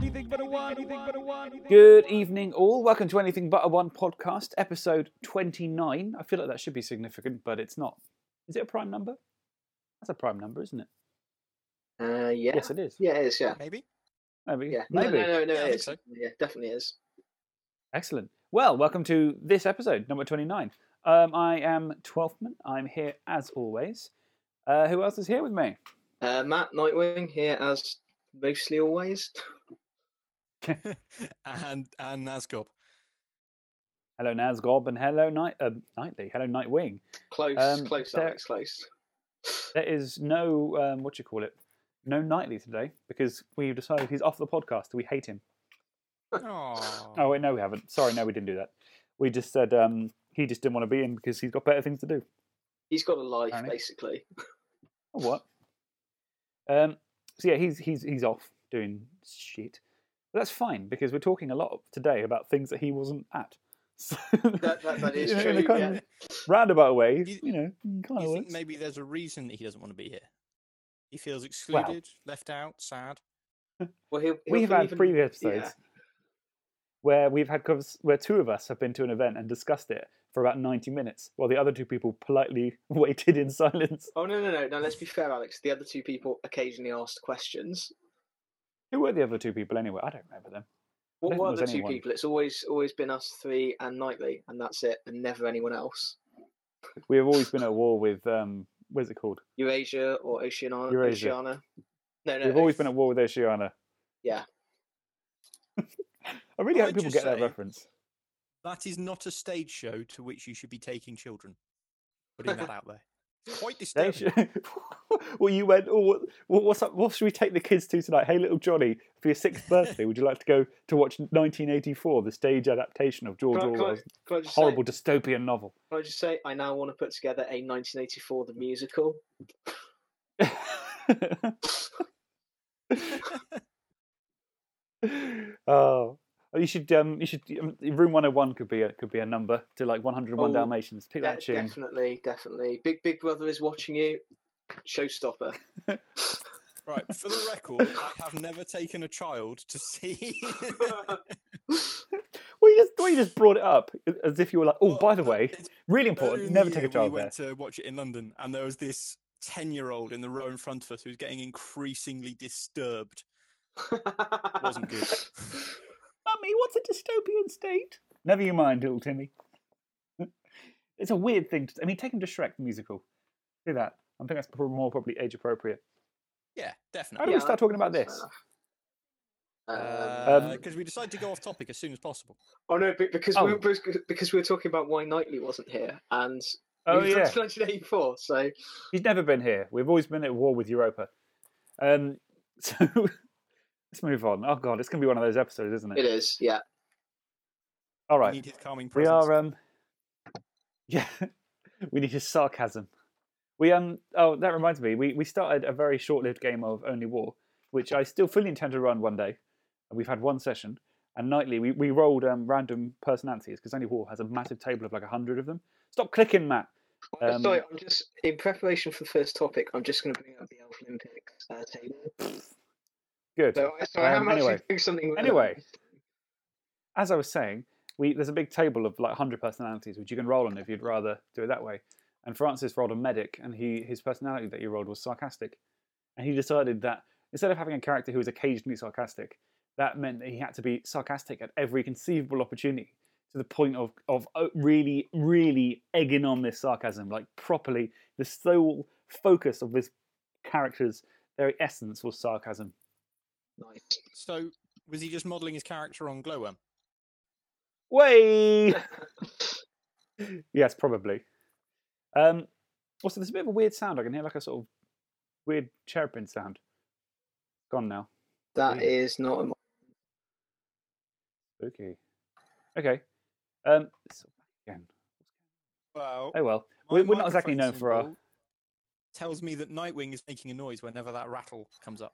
Anything but a one. Anything but a one. Good evening, all. Welcome to Anything But a One podcast, episode 29. I feel like that should be significant, but it's not. Is it a prime number? That's a prime number, isn't it? Uh, yeah. Yes, it is. Yeah, it is. Yeah. Maybe. Maybe. Yeah. Maybe. No, no, no, no. Yeah, I it think is. so. Yeah, definitely is. Excellent. Well, welcome to this episode, number 29. Um, I am Twelfthman. I'm here as always. Uh, who else is here with me? Uh, Matt Nightwing here as mostly always. and and Nazgob. Hello, Nazgob, and hello, Night uh, Nightly. Hello, Nightwing. Close, Um, close, there- Alex, close. There is no, um, what do you call it? No Nightly today because we've decided he's off the podcast. We hate him. Oh. Oh wait, no, we haven't. Sorry, no, we didn't do that. We just said um, he just didn't want to be in because he's got better things to do. He's got a life, Apparently. basically. Oh, what? Um, so yeah, he's he's he's off doing shit. But that's fine because we're talking a lot today about things that he wasn't at. So, That- that- that is you know, in true, a kind yeah. of roundabout way, You- you know, kind You of think works. maybe there's a reason that he doesn't want to be here? He feels excluded, left out, sad. Well, he'll, he'll We've had even- previous episodes yeah. where we've had covers where two of us have been to an event and discussed it for about ninety minutes, while the other two people politely waited in silence. Oh no, no, no! Now let's be fair, Alex. The other two people occasionally asked questions. Who were the other two people anyway? I don't remember them. What were the there's two anyone. people? It's always always been us three and Knightley, and that's it, and never anyone else. We have always been at war with um, what's it called? Eurasia or Oceania. Eurasia. Oceania. No, no. We've always been at war with Oceania. Yeah. I really Can I hope people just get that reference. That is not a stage show to which you should be taking children. Putting that out there. It's quite disturbing. should- well, you went. Oh, what, what- what's up? What should we take the kids to tonight? Hey, little Johnny, for your sixth birthday, would you like to go to watch 1984, the stage adaptation of George Can I, can I, Orwell's can I just horrible Say, dystopian novel? can I just say, I now want to put together a 1984 the musical. oh, you should. Um, you should. Um, Room 101 could be a could be a number to like 101 Oh, Dalmatians. Pick De- that tune. definitely, definitely. Big Big Brother is watching you. Showstopper. Right, for the record, I have never taken a child to see. Well, you just well, you just brought it up as if you were like, oh, Well, by the way, it's really important. Never take a year, child We there. went to watch it in London, and there was this ten-year-old in the row in front of us who was getting increasingly disturbed. Wasn't good. Mummy, what's a dystopian state? Never you mind, little Timmy. it's a weird thing. To, I mean, take him to Shrek the musical. Do that. I think that's prob- more probably age appropriate. Yeah, definitely. How definitely. do we start talking about this? fair enough. Um, Because we decided to go off topic as soon as possible. oh no, because Oh. we were, because we were talking about why Knightley wasn't here, and Oh he yeah, 1984. So he's never been here. We've always been at war with Europa. Um, so let's move on. Oh god, it's going to be one of those episodes, isn't it? it is. Yeah. All right. We need his calming we are. Um, yeah, we need his sarcasm. We um. Oh, that reminds me. We we started a very short-lived game of Only War, which I still fully intend to run one day. And we've had one session, and nightly we, we rolled um, random personalities because Only War has a massive table of like a hundred of them. Stop clicking, Matt. Um, Sorry, I'm just in preparation for the first topic. I'm just going to bring up the Elf Olympics uh, table. Good. So, I- so I am Um, actually anyway. doing something. Anyway. As I was saying, we there's a big table of like hundred personalities which you can roll on if you'd rather do it that way. And Francis rolled a medic, and he his personality that he rolled was sarcastic, and he decided that instead of having a character who was occasionally sarcastic, that meant that he had to be sarcastic at every conceivable opportunity, to the point of of uh, really really egging on this sarcasm, like properly. The sole focus of this character's very essence was sarcasm. Nice. So, was he just modelling his character on Glowworm? Way. yes, probably. Um, also, there's a bit of a weird sound. I can hear like a sort of weird chirping sound. Gone now. That Yeah. is not. A, Spooky. Okay. Um, so- again. Well, Oh well. We're, we're not exactly microphone known for our. Tells me that Nightwing is making a noise whenever that rattle comes up.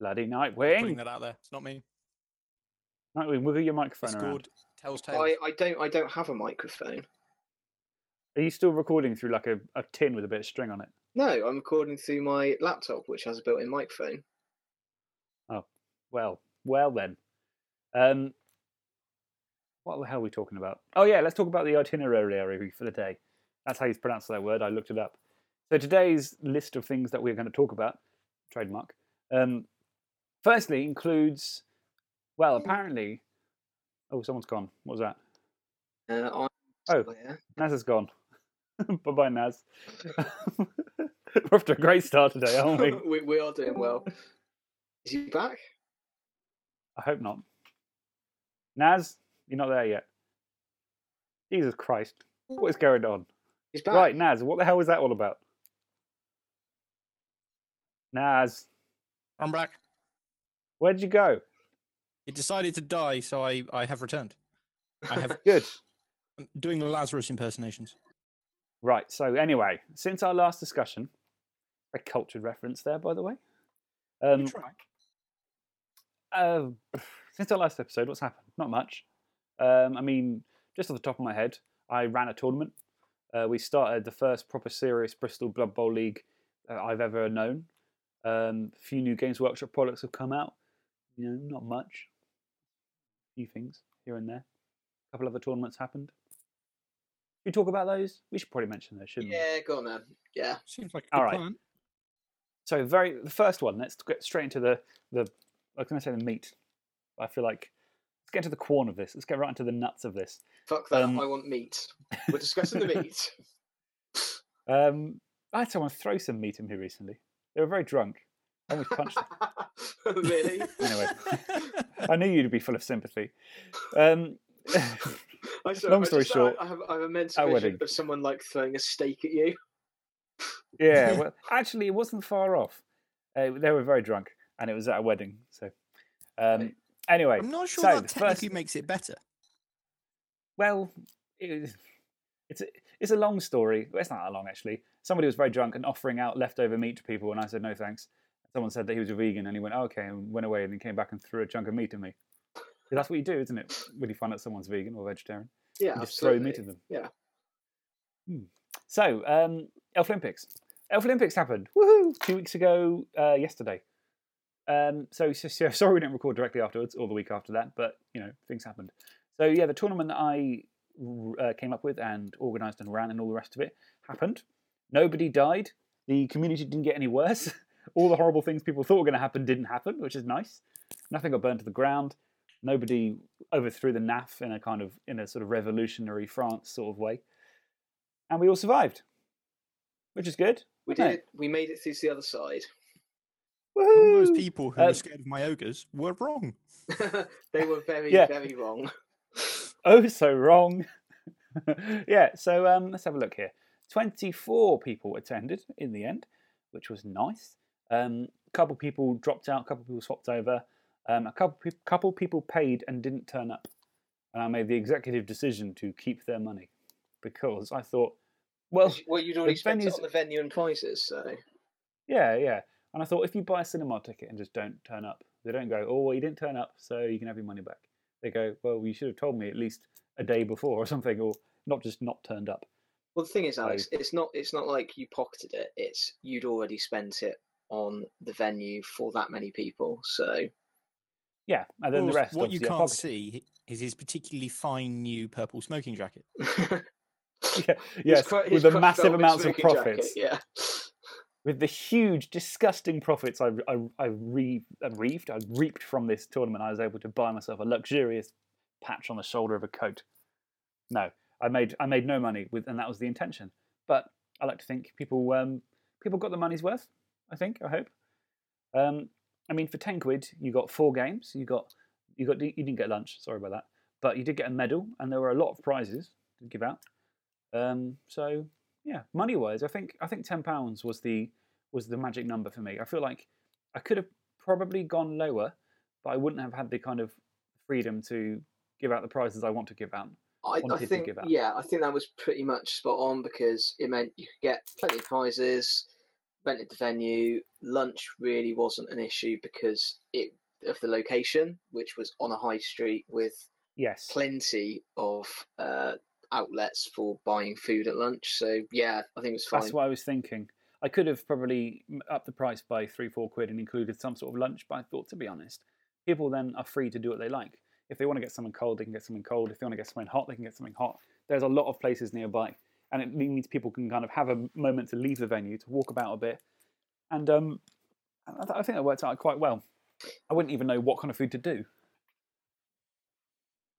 Bloody Putting Nightwing. that out there. It's not me. Nightwing, wiggle your microphone around. Tells tales. I, I don't. I don't have a microphone. Are you still recording through like a, a tin with a bit of string on it? No, I'm recording through my laptop, which has a built-in microphone. Well, Well, well then. Um, what the hell are we talking about? Oh yeah, let's talk about the itinerary for the day. That's how you pronounce that word. I looked it up. So today's list of things that we're going to talk about, trademark, um, firstly includes, well, apparently, oh, someone's gone. What was that? Uh, Oh. still here. Naz is gone. bye bye, Naz. We're off to a great start today, aren't we? we, we are doing well. Is he back? I hope not. Naz, you're not there yet. Jesus Christ. What is going on? He's back. Right, Naz, what the hell was that all about? Naz, I'm back. Where'd you go? It decided to die, so I, I have returned. I have Good. I'm doing Lazarus impersonations. Right, so anyway, since our last discussion, a cultured reference there, by the way. Um, uh, since our last episode, what's happened? Not much. Um, I mean, just off the top of my head, I ran a tournament. Uh, we started the first proper serious Bristol Blood Bowl League uh, I've ever known. Um, a few new Games Workshop products have come out. You know, not much. A few things here and there. A couple of other tournaments happened. We talk about those? We should probably mention those, shouldn't we? Yeah, go on then. Yeah. Seems like a All good right. plan. So very the first one. Let's get straight into the the. I was going to say the meat. I feel like let's get into the corn of this. Let's get right into the nuts of this. Fuck that. Um, I want meat. We're discussing the meat. Um, I had someone throw some meat at me recently. They were very drunk. I almost punched them. really? Anyway, I knew you'd be full of sympathy. Um, I saw- Long I story just- short, I, I have, I have a mental vision wedding. of someone like throwing a steak at you. yeah, well, actually, it wasn't far off. Uh, they were very drunk, and it was at a wedding. So, um, anyway, I'm not sure so that the first- technically makes it better. Well, it, it's a, it's a long story. Well, it's not that long actually. Somebody was very drunk and offering out leftover meat to people, and I said no thanks. Someone said that he was a vegan, and he went oh, okay, and went away, and then came back and threw a chunk of meat at me. that's what you do, isn't it? When you find out someone's vegan or vegetarian, Yeah, you just throw meat at them. Yeah. Hmm. So, um, Elf Olympics. Elf Olympics happened. Woohoo! Two weeks ago, uh, yesterday. Um, so, so, so sorry we didn't record directly afterwards or the week after that, but you know things happened. So yeah, the tournament that I uh, came up with and organised and ran and all the rest of it happened. Nobody died. The community didn't get any worse. all the horrible things people thought were going to happen didn't happen, which is nice. Nothing got burned to the ground. Nobody overthrew the NAF in a kind of in a sort of revolutionary France sort of way, and we all survived, which is good. We did it. We made it through to the other side. All those people who Uh, were scared of my ogres were wrong. they were very, Yeah. very wrong. Oh, so wrong. yeah, so um, let's have a look here. 24 people attended in the end, which was nice. Um, a couple people dropped out, a couple people swapped over, um, a couple, pe- couple people paid and didn't turn up. And I made the executive decision to keep their money because I thought, well, well, you'd already spent venues- on the venue and prices, so yeah, yeah. And I thought if you buy a cinema ticket and just don't turn up, they don't go, oh, well, you didn't turn up, so you can have your money back. They go, well, you should have told me at least a day before or something, or not just not turned up. Well, the thing is, Alex, it's not it's not like you pocketed it. It's you'd already spent it on the venue for that many people. So Yeah, and then the rest. what you can't see is his particularly fine new purple smoking jacket. Yeah, yes, cru- with the massive amounts of smoking jacket, profits, yeah. with the huge, disgusting profits I I I re, uh, reaved, I reaped from this tournament. I was able to buy myself a luxurious patch on the shoulder of a coat. No, I made I made no money with, and that was the intention. But I like to think people um, people got the money's worth. I think I hope. Um, I mean, for ten quid, you got four games. You got you got you didn't get lunch. Sorry about that, but you did get a medal, and there were a lot of prizes to give out. Um, so yeah, money wise, I think I think ten pounds was the was the magic number for me. I feel like I could have probably gone lower, but I wouldn't have had the kind of freedom to give out the prizes I want to give out. I, I think give out. yeah, I think that was pretty much spot on because it meant you could get plenty of prizes, rented the venue. Lunch really wasn't an issue because it of the location, which was on a high street with Yes, plenty of uh, outlets for buying food at lunch. So yeah, I think it was fine. that's what I was thinking. I could have probably upped the price by three, four quid and included some sort of lunch, but I thought, to be honest, people then are free to do what they like. If they want to get something cold, they can get something cold. If they want to get something hot, they can get something hot. There's a lot of places nearby, and it means people can kind of have a moment to leave the venue, to walk about a bit, and um, I, th- I think that worked out quite well. I wouldn't even know what kind of food to do.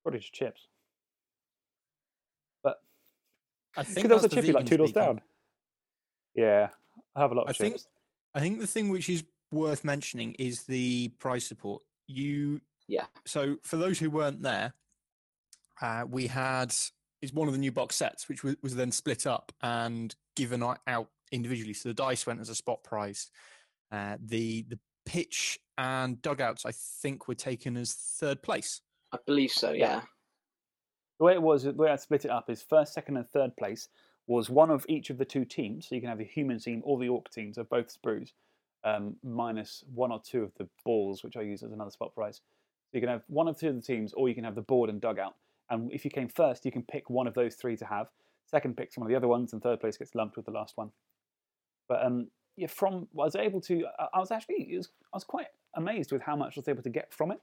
Probably just chips. But I think because there was a chippy like vegan two doors down. Yeah, I have a lot of I think chips. I think the thing which is worth mentioning is the prize support. You Yeah. So for those who weren't there, uh, we had is one of the new box sets, which was, was then split up and given out individually. So the dice went as a spot prize. Uh, the the pitch and dugouts, I think, were taken as third place. I believe so. Yeah. Yeah. The way it was, the way I split it up is first, second, and third place was one of each of the two teams. So you can have the human team or the orc teams of both sprues, um, minus one or two of the balls, which I use as another spot prize. So you can have one of two of the teams, or you can have the board and dugout. And if you came first, you can pick one of those three to have. Second picks one of the other ones, and third place gets lumped with the last one. But um, yeah, from I was able to. I- was actually was, I was quite amazed with how much I was able to get from it.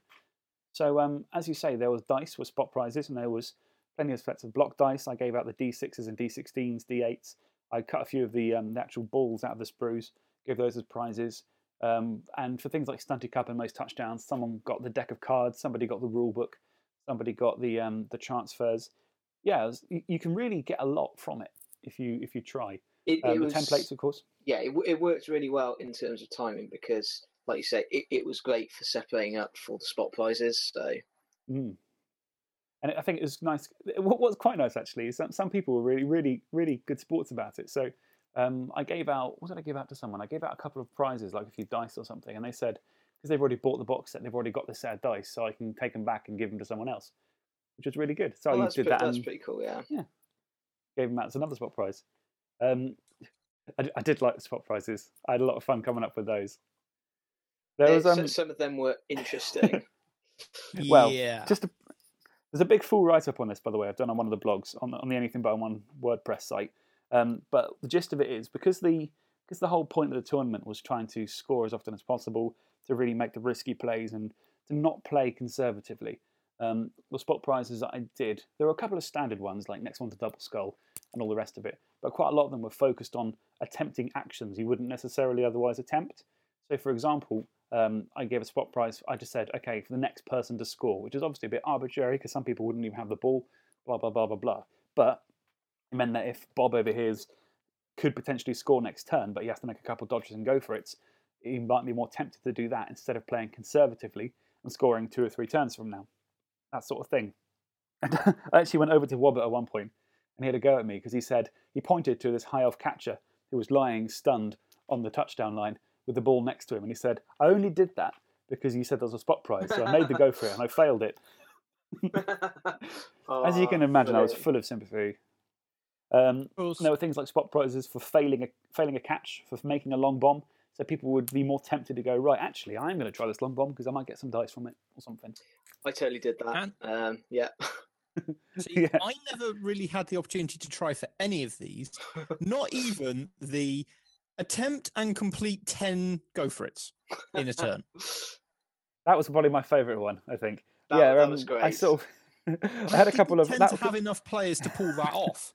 So um, as you say, there was dice with spot prizes, and there was plenty of sets of block dice. I gave out the D6s and D16s, D8s. I cut a few of the, um, the actual balls out of the sprues, gave those as prizes. Um, and for things like Stunty Cup and most touchdowns, someone got the deck of cards, somebody got the rule book, somebody got the um, the transfers. Yeah, was- you, you can really get a lot from it if you if you try. It, Um, it the templates, of course. yeah, it, it worked really well in terms of timing because, like you say, it, it was great for separating up for the spot prizes. So Mm. And I think it was nice. What was quite nice actually is some, some people were really, really, really good sports about it. So um, I gave out, what did I give out to someone? I gave out a couple of prizes, like a few dice or something. And they said, because they've already bought the box set, they've already got the set of dice, so I can take them back and give them to someone else, which was really good. So Oh, I that's, did pre- that that's and pretty cool. Yeah. Yeah. Gave them out as another spot prize. Um, I, I did like the spot prizes. I had a lot of fun coming up with those. There was so- um, some of them were interesting. Well, yeah. just a, there's a big full write up on this, by the way. I've done on one of the blogs on the, on the Anything But One WordPress site. Um, but the gist of it is because the because the whole point of the tournament was trying to score as often as possible to really make the risky plays and to not play conservatively. Um, the spot prizes that I did, there were a couple of standard ones like next one to double skull and all the rest of it, but quite a lot of them were focused on attempting actions you wouldn't necessarily otherwise attempt. So, for example, um, I gave a spot prize. I just said, okay, for the next person to score, which is obviously a bit arbitrary because some people wouldn't even have the ball, blah, blah, blah, blah, blah. But it meant that if Bob over here's could potentially score next turn, but he has to make a couple dodges and go for it, he might be more tempted to do that instead of playing conservatively and scoring two or three turns from now. That sort of thing. And I actually went over to Wobbett at one point and he had a go at me because he said he pointed to this high elf catcher who was lying stunned on the touchdown line with the ball next to him, and he said, "I only did that because you said there was a spot prize, so I made the go for it, and I failed it." As you can Oh, imagine, I was full of sympathy. Um, there were things like spot prizes for failing a failing a catch, for making a long bomb. So people would be more tempted to go right. Actually, I'm going to try this long bomb because I might get some dice from it or something. I totally did that. And- Um, yeah. See, Yeah. I never really had the opportunity to try for any of these, not even the attempt and complete 10 go for it in a turn. That was probably my favourite one. I think. That- yeah, that um, was I great. sort of. I had a couple of. tend That to have enough players to pull that off.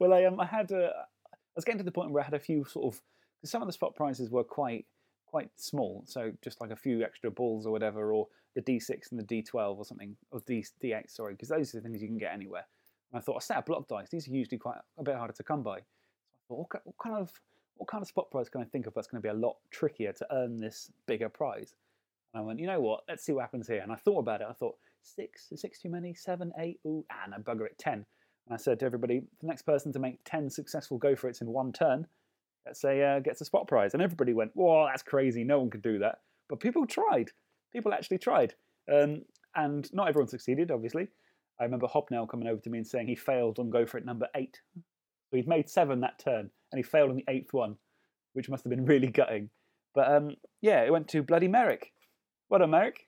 well, I um, I had a, I was getting to the point where I had a few sort of because some of the spot prizes were quite quite small, so just like a few extra balls or whatever, or the D6 and the D12 or something, or D D8, sorry, because those are the things you can get anywhere. And I thought a set of block dice; these are usually quite a bit harder to come by. So I thought, what, what kind of what kind of spot prize can I think of that's going to be a lot trickier to earn this bigger prize? And I went, you know what? Let's see what happens here. And I thought about it. I thought six, six too many? Seven, eight, ooh, ah, and I bugger it ten. And I said to everybody, the next person to make 10 successful go for it's in one turn, let's say, uh, gets a spot prize. And everybody went, whoa, that's crazy. No one could do that. But people tried. People actually tried. Um, and not everyone succeeded, obviously. I remember Hobnail coming over to me and saying he failed on go for it number eight. So he'd made seven that turn, and he failed on the eighth one, which must have been really gutting. But um, yeah, it went to bloody Merrick. What a Merrick.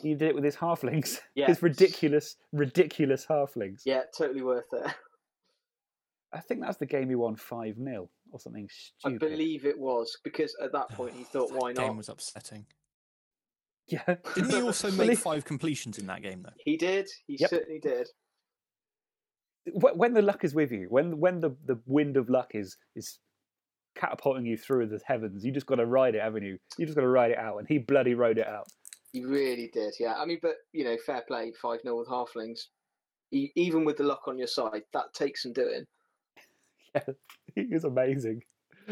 He did it with his halflings. Yeah. His ridiculous, ridiculous halflings. Yeah, totally worth it. I think that's the game he won 5 0 or something I believe it was because at that point he thought, why game not? was upsetting. Yeah. Didn't he also make five completions in that game though? He did. He Yep. certainly did. When the luck is with you, when when the, the wind of luck is is catapulting you through the heavens, you just got to ride it, haven't you? You just got to ride it out, and he bloody rode it out. He really did. Yeah. I mean, but you know, fair play. Five 0 with halflings. Even with the luck on your side, that takes some doing. Yeah, he was amazing.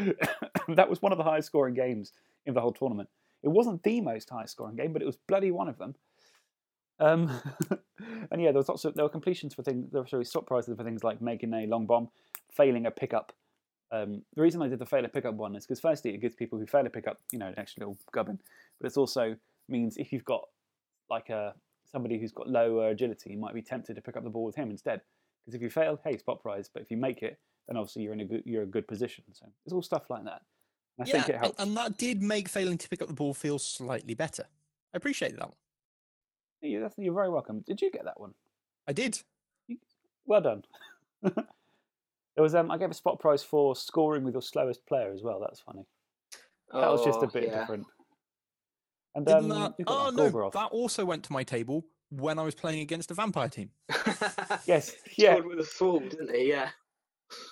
that was one of the highest scoring games in the whole tournament. It wasn't the most high scoring game, but it was bloody one of them. Um, and yeah, there was lots of there were completions for things. There were sorry, stop prizes for things like making a long bomb, failing a pickup. Um, the reason I did the fail a pickup one is because firstly it gives people who fail a pickup, you know, an extra little gubbin, but it also means if you've got like a somebody who's got lower agility, you might be tempted to pick up the ball with him instead. Because if you fail, hey, spot prize. But if you make it, then obviously you're in a good you're a good position. So it's all stuff like that. And I yeah, think it and- helps. and that did make failing to pick up the ball feel slightly better. I appreciate that one. Yeah, that's, you're very welcome. Did you get that one? I did. Well done. it was um, I gave a spot prize for scoring with your slowest player as well. That's funny. That was just a Oh, bit yeah. different. And Didn't um, that- oh no, Gorgoroth. that also went to my table when I was playing against a vampire team. Yes, yeah, scored with a fool, didn't he? Yeah.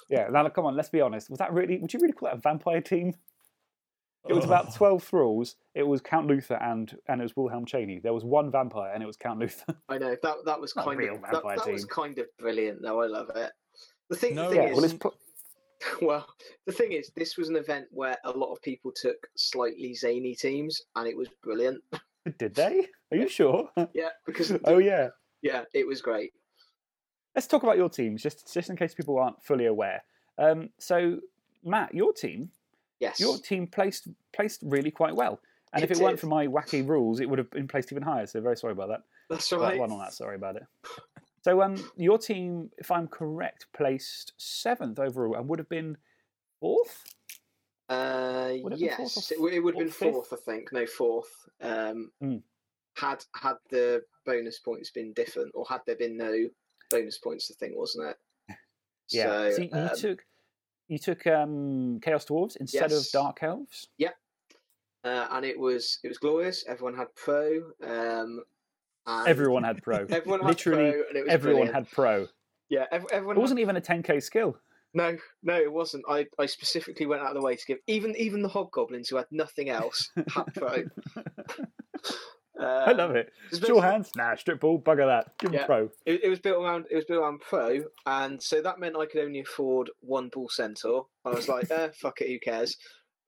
Yeah. Now, come on, let's be honest. Was that really? Would you really call that a vampire team? It was about twelve thralls. It was Count Luthor and and it was Wilhelm Chaney. There was one vampire and it was Count Luthor. I know that that was Not kind of that, that was kind of brilliant though. I love it. The thing, No, the thing yeah, well, is, pl- well, the thing is, this was an event where a lot of people took slightly zany teams, and it was brilliant. did they? Are you sure? Yeah, because oh yeah. yeah, it was great. Let's talk about your teams, just just in case people aren't fully aware. Um, so, Matt, your team, Yes, your team placed placed really quite well. And if It it weren't for my wacky rules, it would have been placed even higher. So very sorry about that. that's right. one on that. Sorry about it. So, um, your team, if I'm correct, placed seventh overall and would have been fourth. Uh, it fourth yes, or it, it would have been fifth? fourth, I think. No, fourth. Um, Mm. had had the bonus points been different, or had there been no bonus points, the thing wasn't it? Yeah. So, So, you um, took you took um, Chaos Dwarves instead Yes. of Dark Elves. uh, and it was it was glorious. Everyone had pro. Um, and Everyone had pro. everyone had literally pro, and it was Everyone brilliant. had pro. yeah. Ev- everyone It wasn't even a 10k skill. No, no, it wasn't. I, I specifically went out of the way to give even even the hobgoblins who had nothing else had pro. I love it. Sure hands? Nah, strip ball, bugger that. Give Yeah. pro. It, it was built around it was built around pro, and so that meant I could only afford one bull centaur. I was like, eh, fuck it, who cares?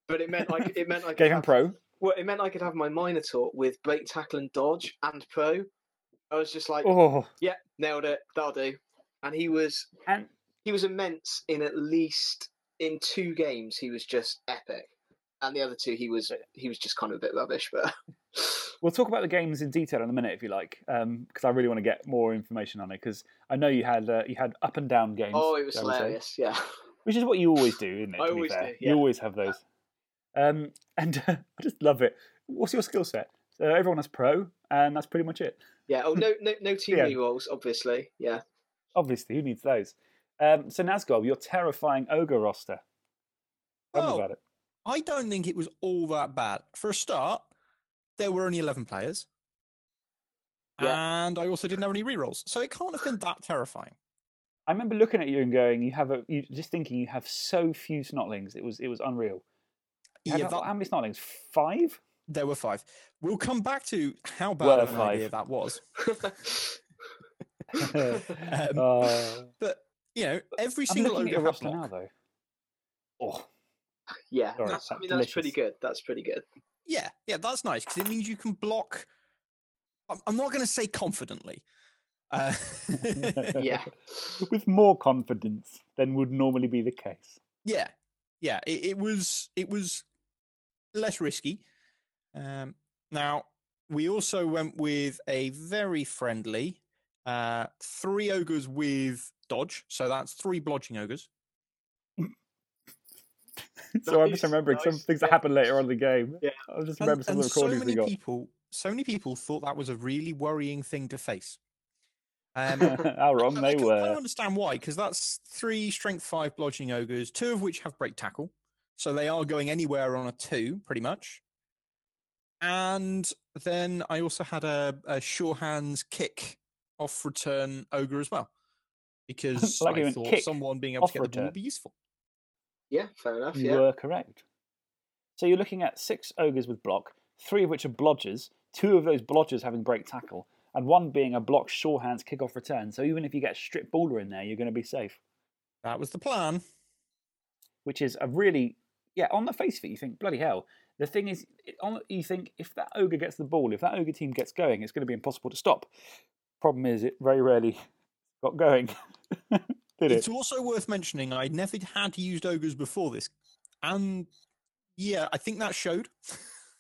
But it meant I could- it meant I Gave him pro. Well, it meant I could have my minotaur with break tackle and dodge and pro. I was just like, Oh, yeah, nailed it. That'll do. And he was and he was immense in at least in two games. He was just epic, and the other two he was he was just kind of a bit rubbish. But we'll talk about the games in detail in a minute if you like, because I really want to get more information on it. Because I know you had uh, you had up and down games. oh, it was shall say, hilarious. Yeah, which is what you always do, isn't it? I always fair? do, You always have those. Um, and uh, I just love it. What's your skill set? So everyone has pro, and that's pretty much it. yeah. Oh no, no, no team Yeah. rerolls, obviously. Yeah. Obviously, who needs those? Um, so Nazgob, your terrifying ogre roster. Tell me Well, about it. I don't think it was all that bad. For a start, there were only 11 players. Yeah. And I also didn't have any rerolls. So it can't have been that terrifying. I remember looking at you and going, "You have a," you just thinking you have so few snotlings. It was it was unreal. You Yeah, how- that- how many snotlings? Five. there were five. We'll come back to how bad Were of an idea five. that was. Um, Uh, But, you know, every I'm single looking at ogre your had roster block. now, though. Oh, yeah, Sorry, that's, I that's mean that's pretty good. That's pretty good. Yeah, yeah, that's nice because it means you can block. I'm- I'm not going to say confidently. Uh, Yeah. with more confidence than would normally be the case. yeah, yeah. It, it was it was less risky. Um, now we also went with a very friendly uh, three ogres with dodge, so that's three blodging ogres. so I'm just Nice, remembering some nice, things that yeah. happened later on in the game. Yeah. I just And, remember some of the so recordings we many got. people, so many people thought that was a really worrying thing to face. Um, How wrong I- I they can kind of were. understand why, because that's three strength five blodging ogres, two of which have break tackle, so they are going anywhere on a two, pretty much. And then I also had a, a sure hands kick off return ogre as well. Because Like I thought kick someone being able to get the ball would be useful. Yeah, fair enough. You Yeah. were correct. So you're looking at six ogres with block, three of which are blodgers, two of those blodgers having break tackle, and one being a block sure hands kick off return. So even if you get a strip baller in there, you're going to be safe. That was the plan. Which is a really, yeah, on the face of it, you think, bloody hell. The thing is, on, you think if that ogre gets the ball, if that ogre team gets going, it's going to be impossible to stop. Problem is, it very rarely got going. Did it? It's also worth mentioning I never had used ogres before this. And yeah, I think that showed.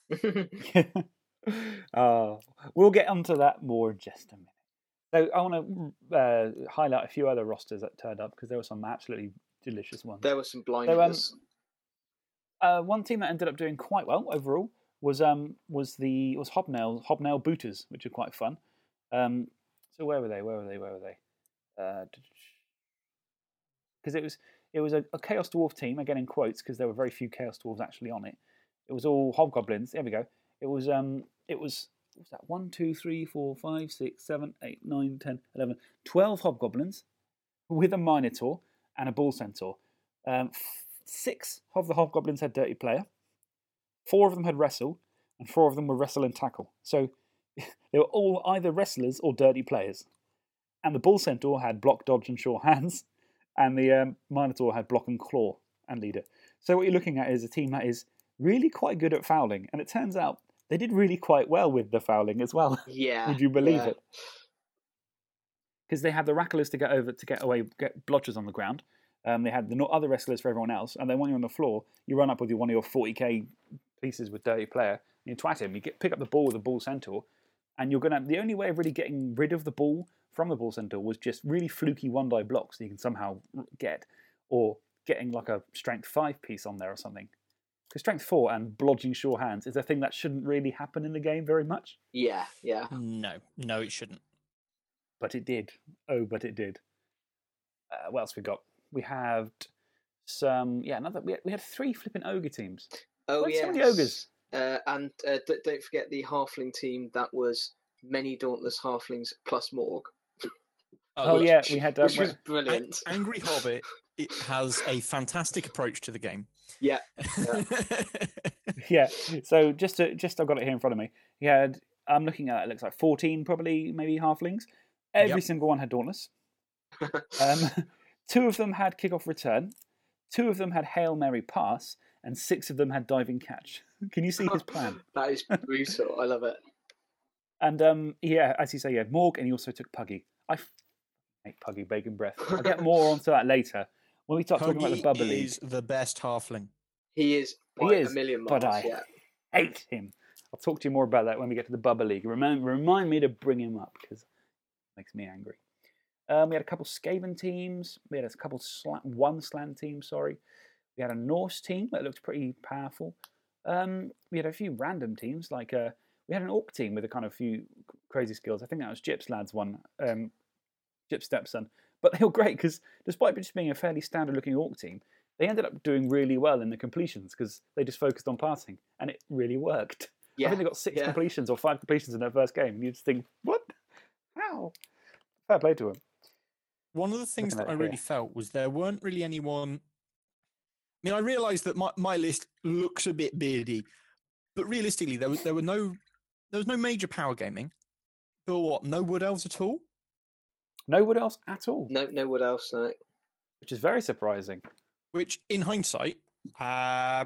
oh, we'll get onto that more in just a minute. So I want to uh, highlight a few other rosters that turned up because there were some absolutely delicious ones. there were some um, blinders. Uh, one team that ended up doing quite well overall was um was the was Hobnail Hobnail Booters, which are quite fun. Um, so where were they? Where were they? Where were they? Because it was it was a, a Chaos Dwarf team again in quotes because there were very few Chaos Dwarves actually on it. It was all Hobgoblins. There we go. It was um it was was that one two three four five six seven eight nine ten eleven twelve Hobgoblins with a Minotaur and a Bull Centaur. Um, six of the Hobgoblins had Dirty Player. Four of them had Wrestle, and four of them were Wrestle and Tackle. So they were all either wrestlers or dirty players. And the Bull Centaur had Block, Dodge, and Sure Hands, and the um, Minotaur had Block and Claw and Leader. So what you're looking at is a team that is really quite good at fouling, and it turns out they did really quite well with the fouling as well. yeah. Would you believe yeah. it? Because they had the Racklers to get over to get away, get blotches on the ground. Um, they had the other wrestlers for everyone else, and then when you're on the floor, you run up with your, one of your 40k pieces with dirty player, and you twat him. You get pick up the ball with a bull centaur, and you're gonna. The only way of really getting rid of the ball from the bull centaur was just really fluky one die blocks that you can somehow get, or getting like a strength five piece on there or something. Because strength four and blodging sure hands is a thing that shouldn't really happen in the game very much. Yeah, yeah. No, no, it shouldn't. but it did. Oh, but it did. Uh, what else we got? We have some. Yeah, another. We had, we had three flipping ogre teams. Oh Why yeah. so many ogres? Uh, and uh, d- don't forget the halfling team that was many dauntless halflings plus Morg, Oh, which- yeah, we had. that. which was An- brilliant. Angry Hobbit it has a fantastic approach to the game. Yeah, yeah. So just to just I've got it here in front of me. He had. I'm looking at it. it looks like 14, probably maybe halflings. Every Yep. single one had dauntless. Um, two of them had kickoff return. Two of them had hail mary pass, and six of them had diving catch. Can you see his plan? that is brutal. I love it. And um, yeah, as you say, he had Morg, and he also took Puggy. I f- make Puggy Baconbreath. I'll get more onto that later when we start talking about the Puggy Bubba League. is the best halfling. He is He is, a million miles, but. I- Yeah. Hate him. I'll talk to you more about that when we get to the Bubba League. Remind, remind me to bring him up because it makes me angry. Um, we had a couple Skaven teams. We had a couple sla- one Slan team. Sorry, we had a Norse team that looked pretty powerful. Um, we had a few random teams like uh, we had an Orc team with a kind of few crazy skills. I think that was Jip's lads one, um, Jip's stepson. But they were great because despite just being a fairly standard looking Orc team, they ended up doing really well in the completions because they just focused on passing and it really worked. Yeah, I think they got six yeah. completions or five completions in their first game. And you just think, what? How? Fair play to them. One of the things Looking that I it really here. felt was there weren't really anyone. I mean, I realised that my, my list looks a bit beardy, but realistically, there was there were no there was no major power gaming. There were what? No wood elves at all. No one else at all, No, no. What else? No. which is very surprising. which in hindsight uh,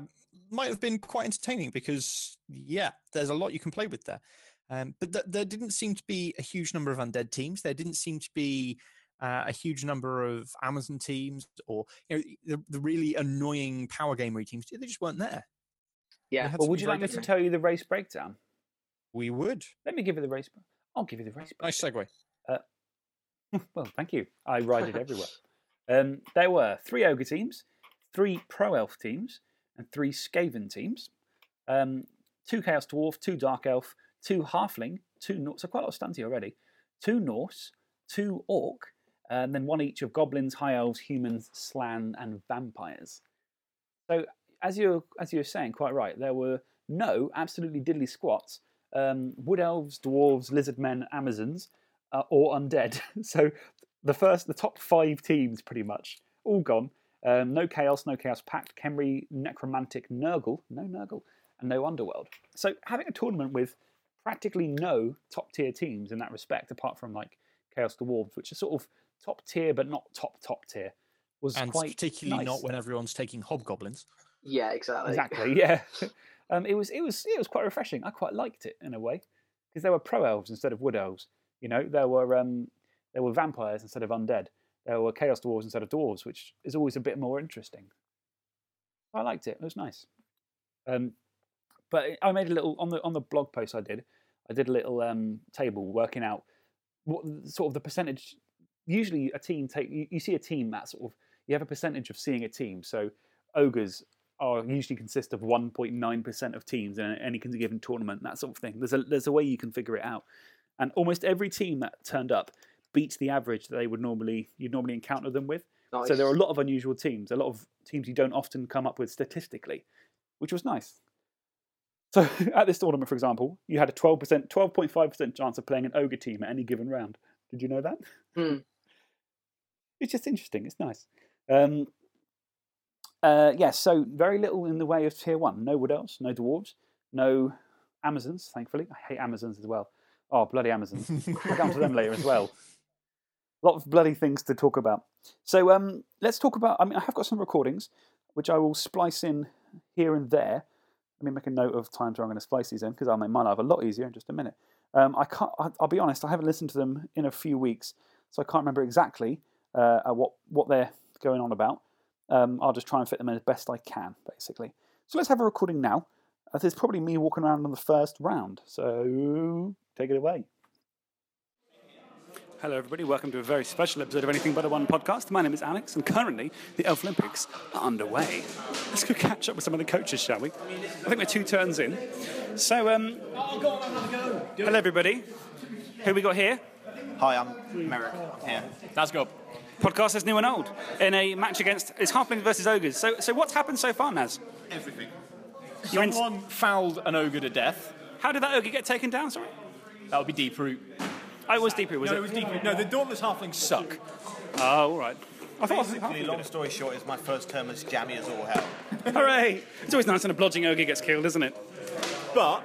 might have been quite entertaining because yeah there's a lot you can play with there um, but th- there didn't seem to be a huge number of undead teams there didn't seem to be uh, a huge number of amazon teams or you know the, the really annoying power gamery teams they just weren't there Yeah. Well, would you very like me to tell you the race breakdown? we would Let me give you the race. I'll give you the race. nice segue well, thank you. I ride it everywhere. Um, there were three ogre teams, three pro elf teams, and three Skaven teams. Um, two Chaos Dwarf, two Dark Elf, two Halfling, two Norse. So quite a lot of stunty already. Two Norse, two Orc, and then one each of Goblins, High Elves, Humans, Slan, and Vampires. So as you as you were saying, quite right, there were no, absolutely diddly squats. Um, wood elves, dwarves, lizard men, Amazons, uh, or undead. so the first, the top five teams, pretty much, all gone. Um, no chaos, no chaos pact, Khemri, necromantic, Nurgle, no Nurgle, and no underworld. So having a tournament with practically no top tier teams in that respect, apart from like Chaos Dwarves, which are sort of top tier but not top top tier, was and quite particularly nice. not when everyone's taking hobgoblins. Yeah, exactly. Exactly. Yeah. um, it was it was it was quite refreshing. I quite liked it in a way because there were pro elves instead of wood elves. You know, there were um, there were vampires instead of undead. There were chaos dwarves instead of dwarves, which is always a bit more interesting. I liked it. It was nice. Um, but I made a little on the on the blog post I did. I did a little um, table working out what sort of the percentage. Usually, a team take you, you see a team that sort of you have a percentage of seeing a team. So ogres are usually consist of 1.9% of teams in any given tournament, that sort of thing. There's a, there's a way you can figure it out. And almost every team that turned up beats the average that they would normally, you'd normally encounter them with. Nice. So there are a lot of unusual teams, a lot of teams you don't often come up with statistically, which was nice. So at this tournament, for example, you had a 12%, 12.5% chance of playing an ogre team at any given round. Did you know that? Hmm. It's just interesting. It's nice. Um, uh, yes, so very little in the way of tier one. No wood elves, no dwarves, no Amazons, thankfully. I hate Amazons as well. Oh, bloody Amazon. I'll come to them later as well. A lot of bloody things to talk about. So um, let's talk about. I mean, I have got some recordings, which I will splice in here and there. Let me make a note of times where I'm going to splice these in because I'll make my life a lot easier in just a minute. Um, I can't. I- I'll be honest. I haven't listened to them in a few weeks, so I can't remember exactly uh, what what they're going on about. Um, I'll just try and fit them in as best I can, basically. So let's have a recording now. Uh, there's probably me walking around on the first round. So take it away. Hello, everybody. Welcome to a very special episode of Anything But a One podcast. My name is Alex, and currently the Elf Olympics are underway. Let's go catch up with some of the coaches, shall we? I think we're two turns in. So, um, hello, everybody. Who we got here? Hi, I'm Merrick. I'm here. That's good. Podcast is new and old in a match against it's halflings versus ogres. So, so what's happened so far, Naz? Everything. You're Someone fouled an ogre to death. How did that ogre get taken down? Sorry, That would be deep root. oh, it was Deep Root, was no, it? it was deep root. No, the Dauntless Halflings suck. Oh, all right. I thought Basically, long story short, is my first term as jammy as all hell. Hooray! It's always nice when a blodging ogre gets killed, isn't it? But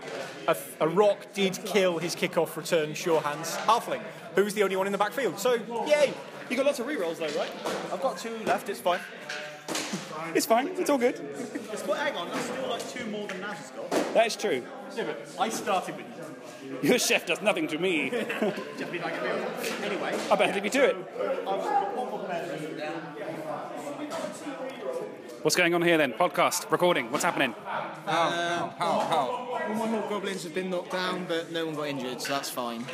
a, a rock did kill his kickoff return sure hands halfling, who was the only one in the backfield. So, yay! You got lots of rerolls though, right? I've got two left, it's fine. It's fine. It's all good. But hang on, that's still like two more than Naz has got. That is true. I started with Your chef does nothing to me. Anyway, I better leave you to it. What's going on here then? Podcast, recording. What's happening? All my goblins have been knocked down, but no one got injured, so that's fine.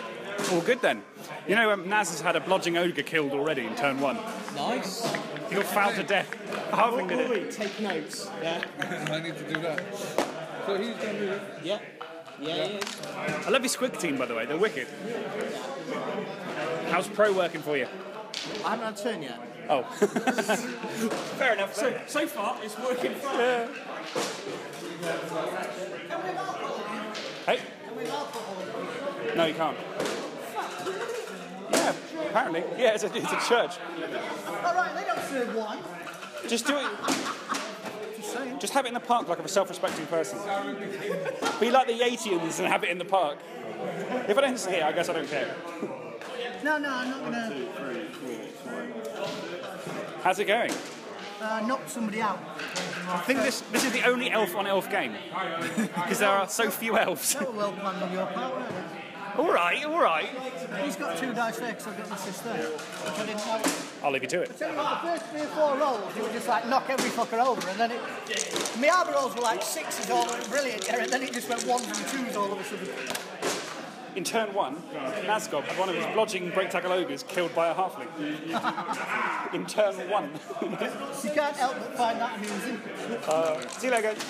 All good then. You know, um, Naz has had a blodging ogre killed already in turn one. Nice. He got fouled to death. Halfling did it. Take notes. Yeah. I need to do that. So he's going to do it. Yeah. Yeah, yeah. I love your squig team, by the way. They're wicked. How's pro working for you? I haven't had a turn yet. Oh. Fair enough. So, so far, it's working fine. Hey? Can we laugh at all? No, you can't. Yeah, apparently. Yeah, it's a, it's a church. All right, they don't serve wine. Just do it. Just have it in the park like I'm a self-respecting person. Be like the Yatians and have it in the park. If I don't see it, I guess I don't care. No, no, I'm not gonna How's it going? uh, knock somebody out. I think this this is the only elf on elf game because there are so few elves. They were well planned on your part, weren't they? all right, all right. He's got two dice there because I've got the assist there, which I didn't know. I'll leave you to it. Tell you what, the first three or four rolls, you would just like knock every fucker over, and then it. My other rolls were like sixes all brilliant, and then it just went ones and twos all of a sudden. In turn one, Nazgob had one of his blodging break tackle ogres killed by a halfling. In turn one. You can't help but find that amusing. Uh, see you later. guys.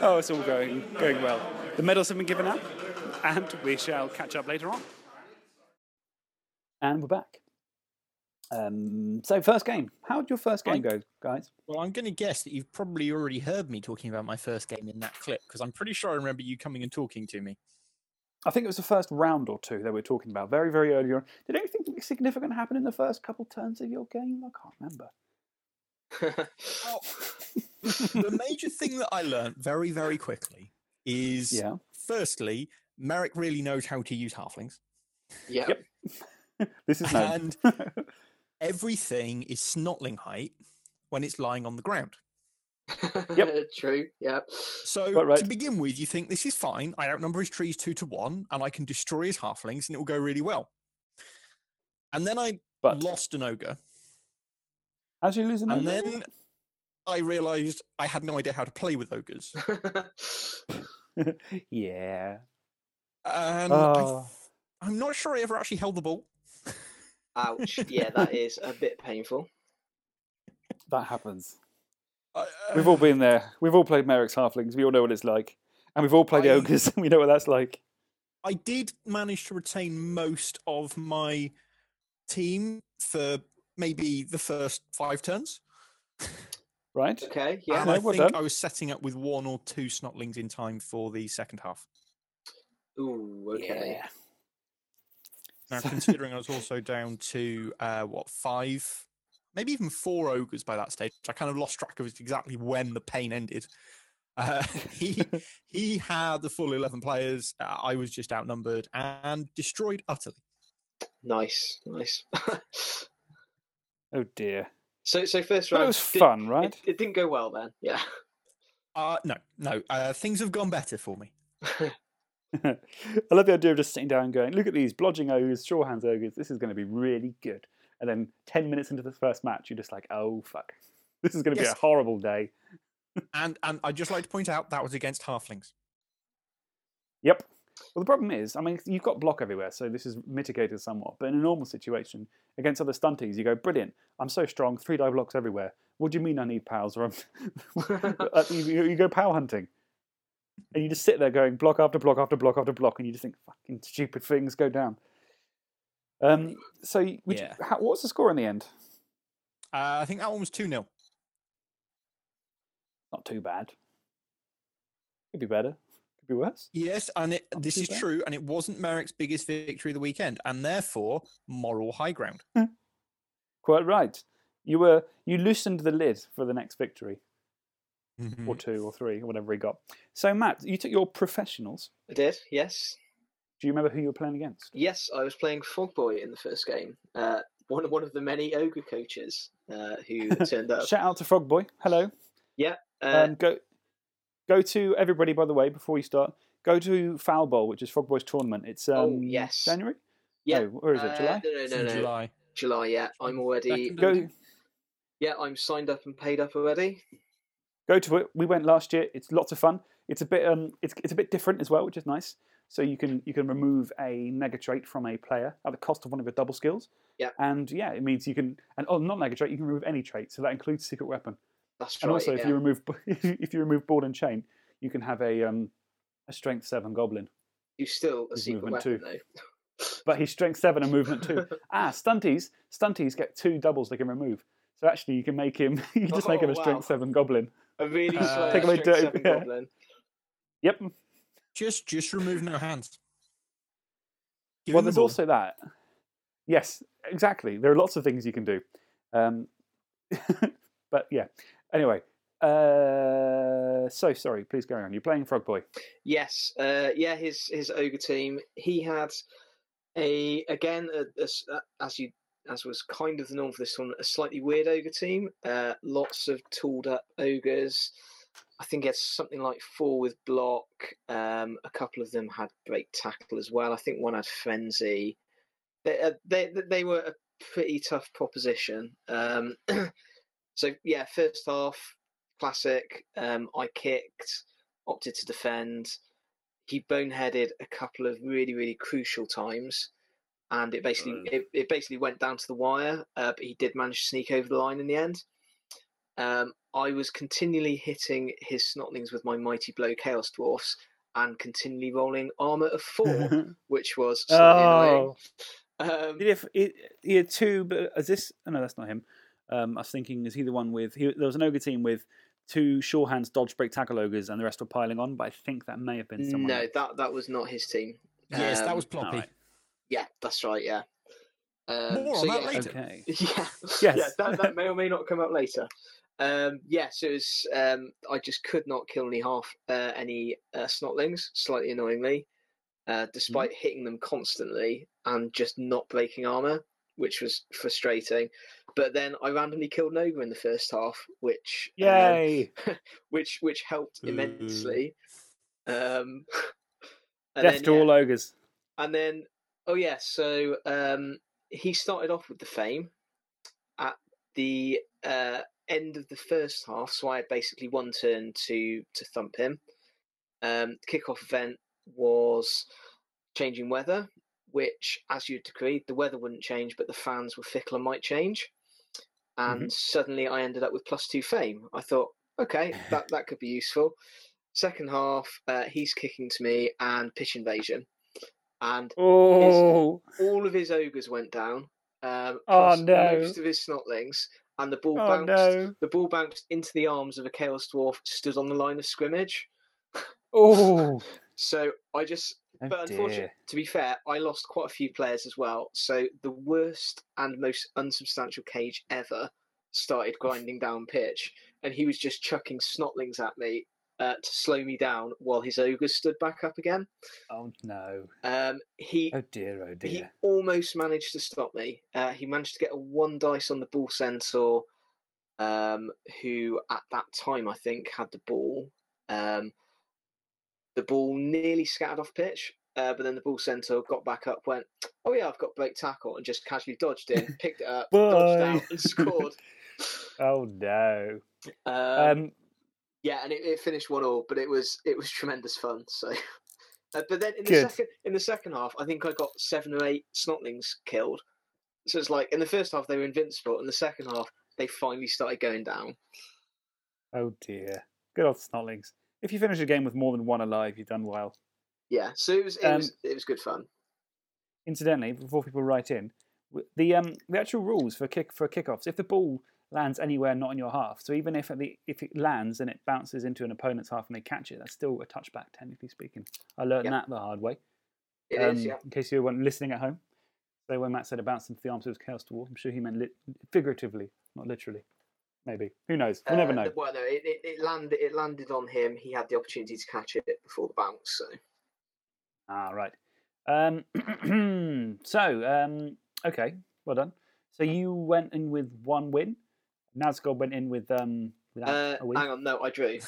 Oh, it's all going going well. The medals have been given out, and we shall catch up later on. And we're back. Um, so first game. How did your first game go, guys? Well, I'm going to guess that you've probably already heard me talking about my first game in that clip because I'm pretty sure I remember you coming and talking to me. I think it was the first round or two that we were talking about, very, very early on. Did anything significant happen in the first couple turns of your game? I can't remember. the major thing that I learned very, very quickly is Yeah. firstly, Merrick really knows how to use halflings, yeah. Yep. This is known. and everything is snotling height when it's lying on the ground. Yep. True. Yeah. So Quite right. to begin with, you think this is fine. I outnumber his trees two to one, and I can destroy his halflings, and it will go really well. And then I But lost an ogre, as you lose an and ogre- then I realised I had no idea how to play with ogres. yeah. And I Oh. I'm not sure I ever actually held the ball. Ouch. Yeah, that is a bit painful. That happens. I- We've all uh, been there. We've all played Merrick's Halflings. We all know what it's like. And we've all played I- Ogres. we know what that's like. I did manage to retain most of my team for maybe the first five turns. Right? Okay. Yeah. and I well think done. I was setting up with one or two snotlings in time for the second half. Ooh. Okay. Yeah. Now, considering I was also down to uh, what five, maybe even four ogres by that stage, I kind of lost track of exactly when the pain ended. Uh, he he had the full eleven players. Uh, I was just outnumbered and destroyed utterly. Nice. Nice. Oh dear. so so first But round. it was did- fun, right? It, it didn't go well then. Yeah. Uh, no, no, uh, things have gone better for me. I love the idea of just sitting down and going, look at these blodging ogres, sure hands ogres. This is going to be really good. And then 10 minutes into the first match, you're just like, oh, fuck. This is going to be a horrible day. And and I'd just like to point out that was against halflings. Yep. Well, the problem is, I mean, you've got block everywhere, so this is mitigated somewhat. But in a normal situation, against other stunties, you go, brilliant, I'm so strong, three die blocks everywhere. What do you mean I need pals? Or. Uh, you, you you go power hunting. And you just sit there going block after block after block after block, and you just think, fucking stupid things go down. Um, so, Yeah. you, how, what was the score in the end? Uh, I think that one was two 0 Not too bad. Could be better. Could be worse. Yes, and it, this is bad. true, and it wasn't Merrick's biggest victory of the weekend, and therefore moral high ground. Quite right. You were you loosened the lid for the next victory, Mm-hmm. or two, or three, or whatever he got. So, Matt, you took your professionals. I did. Yes. Do you remember who you were playing against? Yes, I was playing Frogboy in the first game. Uh, one one of the many ogre coaches uh, who turned up. Shout out to Frogboy. Hello. Uh, Um, go go to everybody. By the way, before we start, go to Foul Bowl, which is Frogboy's tournament. It's um, Oh, yes. January. yeah. No, where is it? uh, July. No, no, no, no. July. July. Yeah, I'm already. Go Yeah, I'm signed up and paid up already. Go to it. We went last year. It's lots of fun. It's a bit um, it's it's a bit different as well, which is nice. So you can you can remove a nega trait from a player at the cost of one of your double skills. Yeah. And yeah, it means you can and oh, not nega trait. You can remove any trait, so that includes secret weapon. That's And right. also, yeah. if you remove if you remove ball and chain, you can have a um a strength seven goblin. You still a secret weapon too. though. But he's strength seven and movement two. ah, stunties stunties get two doubles they can remove. So actually, you can make him. You just make him Oh, a strength wow. seven goblin. A really Uh, slow Take away strength dirty- seven yeah. goblin. Yep. Just just remove no hands. Give well, him the there's also that. Yes, exactly. There are lots of things you can do. Um, but yeah. Anyway, uh, so sorry. Please go on. You're playing Frog Boy. Yes, uh, yeah, his his ogre team. He had a again a, a s- uh, as you as was kind of the norm for this one, a slightly weird ogre team. Uh, lots of tooled up ogres. I think it's something like four with block. Um, a couple of them had break tackle as well. I think one had frenzy. They uh, they they were a pretty tough proposition. Um, so yeah, first half classic. Um, I kicked opted to defend. He boneheaded a couple of really, really crucial times, and it basically it, it basically went down to the wire. Uh, but he did manage to sneak over the line in the end. Um, I was continually hitting his snotlings with my mighty blow chaos dwarfs and continually rolling armor of four, which was slightly annoying. oh, Um, Did he, have, he, he had two, but is this? Oh, no, that's not him. Um, I was thinking, is he the one with? He, there was an ogre team with two sure hands, dodge break tackle ogres, and the rest were piling on. But I think that may have been someone. no, else. that that was not his team. Yes, that Um, was Ploppy. alright. Yeah, that's right. Yeah. Um, More so on that yeah, later. Okay. Yeah, Yes. yeah, that, that may or may not come up later. Um, yes, it was. Um, I just could not kill any half uh, any uh, snotlings, slightly annoyingly, uh, despite hitting them constantly and just not breaking armor, which was frustrating. But then I randomly killed an ogre in the first half, which um, Yay! which which helped Ooh. immensely. Um, and Death then, to yeah, all ogres. and then, oh yeah, so um, he started off with the fame at the uh, end of the first half. So I had basically one turn to to thump him. Um, the kickoff event was changing weather, which, as you'd agreed, the weather wouldn't change, but the fans were fickle and might change. And suddenly, I ended up with plus two fame. I thought, okay, that that could be useful. Second half, uh, he's kicking to me and pitch invasion, and Oh, all of his ogres went down. Um, Oh, no. Most of his snotlings, and the ball oh bounced. no! The ball bounced into the arms of a chaos dwarf stood on the line of scrimmage. Oh, So I just, oh but unfortunately, dear. to be fair, I lost quite a few players as well. So the worst and most unsubstantial cage ever started grinding down pitch, and he was just chucking snotlings at me uh, to slow me down while his ogres stood back up again. Oh no! Um, he Oh dear! Oh dear. he almost managed to stop me. Uh, he managed to get a one dice on the bull centaur, um, who at that time I think had the ball. Um, the ball nearly scattered off pitch, uh, but then the bull centaur got back up, went, "Oh yeah, I've got break tackle," and just casually dodged in, picked it up, dodged out, and scored. Oh no! Um, Um, yeah, and it, it finished one all, but it was it was tremendous fun. So, uh, but then in the Good. second in the second half, I think I got seven or eight snotlings killed. So it's like in the first half they were invincible, in the second half they finally started going down. oh dear! Good old snotlings. If you finish a game with more than one alive, you've done well. Yeah, so it was it Um, was it was good fun. Incidentally, before people write in, the um the actual rules for kick for kickoffs, if the ball lands anywhere not in your half, so even if the if it lands and it bounces into an opponent's half and they catch it, that's still a touchback, technically speaking. I learned Yeah. that the hard way. It is, um, yeah. In case you weren't listening at home. So when Matt said it bounced into the arms of his chaos dwarf, I'm sure he meant figuratively, not literally. Maybe. Who knows? We'll never Uh, know. Well, no, it, it, it landed it landed on him. He had the opportunity to catch it before the bounce. So Ah, right. Um, so, um, okay, well done. So you went in with one win. Nazgob went in with um, without uh, a win. hang on, no, I drew.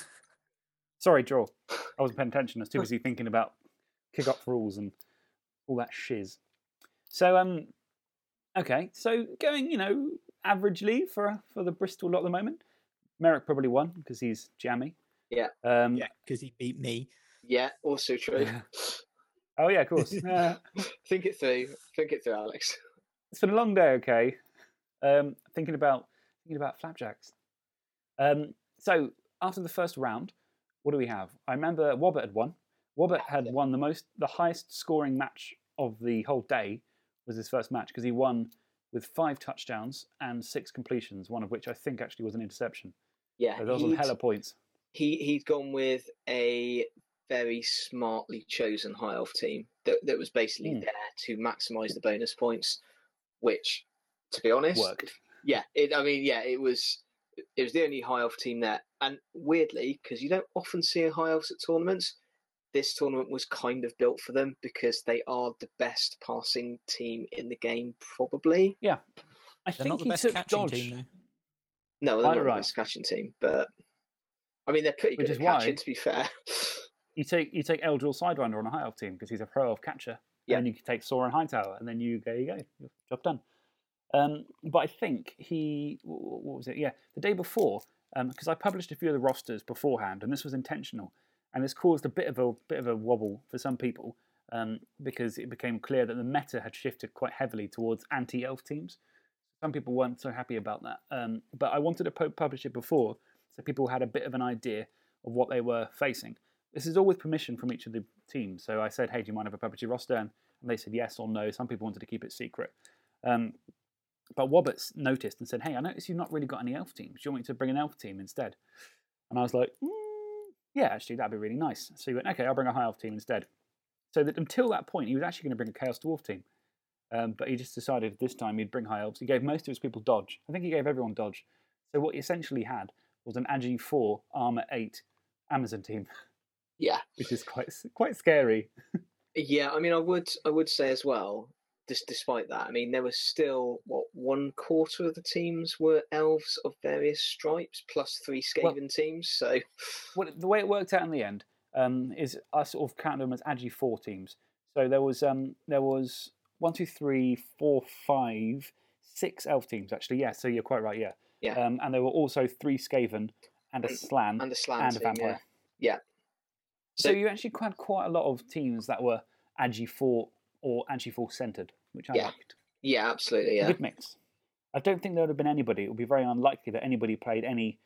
Sorry, draw. I wasn't paying attention. I was too busy thinking about kick-off rules and all that shiz. So, um, okay, so going, you know, averagely for for the Bristol lot at the moment. Merrick probably won because he's jammy. Yeah. Um, Yeah, because he beat me. Yeah, also true. Oh yeah, of course. Uh, think it through. Think it through, Alex. it's been a long day. Okay. Um, thinking about thinking about flapjacks. Um, so after the first round, what do we have? I remember Wobbett had won. Wobbett had won the most, the highest scoring match of the whole day was his first match because he won with five touchdowns and six completions, one of which I think actually was an interception. Yeah, So those were hella points. he he'd gone with a very smartly chosen high elf team that, that was basically Hmm. there to maximize the bonus points, which, to be honest, Worked. Yeah, it, I mean, yeah, it was it was the only high elf team there, and weirdly, because you don't often see a high elves at tournaments, this tournament was kind of built for them because they are the best passing team in the game, probably. Yeah, I They're think not the he best took catching dodge. team, though. No, they're not right. the best catching team, but I mean, they're pretty Which good is at catching. why- To be fair, You take you take Eldril Sidewinder on a high elf team because he's a pro elf catcher. Yeah. And then you can take Soaren Hightower, and then you there you go, job done. Um, but I think he wh- wh- what was it? Yeah, the day before, because I published a few of the rosters beforehand, and this was intentional, and this caused a bit of a bit of a wobble for some people um, because it became clear that the meta had shifted quite heavily towards anti elf teams. Some people weren't so happy about that, um, but I wanted to pu- publish it before so people had a bit of an idea of what they were facing. this is all with permission from each of the teams. So I said, "Hey, do you mind if I publish your roster?" And they said yes or no. Some people wanted to keep it secret. Um, but Wobbits noticed and said, "Hey, I noticed you've not really got any elf teams. Do you want me to bring an elf team instead?" And I was like, "Mm, "Yeah, actually, that'd be really nice." So he went, "Okay, I'll bring a high elf team instead." So that until that point, he was actually going to bring a chaos dwarf team, um, but he just decided this time he'd bring high elves. He gave most of his people dodge. I think he gave everyone dodge. So what he essentially had was an Agi four armor eight Amazon team, Yeah, which is quite quite scary. yeah. I mean, I would I would say as well. Dis- despite that, I mean, there was still what one quarter of the teams were elves of various stripes, plus three Well- Skaven teams. So what the way it worked out in the end um, is I sort of counted them as Agi four teams. So there was um, there was one, two, three, four, five, six elf teams actually. Yeah, so you're quite right. Yeah, Yeah. Um, and there were also three Skaven and a Slann and the slam and a vampire. yeah. Yeah. So, So- you actually had quite a lot of teams that were Agi four or Agi four centered, which I Yeah. liked. yeah, absolutely, A yeah, good mix. I don't think there would have been anybody. It would be very unlikely that anybody played any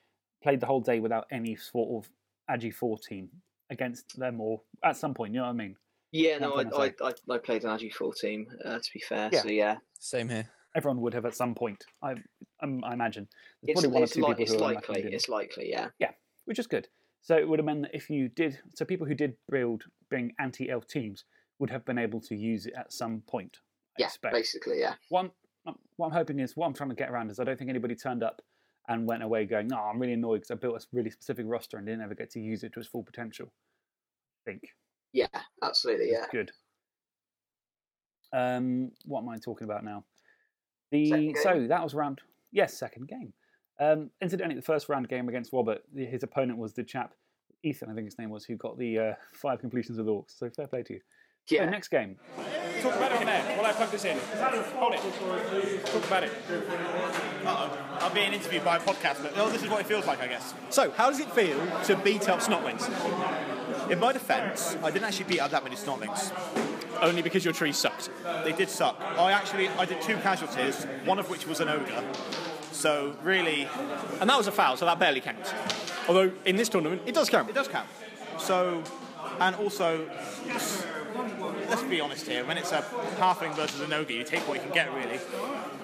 played the whole day without any sort of Agi fourteen against them or at some point. You know what I mean? yeah. No, I'm I, I, I I played an Agi full team. Uh, to be fair, Yeah. so yeah, Same here. Everyone would have at some point. I um, I imagine there's it's, probably one or two li- people it's who are unlucky likely. It's likely, Yeah. yeah. which is good. So it would have meant that if you did, so people who did build bring anti elf teams would have been able to use it at some point. Yeah, expect. basically, yeah. What I'm, what I'm hoping is what I'm trying to get around is I don't think anybody turned up and went away going, "No, I'm really annoyed because I built a really specific roster and didn't ever get to use it to its full potential." I think Yeah, absolutely, yeah. good. Um, what am I talking about now? The so that was round yes, second game. Um, incidentally, the first round game against the- his opponent was the chap Ethan, I think his name was, who got the uh, five completions of the orcs. So fair play to you. So Yeah, next game. Talk about it on there while I plug this in. Hold it. Talk about it. Uh-oh. I'm being interviewed by a podcast, but oh, this is what it feels like, I guess. So, how does it feel to beat up Snotlings? In my defence, I didn't actually beat up that many snotlings. Only because your tree sucked. They did suck. I actually I did two casualties, one of which was an ogre. So really, And that was a foul, so that barely counts. Although, in this tournament, it does count. it does count. So, and also, let's be honest here. When it's a halfling versus an ogre, you take what you can get, really.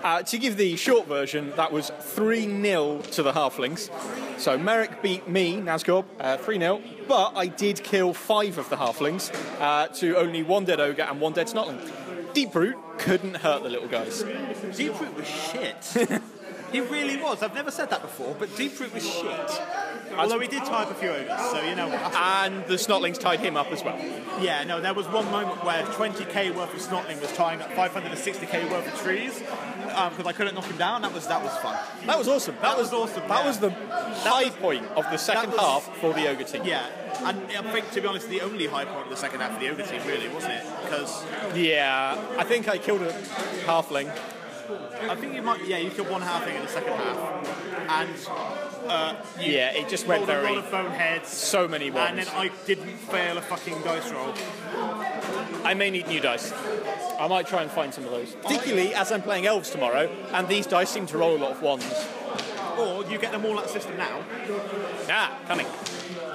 Uh, to give the short version, that was 3 0 to the Halflings. So Merrick beat me, Nazgob, uh, 3 0, but I did kill five of the Halflings uh, to only one dead ogre and one dead Snotling. Deep Root couldn't hurt the little guys. Deep Root was shit. he really was. I've never said that before, but Deep Root was shit. Although he did tie up a few ogres, so you know what. And the Snotlings tied him up as well. Yeah, no, there was one moment where 20k worth of Snotling was tying up 560k worth of trees um, because I couldn't knock him down. That was that was fun. That was awesome. That, was awesome, That yeah. was the high point of the second was- half for the Ogre team. Yeah, and I think to be honest, the only high point of the second half of the ogre team, really, wasn't it? Because Yeah, I think I killed a Halfling. I think you might, yeah, you killed one halfling in the second half, and uh, you Yeah, it just went rolled a very- lot of boneheads. So many ones. And then I didn't fail a fucking dice roll. I may need new dice. I might try and find some of those. Particularly as I'm playing elves tomorrow, and these dice seem to roll a lot of ones. Or you get them all out of the system now. Ah, coming.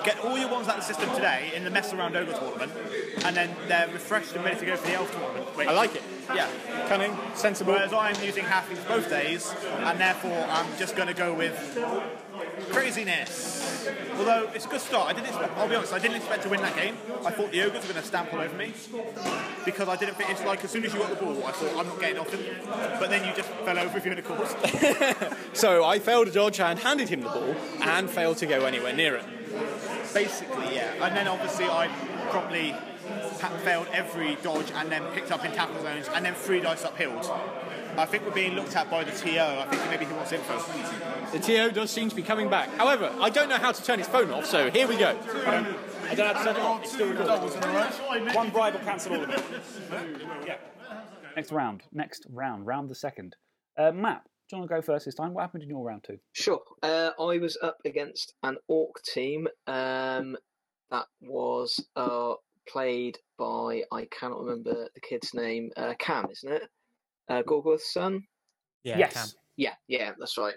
Get all your ones out of the system today in the mess around ogre tournament, and then they're refreshed and ready to go for the elf tournament. which- I like it. Yeah. Cunning, sensible. Whereas I'm using halflings both days, and therefore I'm just going to go with craziness. Although it's a good start. I didn't. Expect, I'll be honest. I didn't expect to win that game. I thought the ogres were going to stamp all over me because I didn't think it's like as soon as you got the ball, I thought I'm not getting off him. But then you just fell over if you're in a course. So I failed a dodge and handed him the ball, and failed to go anywhere near it. Basically, yeah. And then obviously I probably failed every dodge and then picked up in tackle zones and then three dice uphilled. I think we're being looked at by the TO. I think maybe he wants info. The TO does seem to be coming back. However, I don't know how to turn his phone off, so here we go. I don't know how to turn it off. It's still recording. One bribe will cancel all of it. Yeah. Next round. Next round. Round the second. Uh, Matt, do you want to go first this time? What happened in your round two? Sure. Uh, I was up against an orc team um, that was uh, played by I cannot remember the kid's name. Uh, Cam, isn't it? Uh, Gorgoth's son. Yeah, yes. Cam. Yeah, yeah, that's right.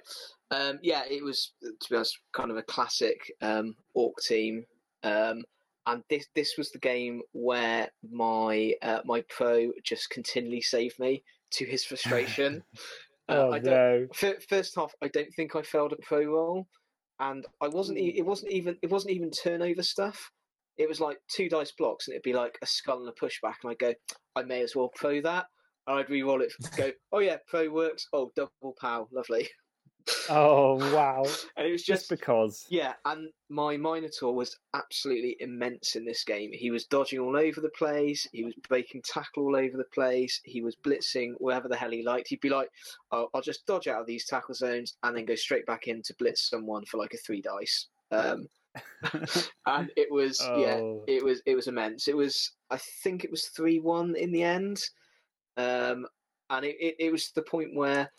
Um, yeah, it was to be honest, kind of a classic um, orc team, um, and this this was the game where my uh, my pro just continually saved me to his frustration. Uh, oh I don't, no! fir- first half, I don't think I failed a pro roll, and I wasn't. E- it wasn't even. It wasn't even turnover stuff. It was like two dice blocks, and it'd be like a skull and a pushback, and I'd go, I may as well pro that. And I'd re-roll it. Go, oh yeah, pro works. Oh, double pow, lovely. Oh wow! And it was Just just because. yeah, and my Minotaur was absolutely immense in this game. He was dodging all over the place. He was breaking tackle all over the place. He was blitzing wherever the hell he liked. He'd be like, oh, "I'll just dodge out of these tackle zones and then go straight back in to blitz someone for like a three dice." Um, and it was yeah, Oh. it was it was immense. It was I think it was three one in the end, um, and it, it, it was the point where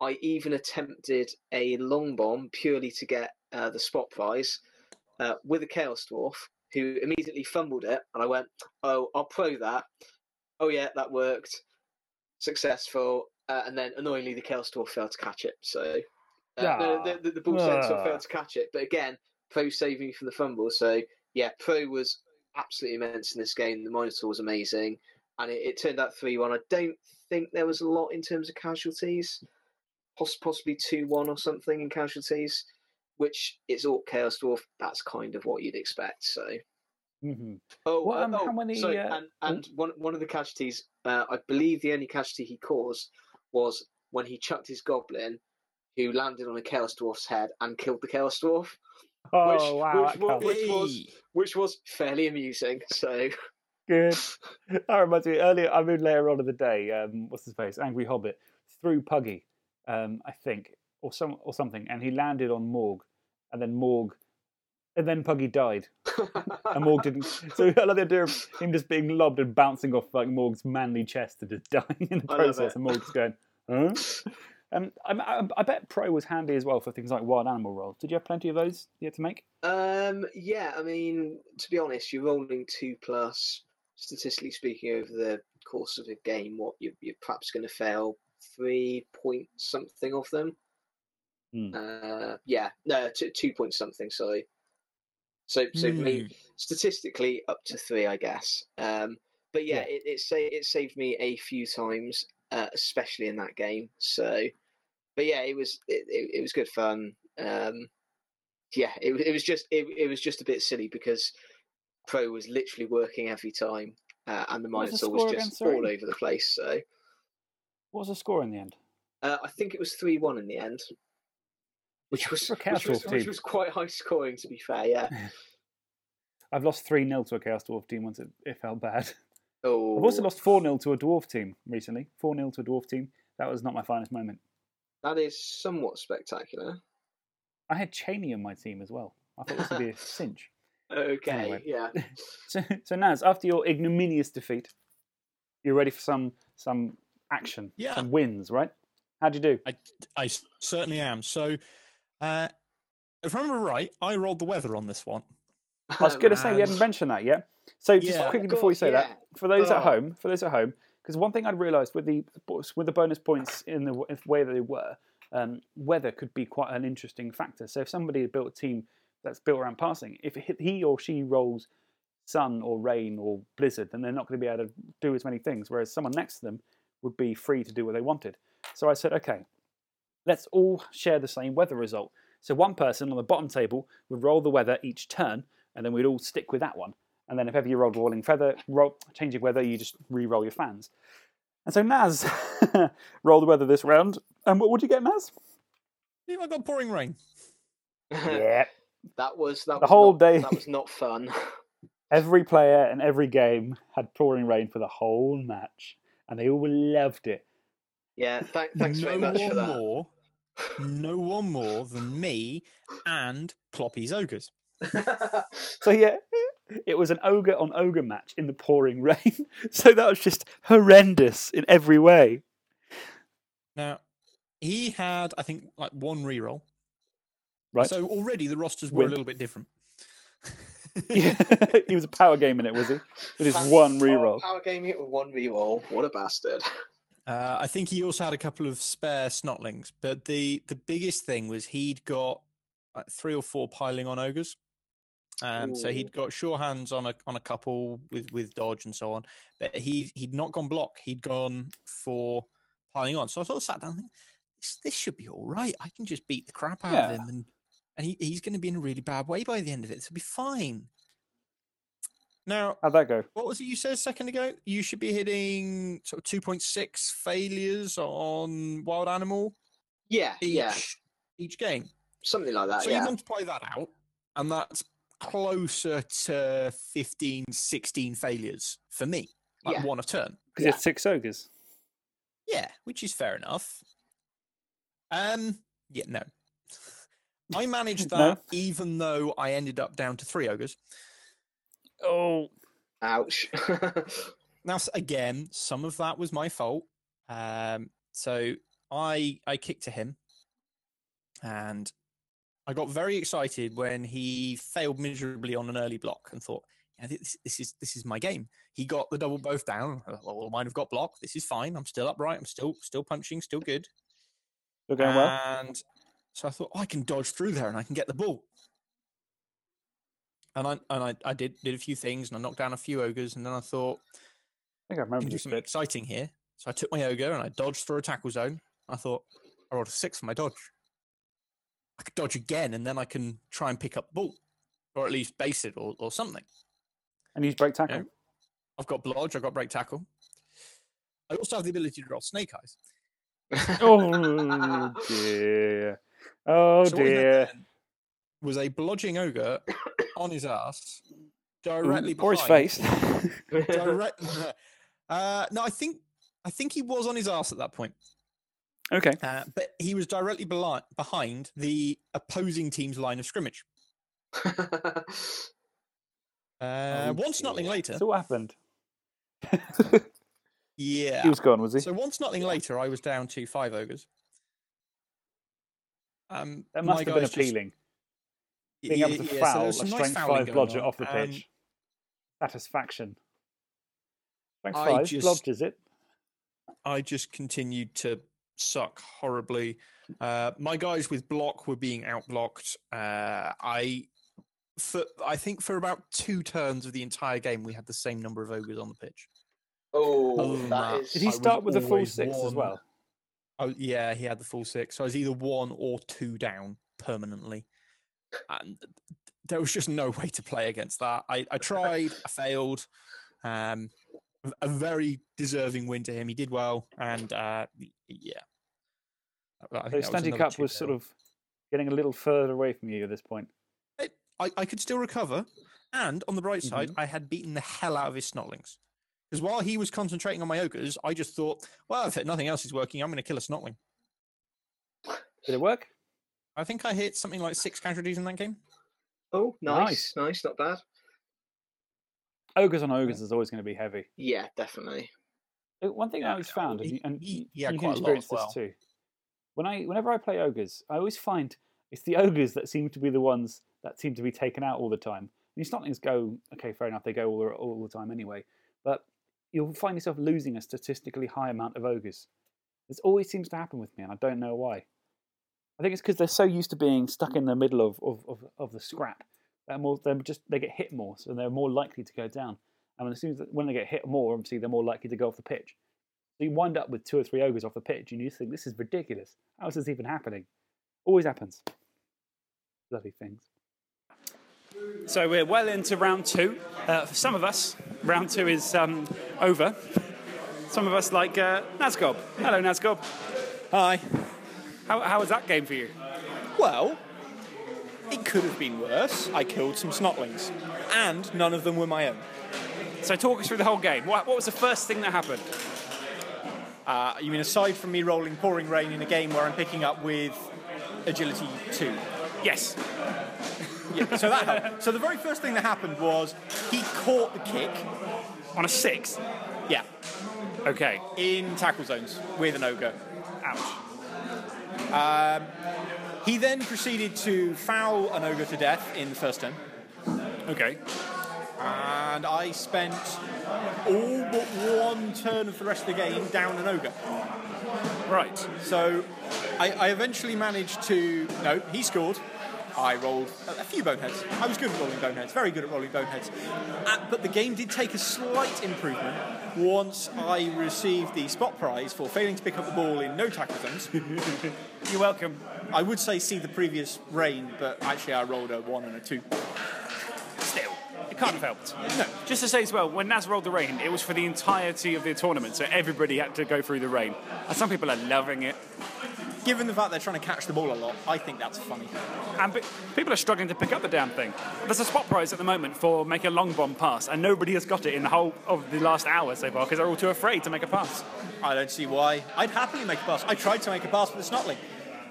I even attempted a long bomb purely to get uh, the spot prize uh, with a Chaos Dwarf who immediately fumbled it, and I went, "Oh, I'll pro that." Oh yeah, that worked, successful. Uh, and then annoyingly, the Chaos Dwarf failed to catch it. So uh, Ah. the, the, the ball Ah. failed to catch it. But again, pro saved me from the fumble. So yeah, pro was absolutely immense in this game. The Minotaur was amazing, and it, it turned out three one. I don't think there was a lot in terms of casualties, Poss- possibly two one or something in casualties, which is all Chaos Dwarf. That's kind of what you'd expect. So. hmm Oh, uh, um, oh, how many, sorry, uh, and, and one one of the casualties, uh, I believe the only casualty he caused was when he chucked his goblin, who landed on a chaos dwarf's head and killed the chaos dwarf, Oh Which- wow! which counts. which was- which was fairly amusing. So Good. That reminds me. Earlier, I mean, later on in the day, um, what's his face? Angry Hobbit threw Puggy, um, I think, or some or something, and he landed on Morg, and then Morg, and then Puggy died, and Morg didn't. So I love the idea of him just being lobbed and bouncing off like Morg's manly chest and just dying in the process, and Morg's going, huh? Um, I, I, I bet Pro was handy as well for things like wild animal rolls. Did you have plenty of those you had to make? um, yeah, I mean, to be honest, you're rolling two plus. Statistically speaking, over the course of a game, what you, you're perhaps going to fail three point something of them. Hmm. Uh, yeah, no, two, two point something. Sorry. So, so I mean, statistically up to three, I guess. Um, but yeah, Yeah. it it, sa- it saved me a few times, uh, especially in that game. So, but yeah, it was it, it, it was good fun. Um, yeah, it it was just it, it was just a bit silly because pro was literally working every time, uh, and the was was just all over the place. So, What was the score in the end? uh, I think it was three one in the end. Which was, which, was, which was quite high scoring, to be fair. Yeah. I've lost 3 0 to a Chaos Dwarf team once it, it felt bad. Oh, I've also lost 4 0 to a Dwarf team recently. 4 0 to a Dwarf team. That was not my finest moment. that is somewhat spectacular. I had Chaney on my team as well. I thought this would be a cinch. Okay, Anyway. yeah. So, so Naz, after your ignominious defeat, you're ready for some some action, Yeah. some wins, right? How'd you do? I, I certainly am. So, uh, if I remember right, I rolled the weather on this one. I was going to say we and- hadn't mentioned that yet. So just Yeah. quickly Of before you say yeah. that, for those Oh. at home, for those at home, because one thing I'd realised with the with the bonus points in the way that they were, um, weather could be quite an interesting factor. So if somebody had built a team that's built around passing, if he or she rolls sun or rain or blizzard, then they're not going to be able to do as many things. Whereas someone next to them would be free to do what they wanted. So I said, okay, let's all share the same weather result. So one person on the bottom table would roll the weather each turn, and then we'd all stick with that one. And then if ever you rolled rolling feather, roll, changing weather, you just re-roll your fans. And so Naz rolled the weather this round. And what would you get, Naz? Yeah, I got pouring rain. yeah. that was that The was whole not, day. That was not fun. Every player and every game had pouring rain for the whole match, and they all loved it. yeah, th- thanks no very much one for that. more, no one more than me and Ploppy's ogres. So yeah, it was an ogre on ogre match in the pouring rain. So that was just horrendous in every way. Now, he had, I think, like one reroll. Right? So already the rosters were Win. a little bit different. Yeah. he was a power gaming it, was he? With his one reroll. Power game hit with one reroll. What a bastard. Uh, I think he also had a couple of spare snotlings, but the the biggest thing was he'd got like three or four piling on ogres. Um, so he'd got sure hands on a on a couple with with dodge and so on, but he he'd not gone block. He'd gone for piling on. So I sort of sat down. And, this, this should be all right. I can just beat the crap out Yeah. of him, and and he, he's going to be in a really bad way by the end of it. So it'll be fine. Now, How'd that go? what was it you said a second ago? You should be hitting sort of two point six failures on wild animal Yeah, each yeah, each game. something like that. So yeah. you multiply that out, and that's closer to 15, 16 failures for me, like Yeah. one a turn. Because Yeah. you had six ogres. Yeah, which is fair enough. Um, yeah, no. I managed that No? even though I ended up down to three ogres. Oh, Ouch. Now, again, some of that was my fault. Um, so I I kicked to him, and I got very excited when he failed miserably on an early block, and thought, yeah, this, this is this is my game. He got the double both down. Well, mine have got block. This is fine. I'm still upright. I'm still still punching. Still good. you're going well. And so I thought, oh, I can dodge through there and I can get the ball. And I and I, I did did a few things and I knocked down a few ogres and then I thought I think I remember can do this something bit. exciting here. So I took my ogre and I dodged through a tackle zone. I thought I rolled a six for my dodge. I could dodge again and then I can try and pick up the ball, or at least base it or, or something. And use break tackle. Yeah. I've got blodge. I've got break tackle. I also have the ability to roll snake eyes. Oh dear. Oh So dear. was a blodging ogre on his ass, Ooh, directly or his face. Direct, uh, no, I think I think he was on his ass at that point, okay. uh, but he was directly beli- behind the opposing team's line of scrimmage. Uh, Oh, once nothing later, So what happened? yeah. He was gone, was he? So once nothing later, I was down to five ogres. Um, That must have been guys just- appealing. Being able to yeah, foul there a nice strength five blodger off the and pitch. Satisfaction. Strength I five, just- blodged, is it? I just continued to suck horribly. Uh, my guys with block were being outblocked. Uh, I, for I think for about two turns of the entire game, we had the same number of ogres on the pitch. oh, that that, is. Did he start with the full always six as well? Oh yeah, he had the full six. So I was either one or two down permanently, and there was just no way to play against that. I, I tried, I failed. Um, a very deserving win to him. He did well, and uh, yeah. So Stunty Cup was sort of getting a little further away from you at this point. it, I, I could still recover. And on the bright side, Mm-hmm. I had beaten the hell out of his snotlings. Because while he was concentrating on my ogres, I just thought, well, if nothing else is working, I'm going to kill a snotling. Did it work? I think I hit something like six casualties in that game. Oh, Nice. nice, nice, not bad. Ogres on ogres is always going to be heavy. Yeah, definitely. Uh, One thing I always found, and, you, and he- you- he quite can a lot experience this well. too. When I, whenever I play ogres, I always find it's the ogres that seem to be the ones that seem to be taken out all the time. These snotlings go, okay, fair enough, they go all, the- all the time anyway. But you'll find yourself losing a statistically high amount of ogres. This always seems to happen with me, and I don't know why. I think it's because they're so used to being stuck in the middle of, of, of, of the scrap. They're more, they're just they get hit more, so they're more likely to go down. And as soon as when they get hit more, obviously they're more likely to go off the pitch. So you wind up with two or three ogres off the pitch, and you think this is ridiculous. How is this even happening? Always happens. Bloody things. So we're well into round two. Uh, for some of us, round two is um, over. Some of us like uh, Nazgob. Hello, Nazgob. Hi. How, how was that game for you? Well, it could have been worse. I killed some snotlings, and none of them were my own. So talk us through the whole game. What, what was the first thing that happened? Uh, you mean aside from me rolling pouring rain in a game where I'm picking up with agility two? Yes. Yeah, so that helped. So the very first thing that happened was he caught the kick. On a six. Yeah, Okay. in tackle zones with an ogre. Ouch. Um, he then proceeded to foul an ogre to death in the first turn, Okay. and I spent all but one turn of the rest of the game down an ogre. Right. So I, I eventually managed to. No, he scored. I rolled a few boneheads. I was good at rolling boneheads, very good at rolling boneheads. Uh, but the game did take a slight improvement once I received the spot prize for failing to pick up the ball in no tackle zones. You're welcome. I would say see the previous rain, but actually I rolled a one and a two. Still, it can't have helped. No. Just to say as well, when Naz rolled the rain, it was for the entirety of the tournament, so everybody had to go through the rain. And some people are loving it. Given the fact they're trying to catch the ball a lot, I think that's funny. And pe- people are struggling to pick up the damn thing. There's a spot prize at the moment for make a long bomb pass, and nobody has got it in the whole of the last hour so far because they're all too afraid to make a pass. I don't see why. I'd happily make a pass. I tried to make a pass with the Snotling.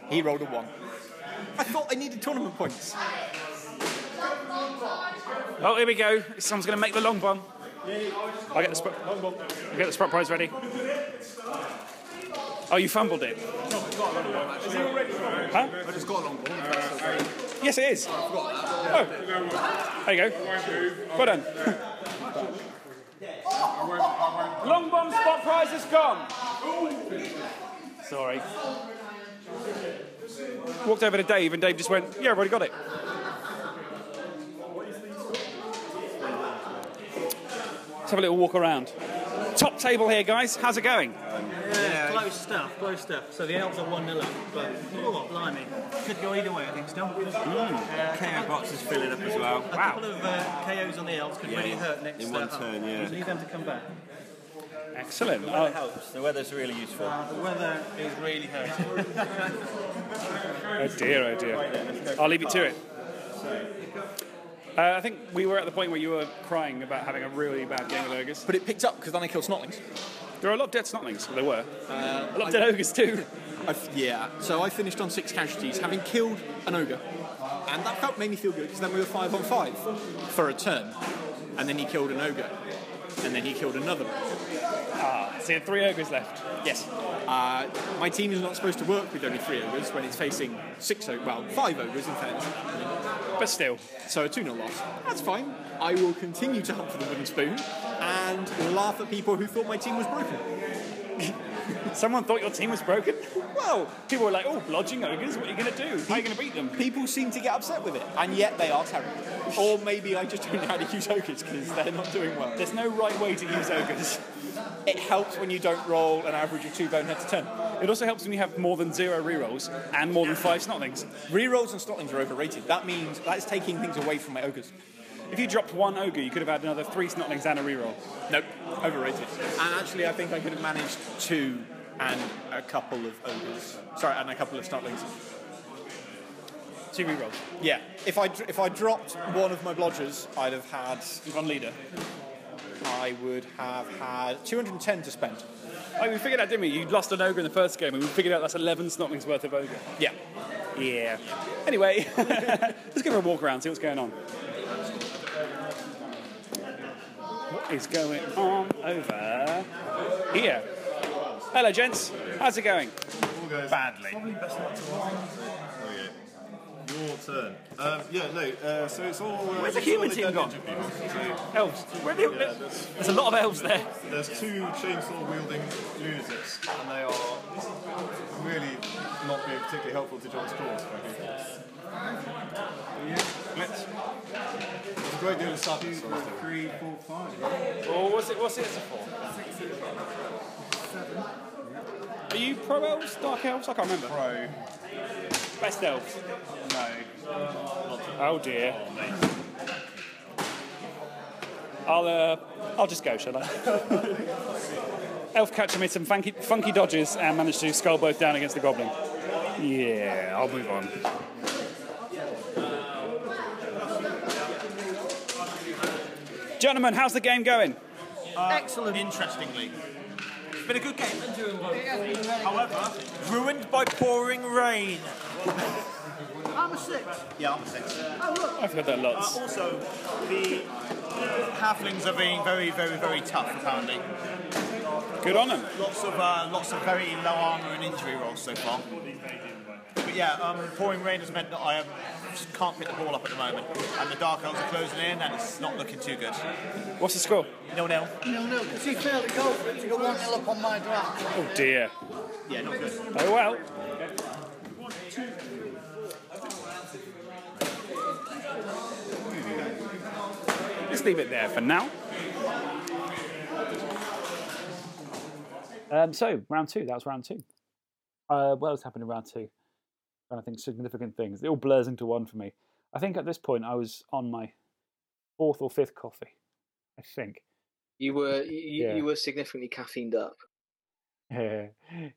He rolled a one. I thought I needed tournament points. Oh, here we go. Someone's going to make the long bomb. I get the spot. Long bomb. I get the spot prize ready. Oh, you fumbled it. Huh? I just got a long ball. Yes, it is. Oh, there you go. Well done. Long bomb spot prize is gone. Sorry. Walked over to Dave, and Dave just went, "Yeah, I've already got it." Let's have a little walk around. Top table here, guys. How's it going? Yeah, close stuff, close stuff. So the Elves are 1 0 up, but oh, blimey. Could go either way, I think, still. Uh, KO box is filling up as well. a couple of uh, KOs on the Elves could really hurt next in uh, one half. turn, yeah. Need them to come back. Excellent. The weather Oh, helps. The weather's really useful. Uh, the weather is really hurting. oh dear, oh dear. I'll leave you to it. Uh, I think we were at the point where you were crying about having a really bad game with ogres. But it picked up because then I killed Snotlings. There are a lot of dead snotlings. There were. a lot of dead ogres too. I've, yeah, so I finished on six casualties, having killed an ogre. And that felt made me feel good because then we were five on five for a turn. And then he killed an ogre. And then he killed another. Ah, so you had three ogres left. Yes. Uh, my team is not supposed to work with only three ogres when it's facing six, o- well, five ogres in fairness. But still. So a 2 0 loss. That's fine. I will continue to hunt for the wooden spoon and laugh at people who thought my team was broken. Someone thought your team was broken? Well, People were like, oh, blodging ogres, what are you going to do? How are you going to beat them? people seem to get upset with it, and yet they are terrible. Or maybe I just don't know how to use ogres because they're not doing well. There's no right way to use ogres. It helps when you don't roll an average of two boneheads a turn. It also helps when you have more than zero rerolls and more than five snotlings. Rerolls and Snotlings are overrated. That means that is taking things away from my ogres. If you dropped one ogre, you could have had another three snotlings and a reroll. Nope, overrated. And actually, I think I could have managed two and a couple of ogres. Sorry, and a couple of Snotlings. Two rerolls. Yeah, if I dr- if I dropped one of my blodgers, I'd have had One leader. I would have had 210 to spend. Oh, we figured out, didn't we? You lost an ogre in the first game, and we figured out that's 11 snotlings worth of ogre. Yeah. Yeah. Anyway, let's give her a walk around, see what's going on. What is going on over here? Hello, gents. How's it going? Badly. Probably best not to Okay. Your turn. Um, yeah, no. Uh, so it's all. Uh, Where's the it's all human team dead gone? ninja people. So Elves. Where are the, Yeah, there's- there's a lot of elves there. there's two chainsaw wielding lunatics, and they are really not being particularly helpful to John's cause. frankly. Let's. There's a great deal of sadness. this table. Three, four, five. Oh, what's it? What's it for? Are you pro elves, dark elves? I can't remember. Pro. Best elves. No. Oh dear. I'll uh, I'll just go, shall I? Elf catcher made some funky, funky dodges and managed to skull both down against the goblin. Yeah, I'll move on. Gentlemen, how's the game going? Excellent. Interestingly. It's been a good game. However, ruined by pouring rain. I'm a six. Yeah, I'm a six. Oh, look. I've heard that Uh, lots. also, the halflings are being very, very, very tough. Apparently, Good on them. lots of uh, lots of very low armor and injury rolls so far. But yeah, um, pouring rain has meant that I um, can't pick the ball up at the moment, and the Dark Elves are closing in, and it's not looking too good. What's the score? No, nil. No, no, because he failed to go for it to go 1 0 up on my draft. Oh dear. Yeah, not good. Oh well. Let's leave it there for now. Um, so, round two, that was round two. Uh, what else happened in round two? Trying to think significant things. It all blurs into one for me. I think at this point I was on my fourth or fifth coffee. I think. You were you, Yeah. you were significantly caffeined up.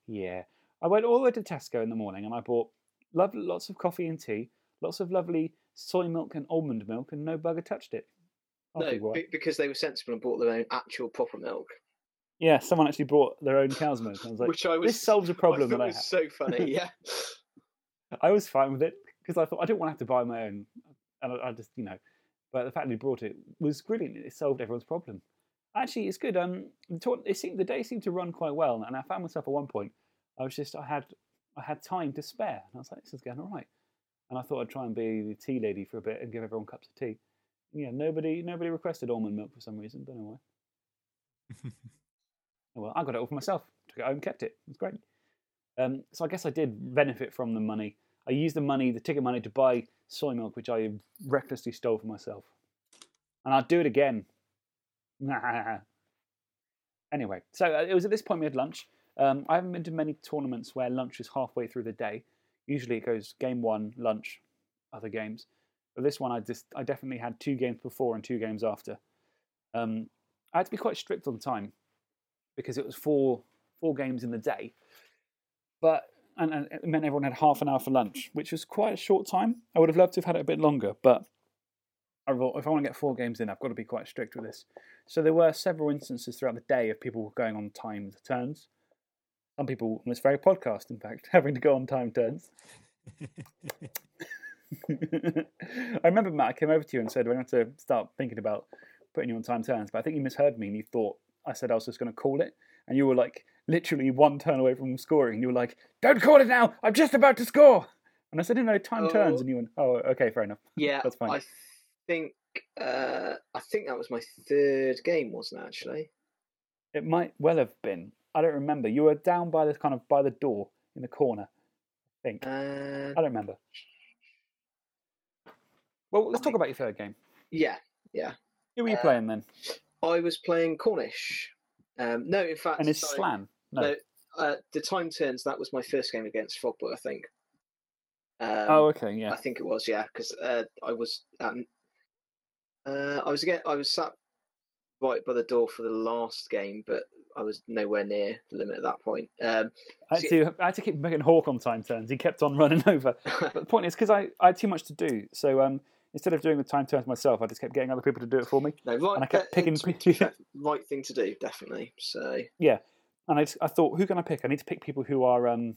yeah. I went all the way to Tesco in the morning and I bought lo- lots of coffee and tea, lots of lovely soy milk and almond milk, and no bugger touched it. No, because they were sensible and bought their own actual proper milk. Yeah, someone actually brought their own cow's milk. I was like, Which I was this solves a problem I that I was have. so funny. Yeah. I was fine with it because I thought I didn't want to have to buy my own, and I, I just you know, but the fact that he brought it was brilliant. It solved everyone's problem. Actually, it's good. Um, it seemed, the day seemed to run quite well, and I found myself at one point. I was just I had I had time to spare, and I was like, this is going all right. And I thought I'd try and be the tea lady for a bit and give everyone cups of tea. Yeah, nobody nobody requested almond milk for some reason. Don't know why. Oh, well, I got it all for myself. Took it home, kept it. It's great. Um, so I guess I did benefit from the money. I used the money, the ticket money, to buy soy milk, which I recklessly stole for myself. And I'd do it again. anyway, so uh, it was at this point we had lunch. Um, I haven't been to many tournaments where lunch is halfway through the day. Usually it goes game one, lunch, other games. But this one, I just I definitely had two games before and two games after. Um, I had to be quite strict on time because it was four four games in the day. But and, and it meant everyone had half an hour for lunch, which was quite a short time. I would have loved to have had it a bit longer, but I thought if I want to get four games in, I've got to be quite strict with this. So there were several instances throughout the day of people going on timed turns. Some people, on this very podcast, in fact, having to go on time turns. I remember Matt, I came over to you and said, "We're going to have to start thinking about putting you on time turns." But I think you misheard me and you thought I said I was just going to call it, and you were like literally one turn away from scoring. You were like, "Don't call it now! I'm just about to score." And I said, "No, no, time turns." Oh. And you went, "Oh, okay, fair enough." Yeah, that's fine. I think uh, I think that was my third game, wasn't it? Actually, It might well have been. I don't remember. You were down by the kind of by the door in the corner. I think. uh, I don't remember. Well, let's talk about your third game. yeah, yeah. Who were you Uh, playing then? I was playing Cornish. Um, no, in fact, And it's Slann. No. Uh, the time turns. That was my first game against Frogboy, I think. Um, oh, okay, yeah. I think it was, yeah, because uh, I was um, uh, I was again, I was sat right by the door for the last game, but I was nowhere near the limit at that point. Um, I had, to, I had to keep making Hawk on time turns. He kept on running over. but the point is, because I, I had too much to do, so um, instead of doing the time turns myself, I just kept getting other people to do it for me. no, right, and I kept picking. right thing to do, definitely. So yeah, and I, just, I thought, who can I pick? I need to pick people who are um,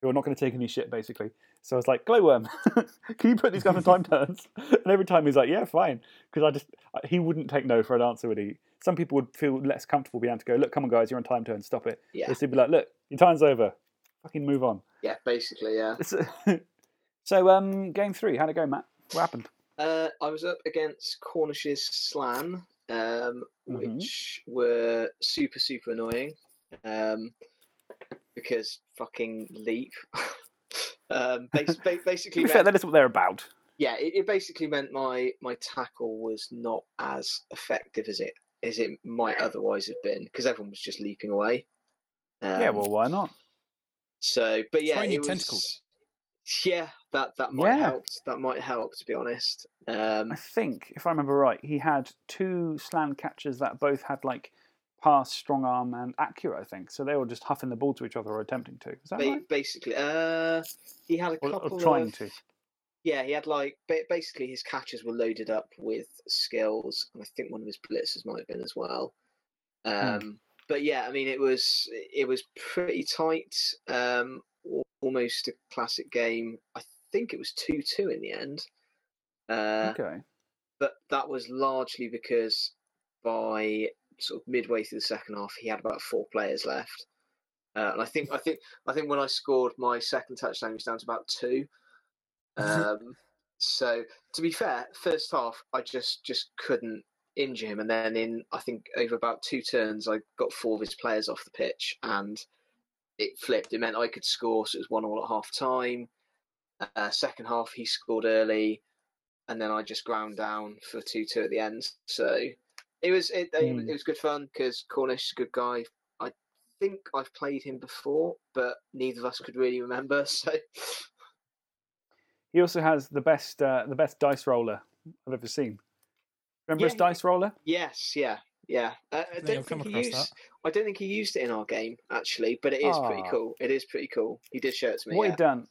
who are not going to take any shit, basically. So I was like, Glowworm, can you put these guys on time turns? And every time he's like, yeah, fine, because I just he wouldn't take no for an answer, would he? Some people would feel less comfortable being able to go, look, come on, guys, you're on time turn, stop it. Yeah. They'd be like, look, your time's over, fucking move on. yeah, basically, yeah. so, um, game three, how'd it go, Matt? What happened? Uh, I was up against Cornish's Slann, um, which were super super annoying, um, because fucking leap. um, bas- ba- basically, To be fair, that is what they're about. yeah, it, it basically meant my my tackle was not as effective as it as it might otherwise have been because everyone was just leaping away. Um, yeah, well, why not? So, but yeah, Try it was. tentacles. Yeah, that that might Yeah. help. That might help, to be honest. Um, I think, if I remember right, he had two Slann catches that both had like pass, strong arm, and accurate. I think so. They were just huffing the ball to each other or attempting to. Is that ba- right? basically, uh, he had a Or, couple or trying of to. Yeah, he had like ba- basically his catches were loaded up with skills, and I think one of his blitzers might have been as well. Um, But yeah, I mean, it was it was pretty tight, um, almost a classic game. I think it was two two in the end. Uh, Okay. but that was largely because by sort of midway through the second half, he had about four players left, uh, and I think I think I think when I scored my second touchdown, it was down to about two. Um, so to be fair, first half I just just couldn't injure him, and then in I think over about two turns, I got four of his players off the pitch, and it flipped. It meant I could score, so it was one all at half time. Uh, second half, he scored early. and then I just ground down for two two at the end. So it was it, it, Hmm. it was good fun because Cornish is a good guy. I think I've played him before, but neither of us could really remember. So He also has the best uh, the best dice roller I've ever seen. Remember his dice roller? yes, yeah, yeah. Uh, I don't think he across used. I don't think he used it in our game actually, but it is pretty Ah. cool. It is pretty cool. He did show it to me. what yeah. he'd done,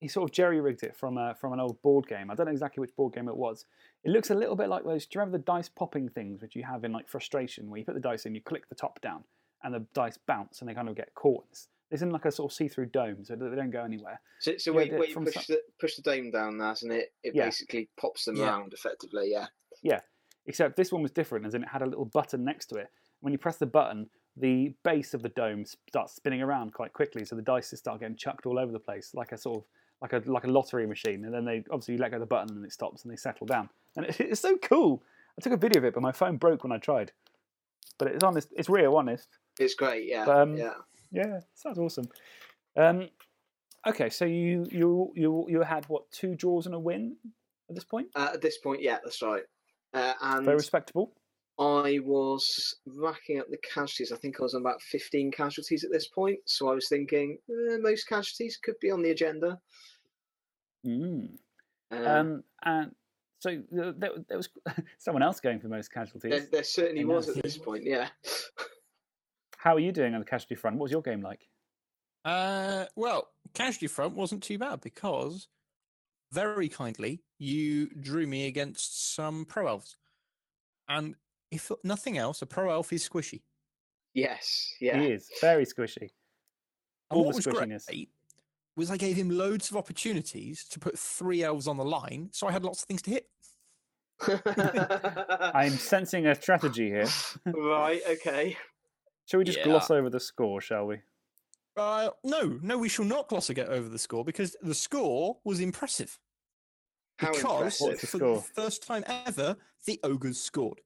he sort of jerry rigged it from a, from an old board game. I don't know exactly which board game it was. It looks a little bit like those. Do you remember the dice popping things which you have in like frustration, where you put the dice in, you click the top down, and the dice bounce and they kind of get caught. It's, it's in like a sort of see-through dome, so they don't go anywhere. So, so the- wait, from push some- the push the dome down, that, and it it Yeah. basically pops them Yeah. around effectively. Yeah. Yeah, except this one was different, as in it had a little button next to it. When you press the button, the base of the dome starts spinning around quite quickly, so the dice start getting chucked all over the place, like a sort of like a like a lottery machine. And then they obviously you let go of the button and it stops and they settle down. And it's so cool. I took a video of it, but my phone broke when I tried. But it's honest, it's real, honest. It's great. Yeah. But, um, yeah. Yeah, sounds awesome. Um, okay, so you you you you had what two draws and a win at this point? Uh, at this point, yeah, that's right. Uh, and Very respectable. I was racking up the casualties. I think I was on about 15 casualties at this point. So I was thinking eh, most casualties could be on the agenda. Mm. Uh, Um, and so uh, there, there was someone else going for most casualties. there, there certainly was at this point, yeah. How are you doing on the casualty front? What was your game like? Uh, well, casualty front wasn't too bad because very kindly you drew me against some pro elves, and if nothing else, a pro elf is squishy. Yes, yeah. He is very squishy. And All what the was squishiness. great was I gave him loads of opportunities to put three elves on the line, so I had lots of things to hit. I'm sensing a strategy here. right, okay. Shall we just Yeah. gloss over the score, shall we? Uh, no, no, we shall not gloss over the score because the score was impressive. How because impressive. What's the for the first time ever, the ogres scored.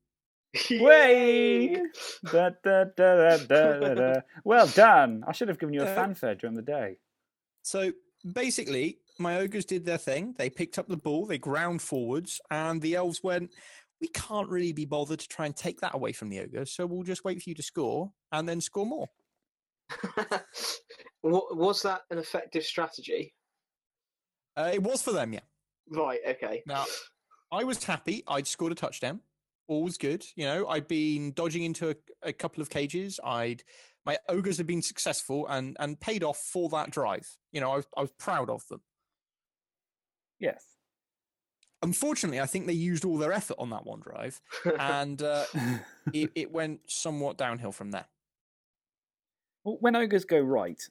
Way! Da, da, da, da, da, da, da. Well done. I should have given you a Uh, fanfare during the day. So basically, my ogres did their thing. They picked up the ball, they ground forwards, and the elves went, We can't really be bothered to try and take that away from the ogres, so we'll just wait for you to score and then score more. Was that an effective strategy? Uh, it was for them, yeah. Right, okay. Now, I was happy. I'd scored a touchdown. All was good. You know, I'd been dodging into a, a couple of cages. I'd my ogres have been successful and and paid off for that drive. You know, I was I was proud of them. Yes. Unfortunately, I think they used all their effort on that one drive, and uh, it, it went somewhat downhill from there. Well, when ogres go right,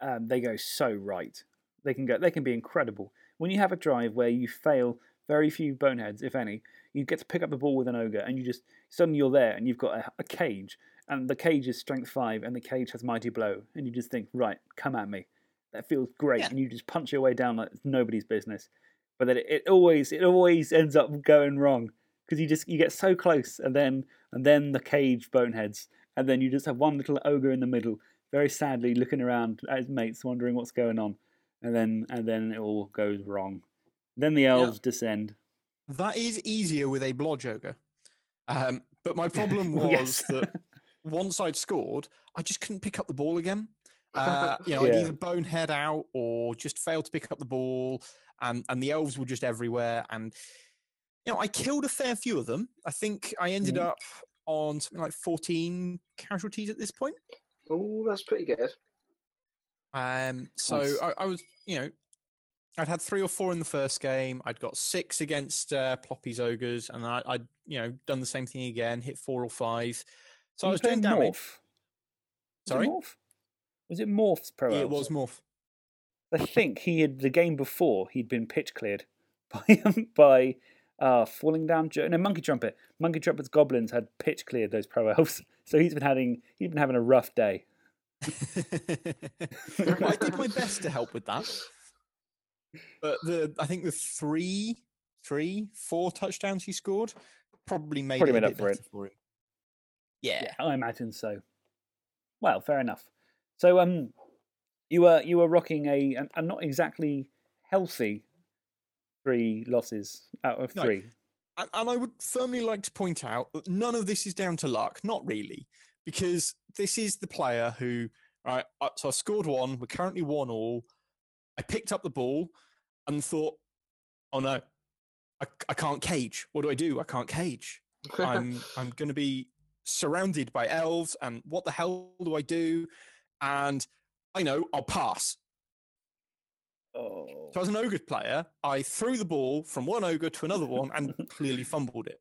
um, they go so right. They can go. They can be incredible. When you have a drive where you fail very few boneheads, if any, you get to pick up the ball with an ogre, and you just suddenly you're there, and you've got a, a cage, and the cage is strength five, and the cage has mighty blow, and you just think, right, come at me. That feels great, Yeah. and you just punch your way down like it's nobody's business. But then it, it always it always ends up going wrong because you just you get so close, and then and then the cage boneheads, and then you just have one little ogre in the middle, very sadly looking around at his mates, wondering what's going on, and then and then it all goes wrong. Then the elves descend. That is easier with a blodge ogre. Um, but my problem was Yes. that once I'd scored, I just couldn't pick up the ball again. Uh, you know, I'd Yeah. either bonehead out or just fail to pick up the ball, and and the elves were just everywhere. And you know, I killed a fair few of them. I think I ended Mhm. up on something like fourteen casualties at this point. Oh, that's pretty good. Um, so Nice. I, I was, you know, I'd had three or four in the first game. I'd got six against uh, Ploppy's ogres, and I, I'd, you know, done the same thing again, hit four or five. So I was doing playing damage. Morph? Was it Sorry, Morph? Was it Morph's pro? Yeah, it was Morph. I think he had the game before he'd been pitch cleared by um, by uh, falling down. Jo- No, Monkey Trumpet. Monkey Trumpet's goblins had pitch cleared those pro elves, so he's been having he's been having a rough day. I did my best to help with that, but the I think the three, three, four touchdowns he scored probably made Probably it a made up bit for it. better for him. Yeah. I imagine so. Well, fair enough. So um, you were you were rocking a a, a not exactly healthy three losses out of No. three. And, and I would firmly like to point out that none of this is down to luck. Not really, because this is the player who. Right, so I scored one. We're currently one all. I picked up the ball and thought, "Oh no, I, I can't cage. What do I do? I can't cage. I'm I'm going to be surrounded by elves, and what the hell do I do? And I know I'll pass. Oh. So as an ogre player, I threw the ball from one ogre to another one and clearly fumbled it.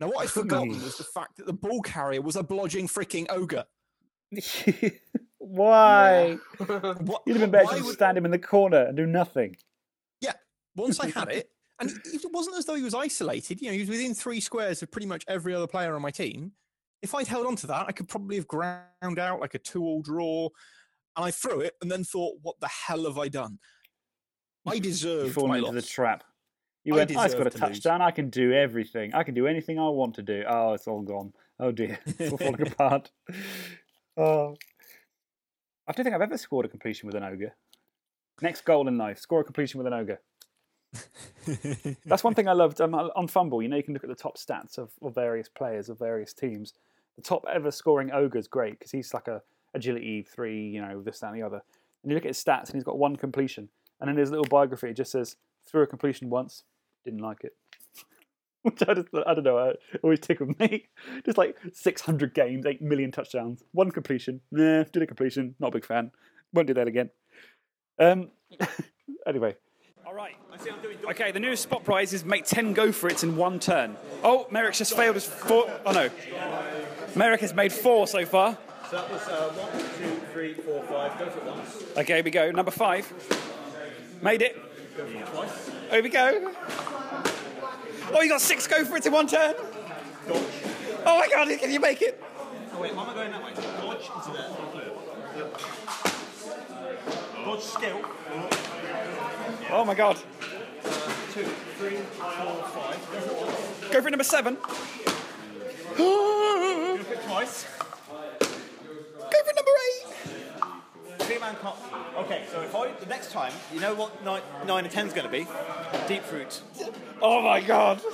Now what I'd forgotten was the fact that the ball carrier was a blodging freaking ogre. Why? What, You'd have been better why to would- stand him in the corner and do nothing. Yeah, once I had it, and it it wasn't as though he was isolated. You know, he was within three squares of pretty much every other player on my team. If I'd held on to that, I could probably have ground out like a two-all draw. And I threw it, and then thought, "What the hell have I done? I You deserved fall into the loss." trap. You I went, I scored a deserve to lose." touchdown. I can do everything. I can do anything I want to do. Oh, it's all gone. Oh dear, it's all falling apart. Oh, I don't think I've ever scored a completion with an ogre. Next goal in life: score a completion with an ogre. That's one thing I loved um, on FUMBBL. You know, you can look at the top stats of, of various players of various teams. The top ever scoring ogre is great because he's like a agility three, you know, this that and the other. And you look at his stats, and he's got one completion. And in his little biography, it just says threw a completion once, didn't like it. Which I, just, I don't know, it always tickled me. Just like 600 games, 8 million touchdowns, one completion. Nah, did a completion, not a big fan. Won't do that again. Um, anyway. All right. Okay, the new spot prize is make 10 go for it in one turn. Oh, Merrick's just failed his four. Oh no. Merrick has made four so far. So that was uh, one, two, three, four, five. Go for it once. Okay, here we go. Number five. Made it. Go for twice. Here we go. Oh, you got six go for it in one turn. Dodge. Oh my god, can you make it? Oh wait, why am I going that way? Dodge into there. Dodge skill. Oh my god. Two, three, four, five. Go for it. Go for number seven. Go for. Go for number eight. Three man cop. Okay, so if I the next time, you know what nine, nine and ten's going to be? Deep Root. Oh my god. Go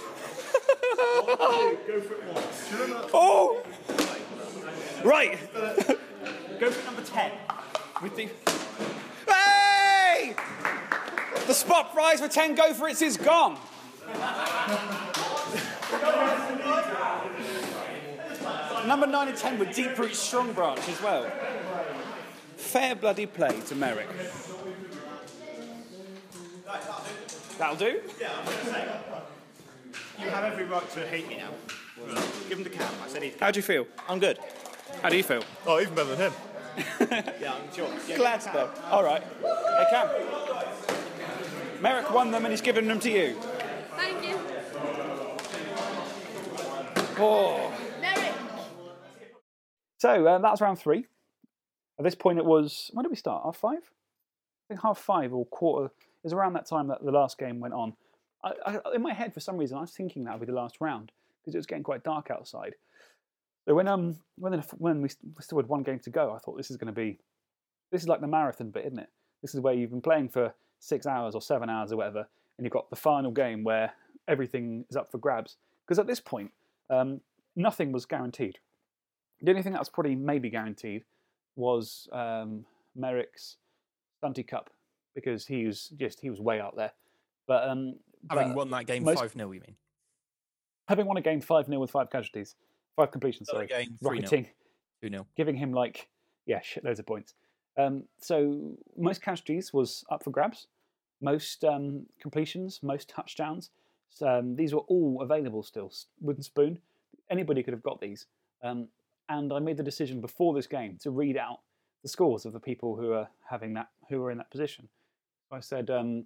for it once. Oh. Right. Go for number ten. With the. Hey! The spot prize for 10 go for it is is gone. Number 9 and 10 with Deep Root Strong Branch as well. Fair bloody play to Merrick. That'll do. You have every right to hate me now. Give him the cam. I said he's. How do you feel? I'm good. How do you feel? Oh, even better than him. Yeah, I'm sure. Yeah, Glad to know. All right. Hey, Cam. Merrick won them and he's given them to you. Thank you. Oh. So uh, that's round three. At this point, it was when did we start? Half five? I think half five or quarter. It was around that time that the last game went on. I, I, in my head, for some reason, I was thinking that would be the last round because it was getting quite dark outside. So when um when when we, we still had one game to go, I thought this is going to be this is like the marathon bit, isn't it? This is where you've been playing for six hours or seven hours or whatever, and you've got the final game where everything is up for grabs. Because at this point, um, nothing was guaranteed. The only thing that was probably maybe guaranteed was um, Merrick's Stunty Cup because he was just he was way out there. But um, Having but won that game 5 0, you mean? having won a game five 0 with five casualties, five completions. Another Sorry, game, 3-0. rocketing, 2 0. giving him like yeah, shit loads of points. Um, so most casualties was up for grabs, most um, completions, most touchdowns. So, um, these were all available still. Wooden spoon, anybody could have got these. Um, and I made the decision before this game to read out the scores of the people who are having that, who are in that position. I said, um,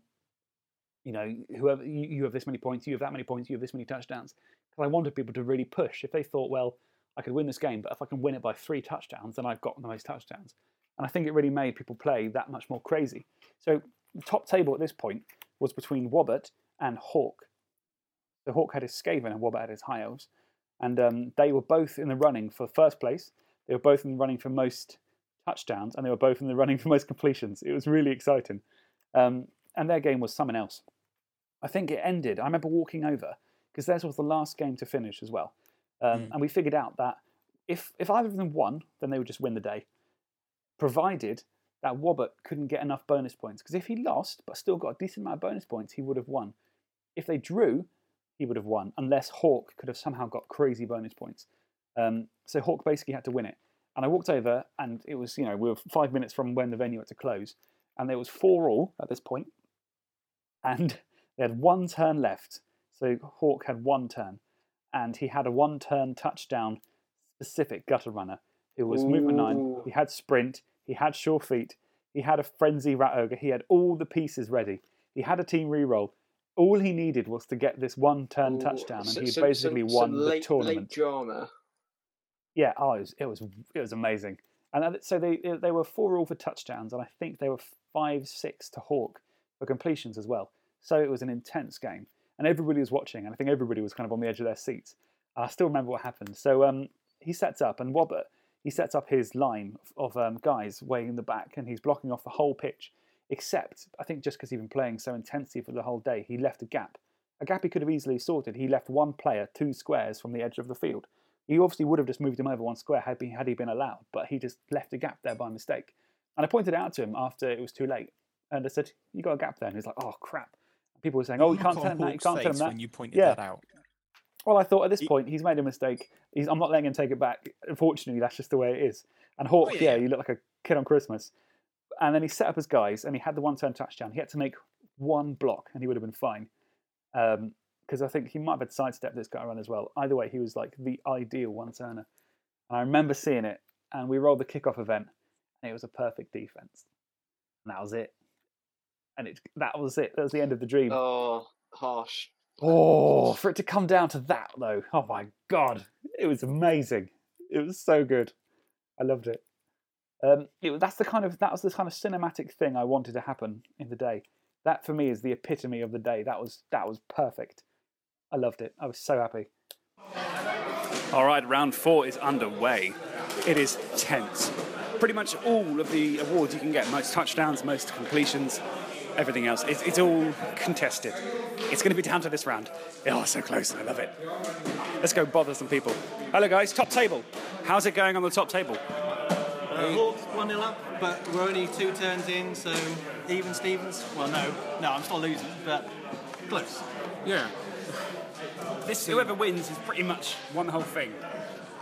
you know, whoever you, you have this many points, you have that many points, you have this many touchdowns. Because I wanted people to really push. If they thought, well, I could win this game, but if I can win it by three touchdowns, then I've got the most touchdowns. And I think it really made people play that much more crazy. So the top table at this point was between Wobbett and Hawk. So Hawk had his Skaven and Wobbett had his Elves. And um, they were both in the running for first place. They were both in the running for most touchdowns, and they were both in the running for most completions. It was really exciting. Um, and their game was someone else. I think it ended. I remember walking over because theirs was the last game to finish as well, um, and we figured out that if if either of them won, then they would just win the day, provided that Wobbett couldn't get enough bonus points. Because if he lost but still got a decent amount of bonus points, he would have won. If they drew, he would have won, unless Hawk could have somehow got crazy bonus points. Um, so Hawk basically had to win it. And I walked over, and it was, you know, we were five minutes from when the venue had to close, and there was four all at this point, and they had one turn left. So Hawk had one turn, and he had a one turn touchdown specific gutter runner who was movement nine. He had sprint, he had sure feet, he had a frenzy rat ogre, he had all the pieces ready. He had a team reroll. All he needed was to get this one turn Ooh, touchdown, and he some- basically some- won some the tournament. Late drama. Yeah, oh, it was it was it was amazing. And so they they were four all for touchdowns, and I think they were five six to Hawk for completions as well. So it was an intense game, and everybody was watching, and I think everybody was kind of on the edge of their seats. I still remember what happened. So um, he sets up, and Wobbett he sets up his line of um, guys way in the back, and he's blocking off the whole pitch. Except I think just because he'd been playing so intensely for the whole day, he left a gap. A gap he could have easily sorted. He left one player two squares from the edge of the field. He obviously would have just moved him over one square had, he had he been allowed, but he just left a gap there by mistake. And I pointed it out to him after it was too late, and I said, "You got a gap there," and he's like, "Oh crap." People were saying, "Oh, you can't tell him that. You can't tell him that." when you pointed yeah. that out. Well, I thought at this point he's made a mistake. He's, I'm not letting him take it back. Unfortunately, that's just the way it is. And Hawk, Oh, yeah, yeah. you look like a kid on Christmas. And then he set up his guys, and he had the one-turn touchdown. He had to make one block, and he would have been fine. Um, because I think he might have had sidestepped this guy run as well. Either way, he was like the ideal one-turner. And I remember seeing it, and we rolled the kickoff event, and it was a perfect defense. And that was it. And it that was it. That was the end of the dream. Oh, harsh. Oh, for it to come down to that though, oh my god, it was amazing. It was so good. I loved it. Um, it that's the kind of that was the kind of cinematic thing I wanted to happen in the day. That for me is the epitome of the day. That was that was perfect. I loved it. I was so happy. All right, round four is underway. It is tense. Pretty much all of the awards you can get most touchdowns, most completions, everything else it's, it's all contested. It's going to be down to this round. Oh, so close. I love it. Let's go bother some people. Hello, guys. Top table. How's it going on the top table? Uh, Hawks 1 0 up, but we're only two turns in, so even Stevens. Well, no, no, I'm still losing, but close. Yeah. This whoever wins is pretty much one whole thing.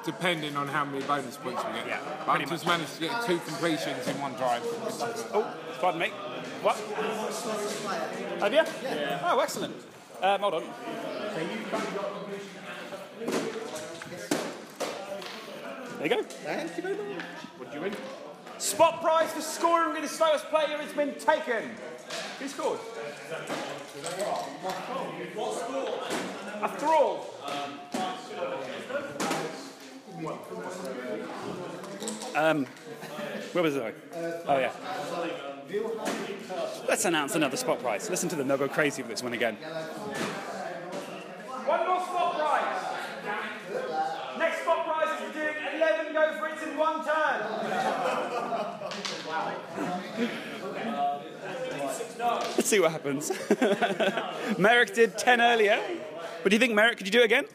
Depending on how many bonus points we get. Yeah, But I've just managed to get two completions in one drive. Oh, pardon me. What? Have you? Yeah. Oh, excellent. Um, hold on. There you go. Thank you very much. What do you win? Spot prize for scoring with the slowest player has been taken. Who scored? A thrall. Um, where was I? Oh yeah. Let's announce another spot prize. Listen to them; they'll go crazy with this one again. One more spot prize. Next spot prize is for doing 11 go for it in one turn. Let's see what happens. Merrick did 10 earlier. What do you think, Merrick, could you do it again?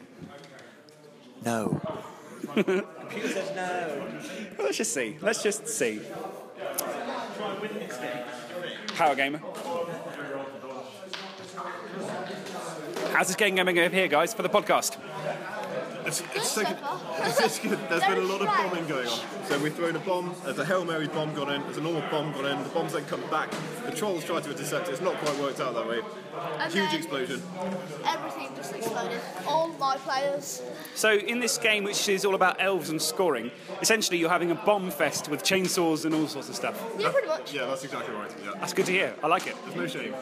No. Computer says no. Well, let's just see. Let's just see. Power Gamer. How's this game going over here, guys, for the podcast? It's, it's, so good. It's, it's good. There's been a lot of bombing going on. So we've thrown a bomb, there's a Hail Mary bomb gone in, there's a normal bomb gone in, the bomb's then come back, the trolls tried to intercept it, it's not quite worked out that way. And Huge then- explosion. Everything just exploded. All my players. So, in this game, which is all about elves and scoring, essentially you're having a bomb fest with chainsaws and all sorts of stuff. Yeah, pretty much. Yeah, that's exactly right. Yeah. That's good to hear. I like it. There's no shame.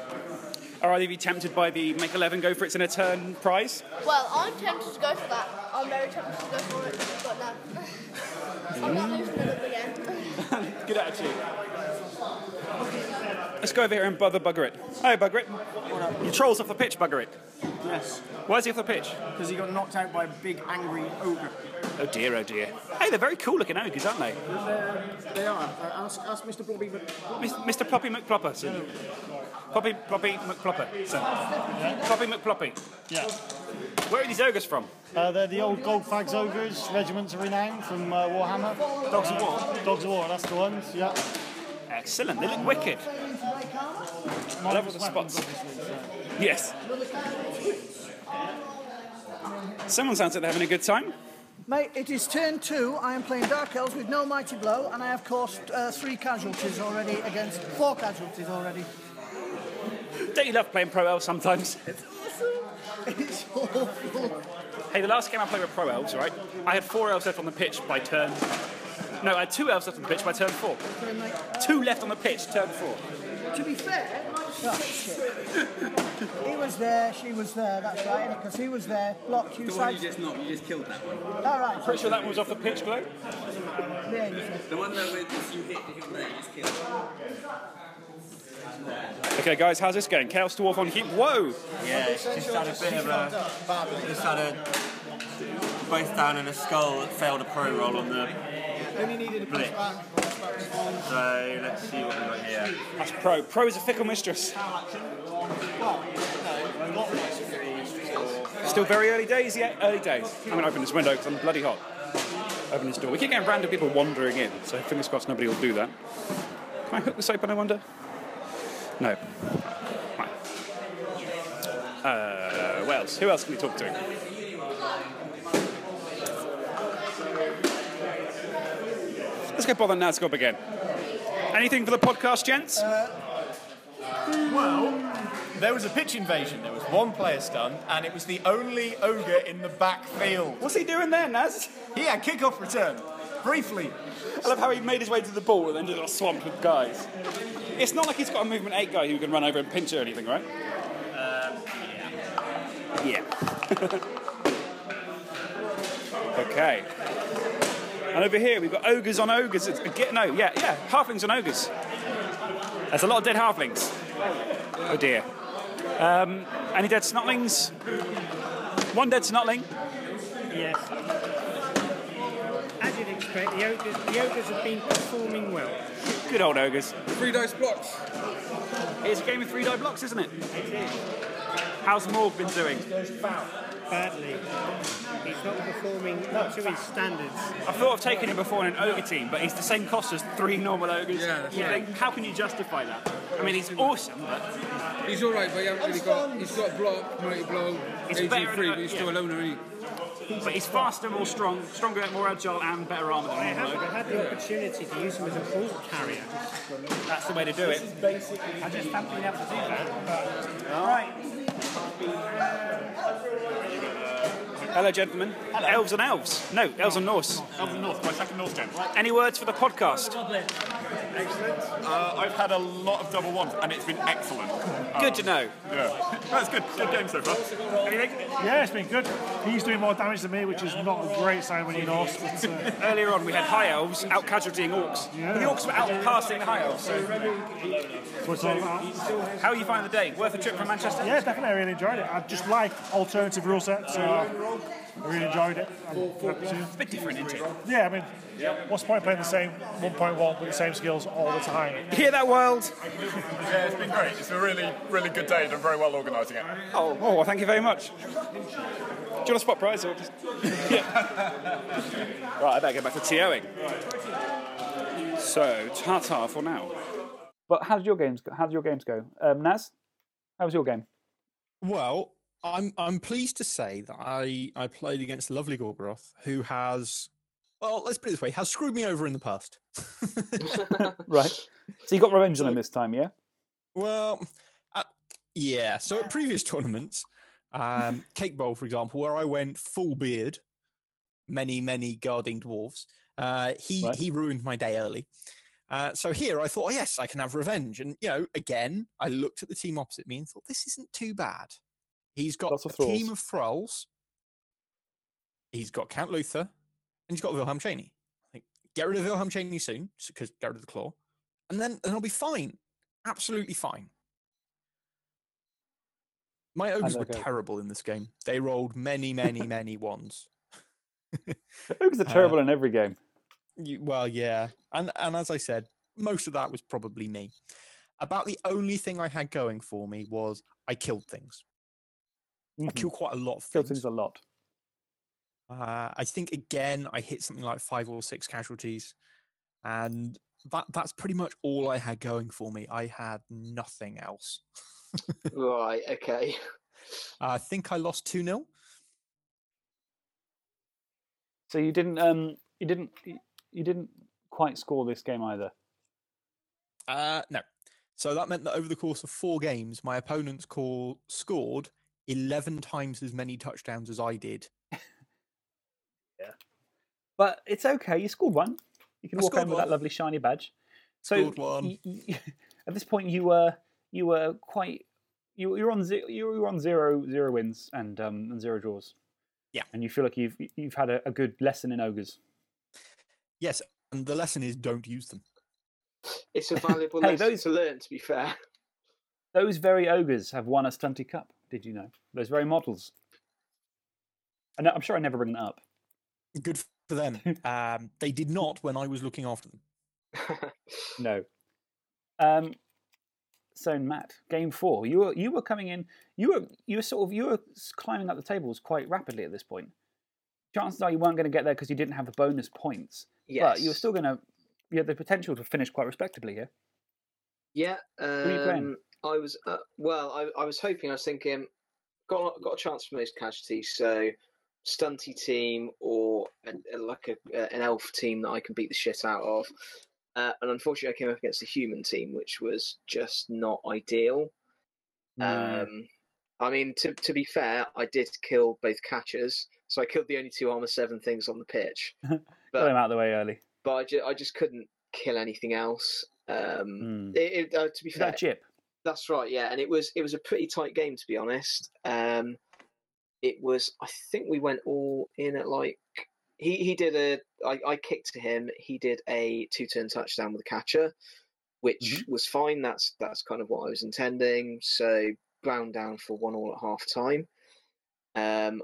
Are either of you tempted by the make 11 go for it in a turn prize? Well, I'm tempted to go for that. I'm very tempted to go for it, but no. I'm not losing it again. Good attitude. Let's go over here and bother Bugger it. Hi, Bugger it. Your troll's off the pitch, Bugger it. Yes. Why is he off the pitch? Because he got knocked out by a big angry ogre. Oh dear, oh dear. Hey, they're very cool looking ogres, aren't they? They're- they are. Uh, ask, ask Mr. Blobby. Mc- Mis- Mr. Ploppy McPlopperson. Ploppy, Ploppy, McPlopper. So, Ploppy, McPloppy. Yeah. Where are these ogres from? Uh, they're the old Golgfag's Ogres, Regiments of Renown from uh, Warhammer. Dogs of War? Dogs of War, that's the ones, yeah. Excellent. They look wicked. I love all the spots. Yes. Someone sounds like they're having a good time. Mate, it is turn two. I am playing Dark Elves with no Mighty Blow, and I have caused uh, three casualties already against four casualties already. Don't you love playing Pro Elves sometimes? It's awful. Hey, the last game I played with Pro Elves, right? I had four elves left on the pitch by turn. No, I had two elves left on the pitch by turn four. Two left on the pitch, turn four. To be fair, oh, shit. he was there, she was there, that's right, because he was there, blocked you The one you sides. just knocked, you just killed that one. All right. Pretty sure that one was off the pitch, Glow. Yeah. The one that with you hit the hill there, you just killed. Okay, guys, how's this going? Chaos Dwarf on keep. Whoa! Yeah, it's just had a bit of a. Just had a. Both down in a skull that failed a pro roll on the Only needed a blitz. So let's see what we got here. That's Pro. Pro is a fickle mistress. Still very early days yet? Early days. I'm going to open this window because I'm bloody hot. Open this door. We keep getting random people wandering in, so fingers crossed nobody will do that. Can I hook this open, I wonder? No. Right. Uh, what else? Who else can we talk to? Let's go bother Nazgob again. Anything for the podcast, gents? Well, there was a pitch invasion. There was one player stunned, and it was the only ogre in the backfield. What's he doing there, Naz? He had kickoff return. Briefly. I love how he made his way to the ball and then just got swamped with guys. It's not like he's got a movement eight guy who can run over and pinch or anything, right? Yeah. okay. And over here we've got ogres on ogres. It's, get, no, yeah, yeah, halflings on ogres. There's a lot of dead halflings. Oh dear. Um, any dead snotlings? One dead snotling. Yes. As the ogres, the ogres have been performing well. Good old ogres. Three dice blocks. It's a game of three die blocks, isn't it? It is. How's Morg been doing? Badly. He's not performing up to his standards. I thought of taking him before in an ogre team, but he's the same cost as three normal ogres. Yeah, that's You right. think, how can you justify that? I mean, he's awesome, but He's all right, but he hasn't really got. He's got block, mighty blow, He's AG better free, than- but he's yeah. still a loner, isn't but he's faster, more strong, stronger, more agile, and better armor than I a normal have. I had the opportunity to use him as a ball carrier. That's the way to do it. I just haven't been able to do that. But All right. Hello, gentlemen. Elves and elves. No, elves and Norse. Elves and Norse, my second Norse game. Any words for the podcast? Excellent. Uh, I've had a lot of double ones, and it's been excellent. Good to know. Yeah. That's good. Good game so far. Anything? Yeah, it's been good. He's doing more damage than me, which is not a great sign when you're Norse. But, uh, Earlier on, we had high elves out casualtying orcs. But the orcs were out passing the high elves. So, that's what it's all about. how are you finding the day? Worth a trip from Manchester? Yeah, definitely. I really enjoyed it. I just like alternative rule sets, so I really enjoyed it. I'm happy to. It's a bit different, isn't it? Yeah, I mean, what's the point playing the same 1.1 with the same skills all the time? You hear that, world? Yeah, it's been great. It's a really, really good day. Done very well organising it. Oh, oh, well, thank you very much. Do you want a spot prize or just? yeah. right, I better get back to TOing. So, ta-ta for now. But how did your games? Go? How did your games go? Um, Naz, how was your game? Well, I'm I'm pleased to say that I I played against lovely Gorgoroth, who has, well, let's put it this way, has screwed me over in the past. Right. So you got revenge on him this time, yeah? Well, uh, yeah. So at previous tournaments, um, Cake Bowl, for example, where I went full beard, many many guarding dwarves, uh, he Right. he ruined my day early. Uh, so here I thought, oh, yes, I can have revenge, and you know, again, I looked at the team opposite me and thought, this isn't too bad. He's got Lots of a team of thralls. He's got Count Luthor, and he's got Wilhelm Chaney. I think get rid of Wilhelm Chaney soon, because get rid of the claw, and then and I'll be fine, absolutely fine. My ogres were okay. terrible in this game. They rolled many, many, many ones. Ogres are uh, terrible in every game. You, well, yeah, and and as I said, most of that was probably me. About the only thing I had going for me was I killed things. I killed quite a lot of Mm-hmm. Killed things. things a lot. Uh, I think again I hit something like five or six casualties, and that that's pretty much all I had going for me. I had nothing else. right. Okay. I think I lost two 0 So you didn't um you didn't you didn't quite score this game either. Uh, no. So that meant that over the course of four games, my opponents call, scored 11 times as many touchdowns as I did. Yeah. But it's okay. You scored one. You can I walk scored home with that lovely shiny badge. So Scored one. y- y- at this point, you were you were quite you you were on zero, you were on zero zero wins and um and zero draws. Yeah. And you feel like you've you've had a, a good lesson in ogres. Yes, and the lesson is don't use them. It's a valuable Hey, lesson those- to learn. To be fair. Those very ogres have won a Stunty Cup. Did you know? Those very models. And I'm sure I never bring that up. Good for them. um, they did not when I was looking after them. No. Um. So Matt, game four, you were you were coming in. You were you were sort of you were climbing up the tables quite rapidly at this point. Chances are you weren't going to get there because you didn't have the bonus points. Yes. But you were still going to. You had the potential to finish quite respectably here. Yeah. are you playing? Um, I was uh, well. I, I was hoping. I was thinking. Got got a chance for most casualties. So, stunty team or an, like a, an elf team that I can beat the shit out of. Uh, and unfortunately, I came up against a human team, which was just not ideal. Um, I mean, to to be fair, I did kill both catchers, so I killed the only two armor seven things on the pitch. But, Got him out of the way early. but I, ju- I just couldn't kill anything else. Um, Hmm. it, it, uh, to be Is fair, that Chip? That's right, yeah, and it was it was a pretty tight game to be honest. Um, it was, I think we went all in at like he he did a I, I kicked to him. He did a two turn touchdown with a catcher, which was fine. That's that's kind of what I was intending. So Brown down for one all at half time. Um,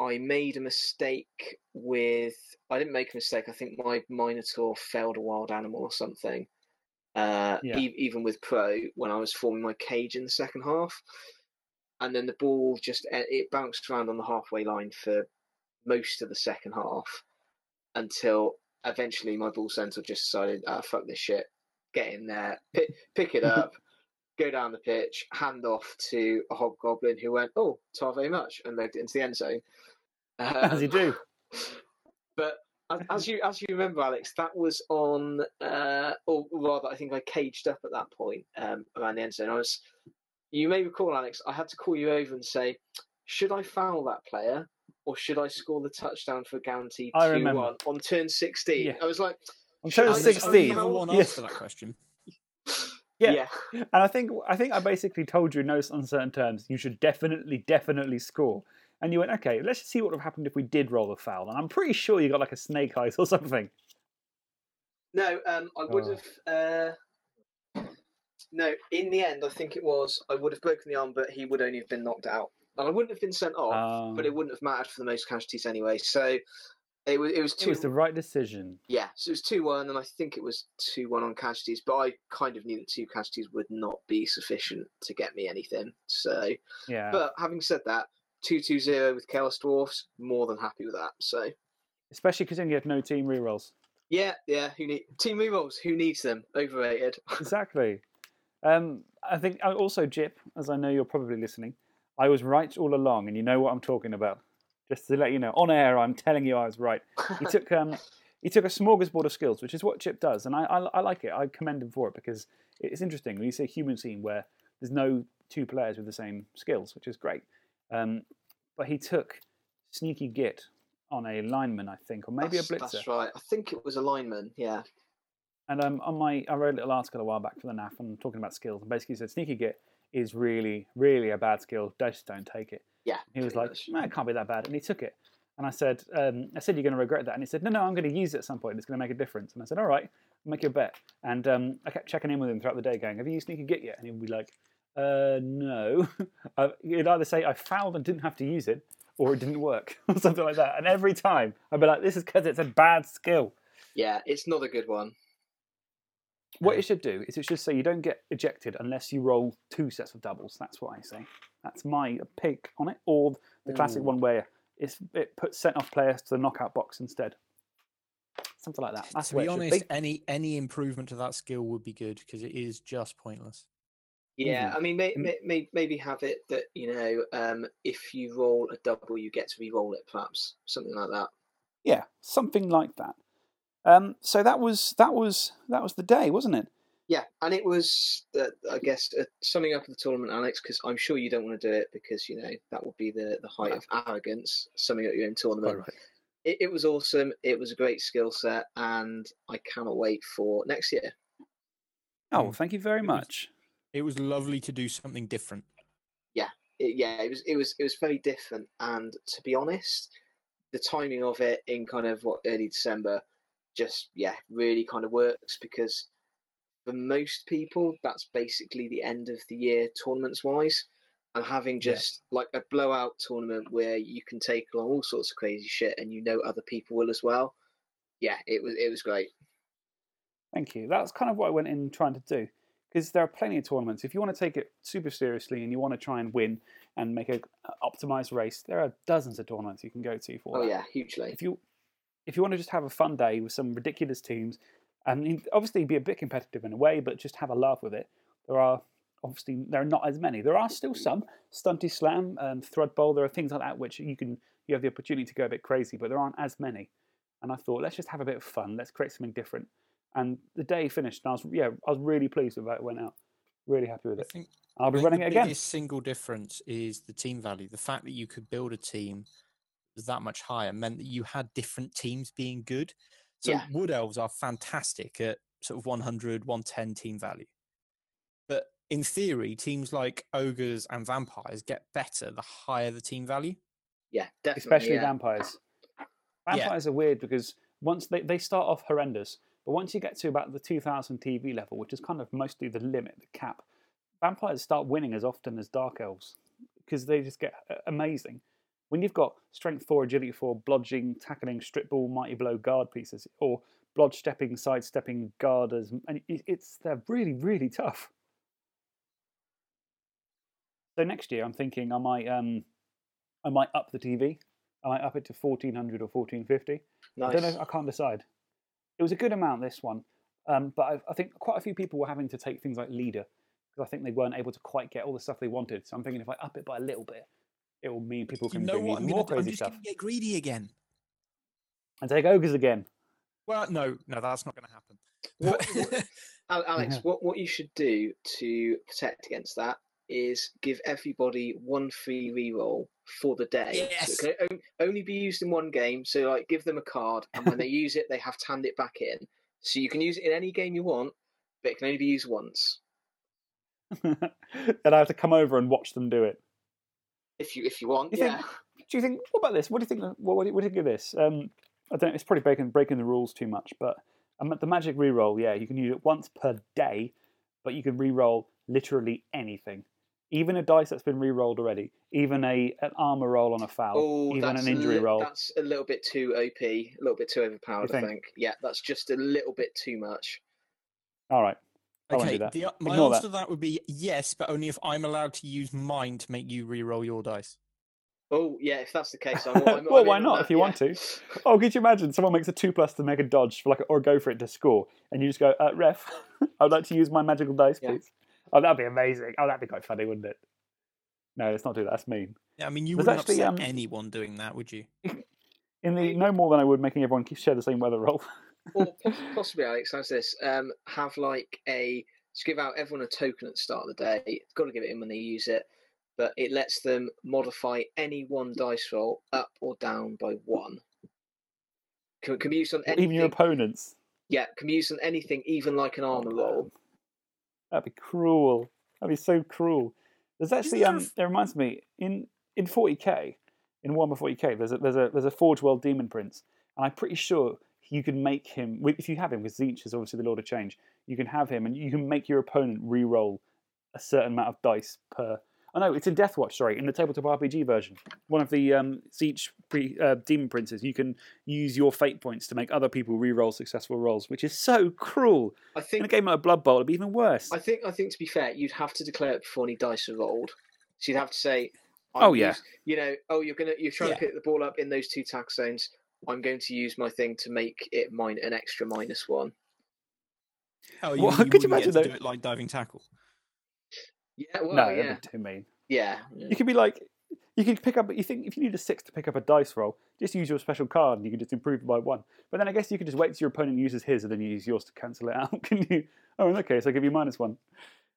I made a mistake with. I didn't make a mistake. I think my Minotaur failed a wild animal or something. Uh, Yeah. e- even with Pro, when I was forming my cage in the second half, and then the ball just eh, it bounced around on the halfway line for most of the second half until eventually my bull centaur just decided, ah, fuck this shit, get in there, pick, pick it up, go down the pitch, hand off to a hobgoblin who went, oh, tar very much, and legged it into the end zone. As you Um, do. But as, as you as you remember, Alex, that was on, uh, or rather, I think I caged up at that point um, around the end zone. I was, you may recall, Alex, I had to call you over and say, should I foul that player or should I score the touchdown for guaranteed I two remember. one on turn sixteen? Yeah. I was like, On should turn I sixteen. foul- One Yeah. answer that question. Yeah. And I think I think I basically told you in no uncertain terms you should definitely, definitely score. And you went, okay, let's just see what would have happened if we did roll a foul. And I'm pretty sure you got like a snake eyes or something. No, um, I would Oh. have. Uh, no, in the end, I think it was I would have broken the arm, but he would only have been knocked out, and I wouldn't have been sent off. but Ah. it wouldn't have mattered for the most casualties anyway. So it was. It was It was the right decision. Yeah, so it was two one, and I think it was two one on casualties. But I kind of knew that two casualties would not be sufficient to get me anything. So, Yeah. but having said that, two two zero with Chaos Dwarfs, more than happy with that. So. Especially because then you had no team rerolls. Yeah, yeah. Who need team rerolls? Who needs them? Overrated. Exactly. Um, I think uh, also, Jip, as I know you're probably listening, I was right all along, and you know what I'm talking about. Just to let you know, on air, I'm telling you I was right. He took um, he took a smorgasbord of skills, which is what Chip does, and I, I, I like it. I commend him for it because it's interesting when you see a human scene where there's no two players with the same skills, which is great. Um, but he took sneaky git on a lineman, I think, or maybe that's, a blitzer. That's right. I think it was a lineman. Yeah. And um, on my, I wrote a little article a while back for the NAF and talking about skills, and basically said sneaky git is really, really a bad skill. Just don't take it. Yeah. He was like, much. "Man, it can't be that bad," and he took it. And I said, um, "I said you're going to regret that," and he said, "No, no, I'm going to use it at some point. It's going to make a difference." And I said, "All right, make your bet." And um, I kept checking in with him throughout the day, going, "Have you used sneaky git yet?" And he'd be like, "Uh, no." Uh, He'd either say I fouled and didn't have to use it, or it didn't work, or something like that. And every time I'd be like, "This is because it's a bad skill." Yeah, it's not a good one. What it should do is it should say you don't get ejected unless you roll two sets of doubles. That's what I say. That's my pick on it. Or the classic Ooh. one where it's, it puts sent off players to the knockout box instead. Something like that. That's to where be honest, be. any any improvement to that skill would be good because it is just pointless. Yeah, Mm-hmm. I mean, may, may, may, maybe have it that you know, um, if you roll a double, you get to re-roll it, perhaps something like that. Yeah, something like that. Um, so that was that was that was the day, wasn't it? Yeah, and it was, uh, I guess, uh, summing up of the tournament, Alex, because I'm sure you don't want to do it because you know that would be the, the height of arrogance, summing up your own tournament. It, it was awesome. It was a great skill set, and I cannot wait for next year. Oh, thank you very much. It was lovely to do something different. yeah, it, yeah, it was it was it was very different, and to be honest, the timing of it in kind of what early December, just yeah, really kind of works because for most people that's basically the end of the year tournaments wise, and having Yeah. just like a blowout tournament where you can take along all sorts of crazy shit and you know other people will as well. Yeah, it was it was great. Thank you. That's kind of what I went in trying to do. Because there are plenty of tournaments. If you want to take it super seriously and you want to try and win and make an optimized race, there are dozens of tournaments you can go to for Oh that. yeah, hugely. If you if you want to just have a fun day with some ridiculous teams, and obviously be a bit competitive in a way, but just have a laugh with it, there are obviously there are not as many. There are still some Stunty Slam and Thread Bowl. There are things like that which you can you have the opportunity to go a bit crazy, but there aren't as many. And I thought let's just have a bit of fun. Let's create something different. And the day finished, and I was yeah I was really pleased with how it went out. Really happy with it. think- I'll be running it again. The biggest single difference is the team value. The fact that you could build a team that much higher meant that you had different teams being good. So Yeah. wood elves are fantastic at sort of 100, 110 team value. But in theory, teams like ogres and vampires get better the higher the team value. Yeah, definitely. especially yeah. vampires. Yeah. Vampires are weird because once they, they start off horrendous, but once you get to about the 2000 TV level, which is kind of mostly the limit, the cap, vampires start winning as often as dark elves because they just get uh, amazing. When you've got strength 4, agility 4, blodging, tackling, strip ball, mighty blow, guard pieces, or blodge stepping, sidestepping, guarders, and it's they're really, really tough. So next year, I'm thinking I might um, I might up the TV. I might up it to 1400 or 1450. I don't know. I can't decide. It was a good amount this one, um, but I, I think quite a few people were having to take things like leader because I think they weren't able to quite get all the stuff they wanted. So I'm thinking if I up it by a little bit, it will mean people You can know bring what? I'm, even gonna more? I'm crazy just stuff going to get greedy again. and take ogres again. Well, no, no, that's not going to happen. What, what- Alex, Yeah. what, what you should do to protect against that is give everybody one free reroll for the day. Yes. So it can only be used in one game. So, like, give them a card, and when they use it, they have to hand it back in. So you can use it in any game you want, but it can only be used once. and I have to come over and watch them do it. If you if you want, You yeah. think, do you think? What about this? What do you think? What, what do you what do you think of this? Um, I don't. It's probably breaking breaking the rules too much, but um, the magic reroll. Yeah, you can use it once per day, but you can reroll literally anything, even a dice that's been rerolled already, even a an armor roll on a foul, Oh, even that's an a injury li- roll. That's a little bit too OP, a little bit too overpowered. I think? think. Yeah, that's just a little bit too much. All right. I Okay, do that. the, my Ignore answer that. to that would be yes, but only if I'm allowed to use mine to make you re-roll your dice. Oh yeah, if that's the case, I'm, I'm, well, I'm why not that, if you yeah. want to? Oh, could you imagine someone makes a two plus to make a dodge for like, or go for it to score, and you just go, uh, "Ref, I'd like to use my magical dice, please." Oh, that'd be amazing. Oh, that'd be quite funny, wouldn't it? No, let's not do that. That's mean. Yeah, I mean, you There's wouldn't actually, upset um, anyone doing that, would you? In the no more than I would making everyone share the same weather roll. or possibly, Alex, how's this? Um, have like a just give out everyone a token at the start of the day. Got to give it in when they use it, but it lets them modify any one dice roll up or down by one. Can, can be used on anything. Even your opponents. Yeah, can be used on anything, even like an armor roll. That'd be cruel. That'd be so cruel. There's actually um. It reminds me in in 40k, in Warhammer 40k, there's a there's a there's a Forge World Demon Prince, and I'm pretty sure you can make him if you have him because Tzeentch is obviously the Lord of Change. You can have him, and you can make your opponent re-roll a certain amount of dice per. Oh no, it's in Deathwatch. Sorry, in the tabletop RPG version, one of the um, Siege pre, uh, demon princes. You can use your fate points to make other people re-roll successful rolls, which is so cruel. I think in a game like Blood Bowl, it'd be even worse. I think I think to be fair, you'd have to declare it before any dice are rolled. So you'd have to say, Oh, I'm yeah. use- you know, oh you're gonna you're trying Yeah. to pick the ball up in those two tackle zones. I'm going to use my thing to make it mine an extra minus one. Oh, you, Well, you could you wouldn't imagine to though- do it like diving tackle. Yeah, well, no, yeah, that'd be too mean. yeah. You could be like, you could pick up. You think if you need a six to pick up a dice roll, just use your special card, and you can just improve it by one. But then I guess you could just wait till your opponent uses his, and then you use yours to cancel it out. Can you? Oh, in that case, I give you minus one.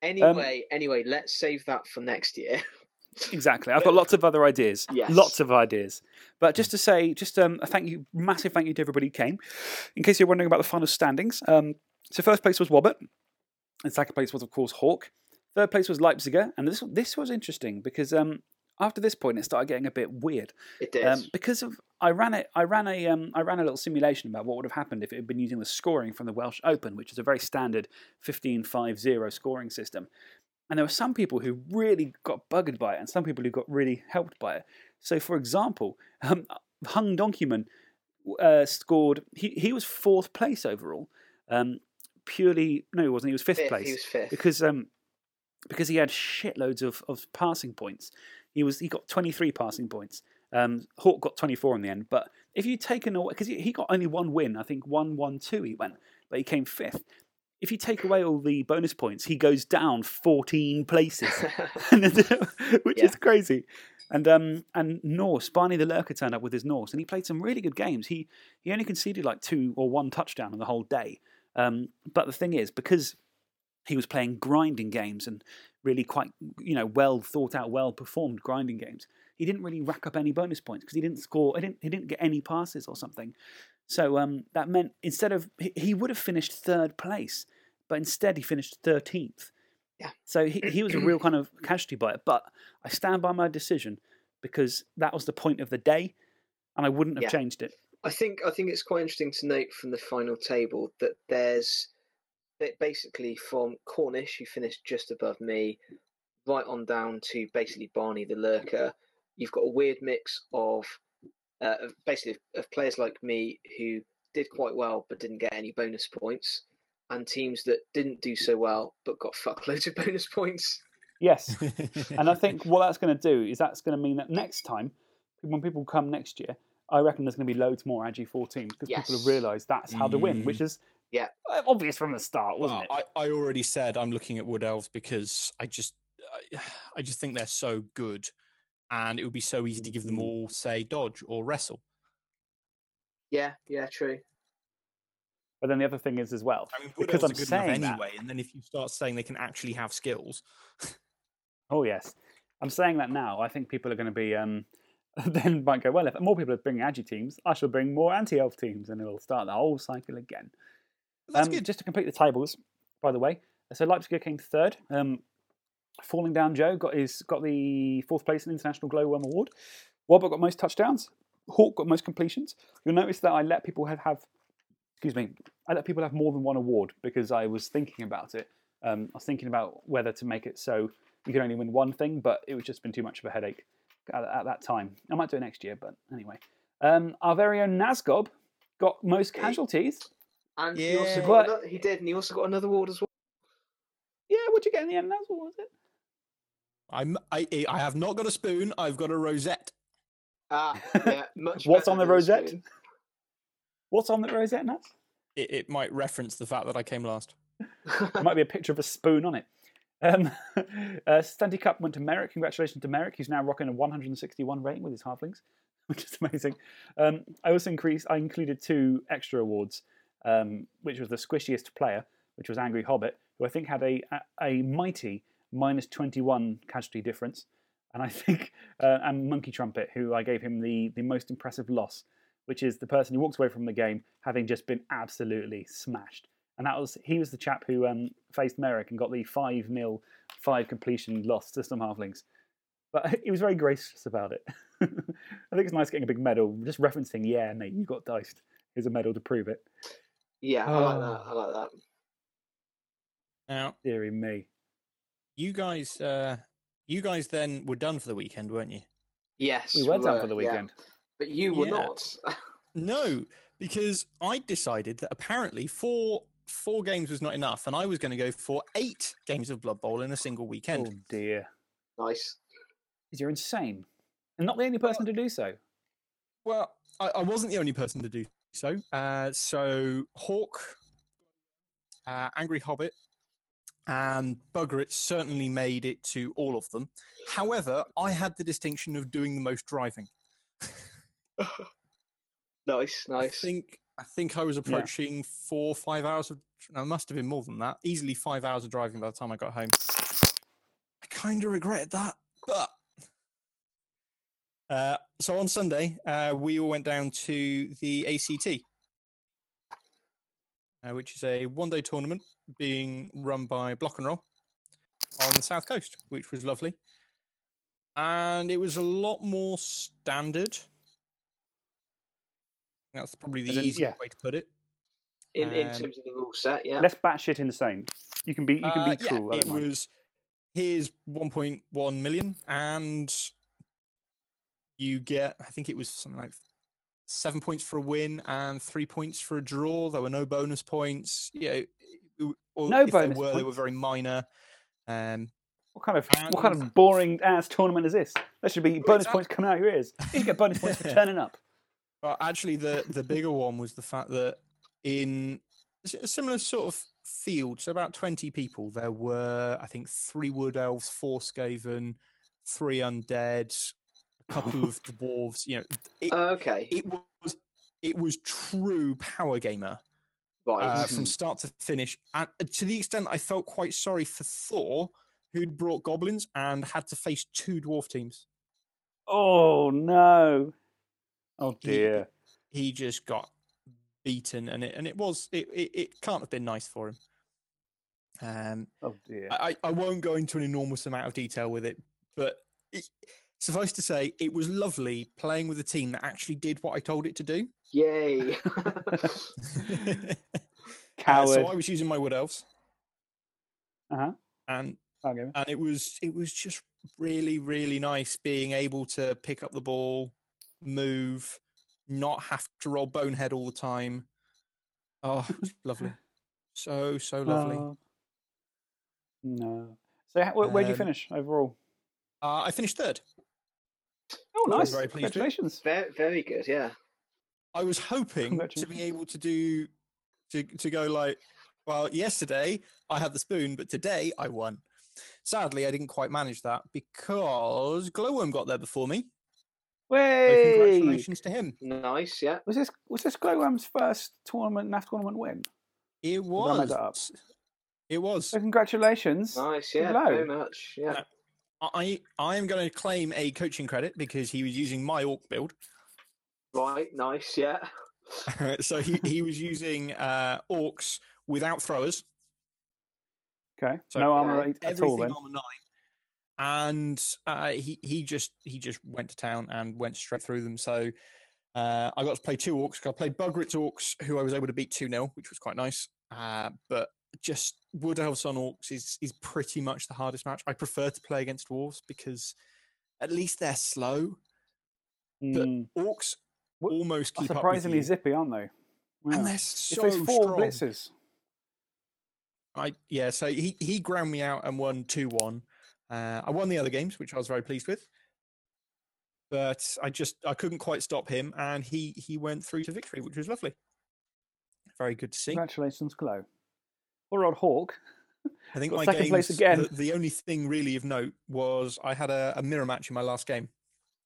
Anyway, anyway, let's save that for next year. Exactly. I've got lots of other ideas. Yes. Lots of ideas. But just to say, just um, a thank you, massive thank you to everybody who came. In case you're wondering about the final standings, um, so first place was Wobbit, and second place was of course Hawk. Third place was Leipziger, and this this was interesting because um, after this point it started getting a bit weird. It did. Um, because of I ran it. I ran a um, I ran a little simulation about what would have happened if it had been using the scoring from the Welsh Open, which is a very standard 15-5-0 scoring system. And there were some people who really got buggered by it, and some people who got really helped by it. So, for example, um, Hung Donkeyman uh, scored. He he was fourth place overall. Um, purely no, he wasn't. He was fifth, Fifth, he place. was fifth. because um because he had shitloads of, of passing points. He was he got twenty three passing points. Um, Hawk got twenty four in the end. But if you taken away because he, he got only one win, I think one one two he went, but he came fifth. If you take away all the bonus points, he goes down fourteen places, which is crazy. And um and Norse Barney the Lurker turned up with his Norse, and he played some really good games. He he only conceded like two or one touchdown in the whole day. Um, but the thing is, because he was playing grinding games and really quite you know well thought out, well performed grinding games. He didn't really rack up any bonus points because he didn't score. He didn't. He didn't get any passes or something. So um, that meant instead of he, he would have finished third place, but instead he finished thirteenth. Yeah. So he, he was a real kind of casualty by it. But I stand by my decision because that was the point of the day, and I wouldn't have Yeah. changed it. I think I think it's quite interesting to note from the final table that there's basically from Cornish, who finished just above me, right on down to basically Barney the Lurker. You've got a weird mix of, uh, of basically of players like me who did quite well but didn't get any bonus points, and teams that didn't do so well but got fuckloads of bonus points. Yes. and I think what that's going to do is that's going to mean that next time, when people come next year, I reckon there's going to be loads more Agi 14 because people have realised that's how to win, Mm. which is Yeah. uh, obvious from the start, wasn't Well, it? I, I already said I'm looking at Wood Elves because I just I, I just think they're so good, and it would be so easy to give them all say dodge or wrestle. Yeah, yeah, true. But then the other thing is as well, I mean, because I'm are good enough saying that, anyway, and then if you start saying they can actually have skills, oh yes, I'm saying that now. I think people are going to be um, then might go well. If more people are bringing Agi teams, I shall bring more anti-elf teams, and it'll start the whole cycle again. That's um, good. Just to complete the tables, by the way. So Leipzig came third. Um, Falling down Joe got his got the fourth place in the International Glowworm Award. Wobbert got most touchdowns. Hawk got most completions. You'll notice that I let people have, have excuse me, I let people have more than one award because I was thinking about it. Um, I was thinking about whether to make it so you could only win one thing, but it was just been too much of a headache at, at that time. I might do it next year, but anyway. Um, our very own Nazgob got most casualties. And he also Yeah. got But- another, he did, and he also got another award as well. Yeah, what'd you get in the end, Naz? What was it? I'm I I have not got a spoon. I've got a rosette. Ah, yeah, much. What's on the rosette? spoon. What's on the rosette, Naz? It, it might reference the fact that I came last. There might be a picture of a spoon on it. Um, uh, Stunty Cup went to Merrick. Congratulations to Merrick. He's now rocking a 161 rating with his halflings, which is amazing. Um, I also increased. I included two extra awards, um, which was the squishiest player, which was Angry Hobbit, who I think had a a, a mighty minus 21 casualty difference, and I think uh, and Monkey Trumpet, who I gave him the the most impressive loss, which is the person who walks away from the game having just been absolutely smashed. And that was he was the chap who um, faced Merrick and got the five 0 five completion loss to some halflings. But he was very gracious about it. I think it's nice getting a big medal, just referencing, yeah, mate, you got diced. Here's a medal to prove it. Yeah, I like that. I like that. Now, dearie me, you guys uh, you guys then were done for the weekend, weren't you? Yes, We were done for the yeah. weekend. But you were Yeah. not. No, because I decided that apparently four four games was not enough, and I was going to go for eight games of Blood Bowl in a single weekend. Oh dear. Nice. You're insane. And not the only person to do so. Well, I, I wasn't the only person to do so. Uh, so Hawk, uh, Angry Hobbit, and Buggerit certainly made it to all of them. However, I had the distinction of doing the most driving. Nice, nice. I think I think I was approaching four, five hours of. No, it must have been more than that. Easily five hours of driving by the time I got home. I kind of regretted that. Uh, so on Sunday, uh, we all went down to the ACT, uh, which is a one-day tournament being run by Block and Roll on the south coast, which was lovely. And it was a lot more standard. That's probably the easiest yeah. way to put it. In, in Um, terms of the rule set, yeah. Less batshit insane. You can be you can Uh, be yeah, cool. I it mind. was here's 1.1 million, and you get I think it was something like seven points for a win and three points for a draw. There were no bonus points. Yeah, it- or No if there bonus were, they were very minor. Um, What kind of what kind of boring ass tournament is this? There should be bonus points coming out your ears. You should get bonus points for turning up. Well, actually, the the bigger one was the fact that in a similar sort of field, so about twenty people, there were I think three wood elves, four skaven, three undead, a couple of dwarves. You know, it, okay. It was it was true power gamer. Right. Uh, from start to finish, and uh, to the extent I felt quite sorry for Thor, who'd brought goblins and had to face two dwarf teams. Oh no. Oh dear. he just got beaten, and it and it was it it, it can't have been nice for him. Um, oh dear. I, I I won't go into an enormous amount of detail with it, but it, suffice to say, it was lovely playing with a team that actually did what I told it to do. Yay. Uh, so I was using my wood elves, Uh huh. and Okay. and it was it was just really really nice being able to pick up the ball, move, not have to roll bonehead all the time. Oh, lovely, so so lovely. Oh, no. So how- where, where did you Um, finish overall? Uh, I finished third. Oh, nice. very pleased. Congratulations. Very, very good, yeah. I was hoping to be able to do to to go like, well, yesterday I had the spoon, but today I won. Sadly, I didn't quite manage that because Glowworm got there before me. So Way! congratulations to him. Nice, yeah. Was this was this Glowworm's first tournament NAF tournament win? It Or did I make was. It was. So congratulations. Nice, yeah. Glow. Very much, yeah. I I am going to claim a coaching credit because he was using my orc build. Right, nice, yeah. so he, he was using uh, orcs without throwers. Okay. So no armor eight at all then. armor nine. And uh, he he just he just went to town and went straight through them. So uh, I got to play two orcs. I played Bugrit's orcs, who I was able to beat two 0 which was quite nice. Uh, but just Wood Elves on orcs is is pretty much the hardest match. I prefer to play against dwarves because at least they're slow. Mm. But orcs almost Are keep up surprisingly zippy, aren't they? Wow. And they're so four strong. blitzes. I yeah, so he he ground me out and won two one. Uh, I won the other games, which I was very pleased with. But I just I couldn't quite stop him, and he he went through to victory, which was lovely. Very good to see. Congratulations, Glow. Poor old Hawk. I think Got my second games, place again. The, the only thing really of note was I had a, a mirror match in my last game,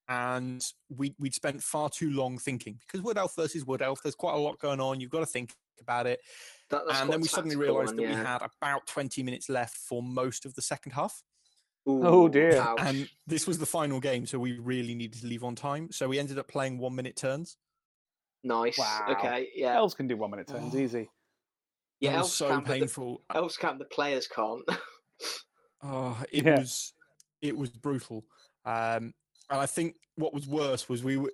and we we'd spent far too long thinking because Wood Elf versus Wood Elf. There's quite a lot going on. You've got to think about it. That- and then we suddenly realised one, that we had about 20 minutes left for most of the second half. Oh, dear. ouch. And this was the final game, so we really needed to leave on time. So we ended up playing one minute turns. Nice. Wow. Okay, yeah. Elves can do one minute turns oh. easy. Yeah, That was so can, but the- painful. elves can, the players can't. Oh, it Yeah. was it was brutal. Um, and I think what was worse was we were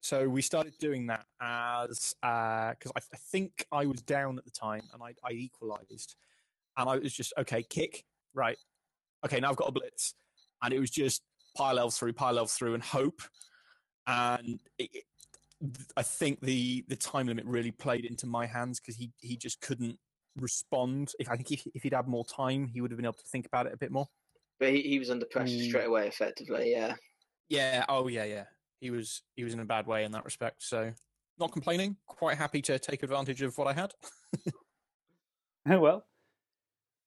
so we started doing that as because I, I think I was down at the time and I I equalised, and I was just okay kick right. Okay, now I've got a blitz. and it was just pile elves through, pile elves through, and hope. And it, it- I think the the time limit really played into my hands because he he just couldn't respond. If I think if, if he'd had more time, he would have been able to think about it a bit more. But he, he was under pressure Mm. straight away, effectively. Yeah. Yeah. Oh, yeah, yeah. He was he was in a bad way in that respect. So not complaining. Quite happy to take advantage of what I had. Oh well.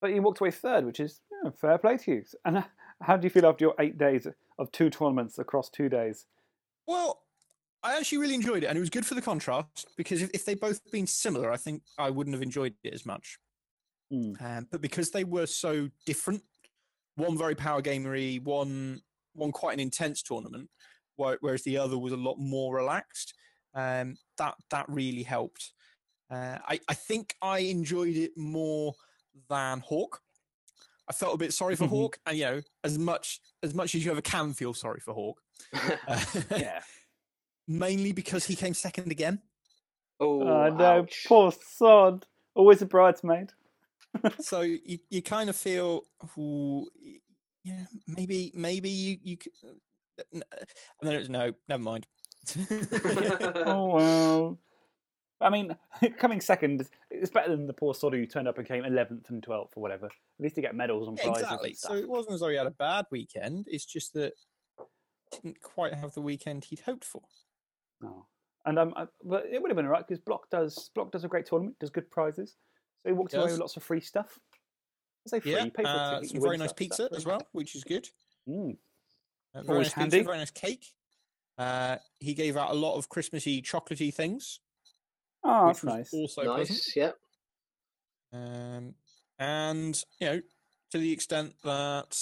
But you walked away third, which is yeah, fair play to you. And uh, how do you feel after your eight days of two tournaments across two days? Well, I actually really enjoyed it, and it was good for the contrast because if, if they both been similar, I think I wouldn't have enjoyed it as much. Um, but because they were so different, one very power gamery, one one quite an intense tournament, whereas the other was a lot more relaxed. Um, that that really helped. Uh, I I think I enjoyed it more than Hawk. I felt a bit sorry for Hawk, and you know, as much as much as you ever can feel sorry for Hawk. yeah. Mainly because he came second again. Oh, Oh no, poor sod. Always a bridesmaid. so you, you kind of feel, ooh, yeah, maybe maybe you you. c- n- And then it was no, never mind. oh well. I mean, coming second is better than the poor sod who turned up and came 11th and 12th or whatever. At least you get medals and Yeah, prizes. exactly. And So it wasn't as though he had a bad weekend. It's just that didn't quite have the weekend he'd hoped for. No. And um, I, but it would have been alright because Block does Block does a great tournament, does good prizes. So he walked away with lots of free stuff. I say free, Yeah, you pay for uh, ticket, some very nice pizza that's as well, which is good. Mm. Uh, very Always nice handy. pizza, very nice cake. Uh, he gave out a lot of Christmassy, chocolatey things. Oh, that's nice. Also nice. pleasant. Yep. Um, and you know, to the extent that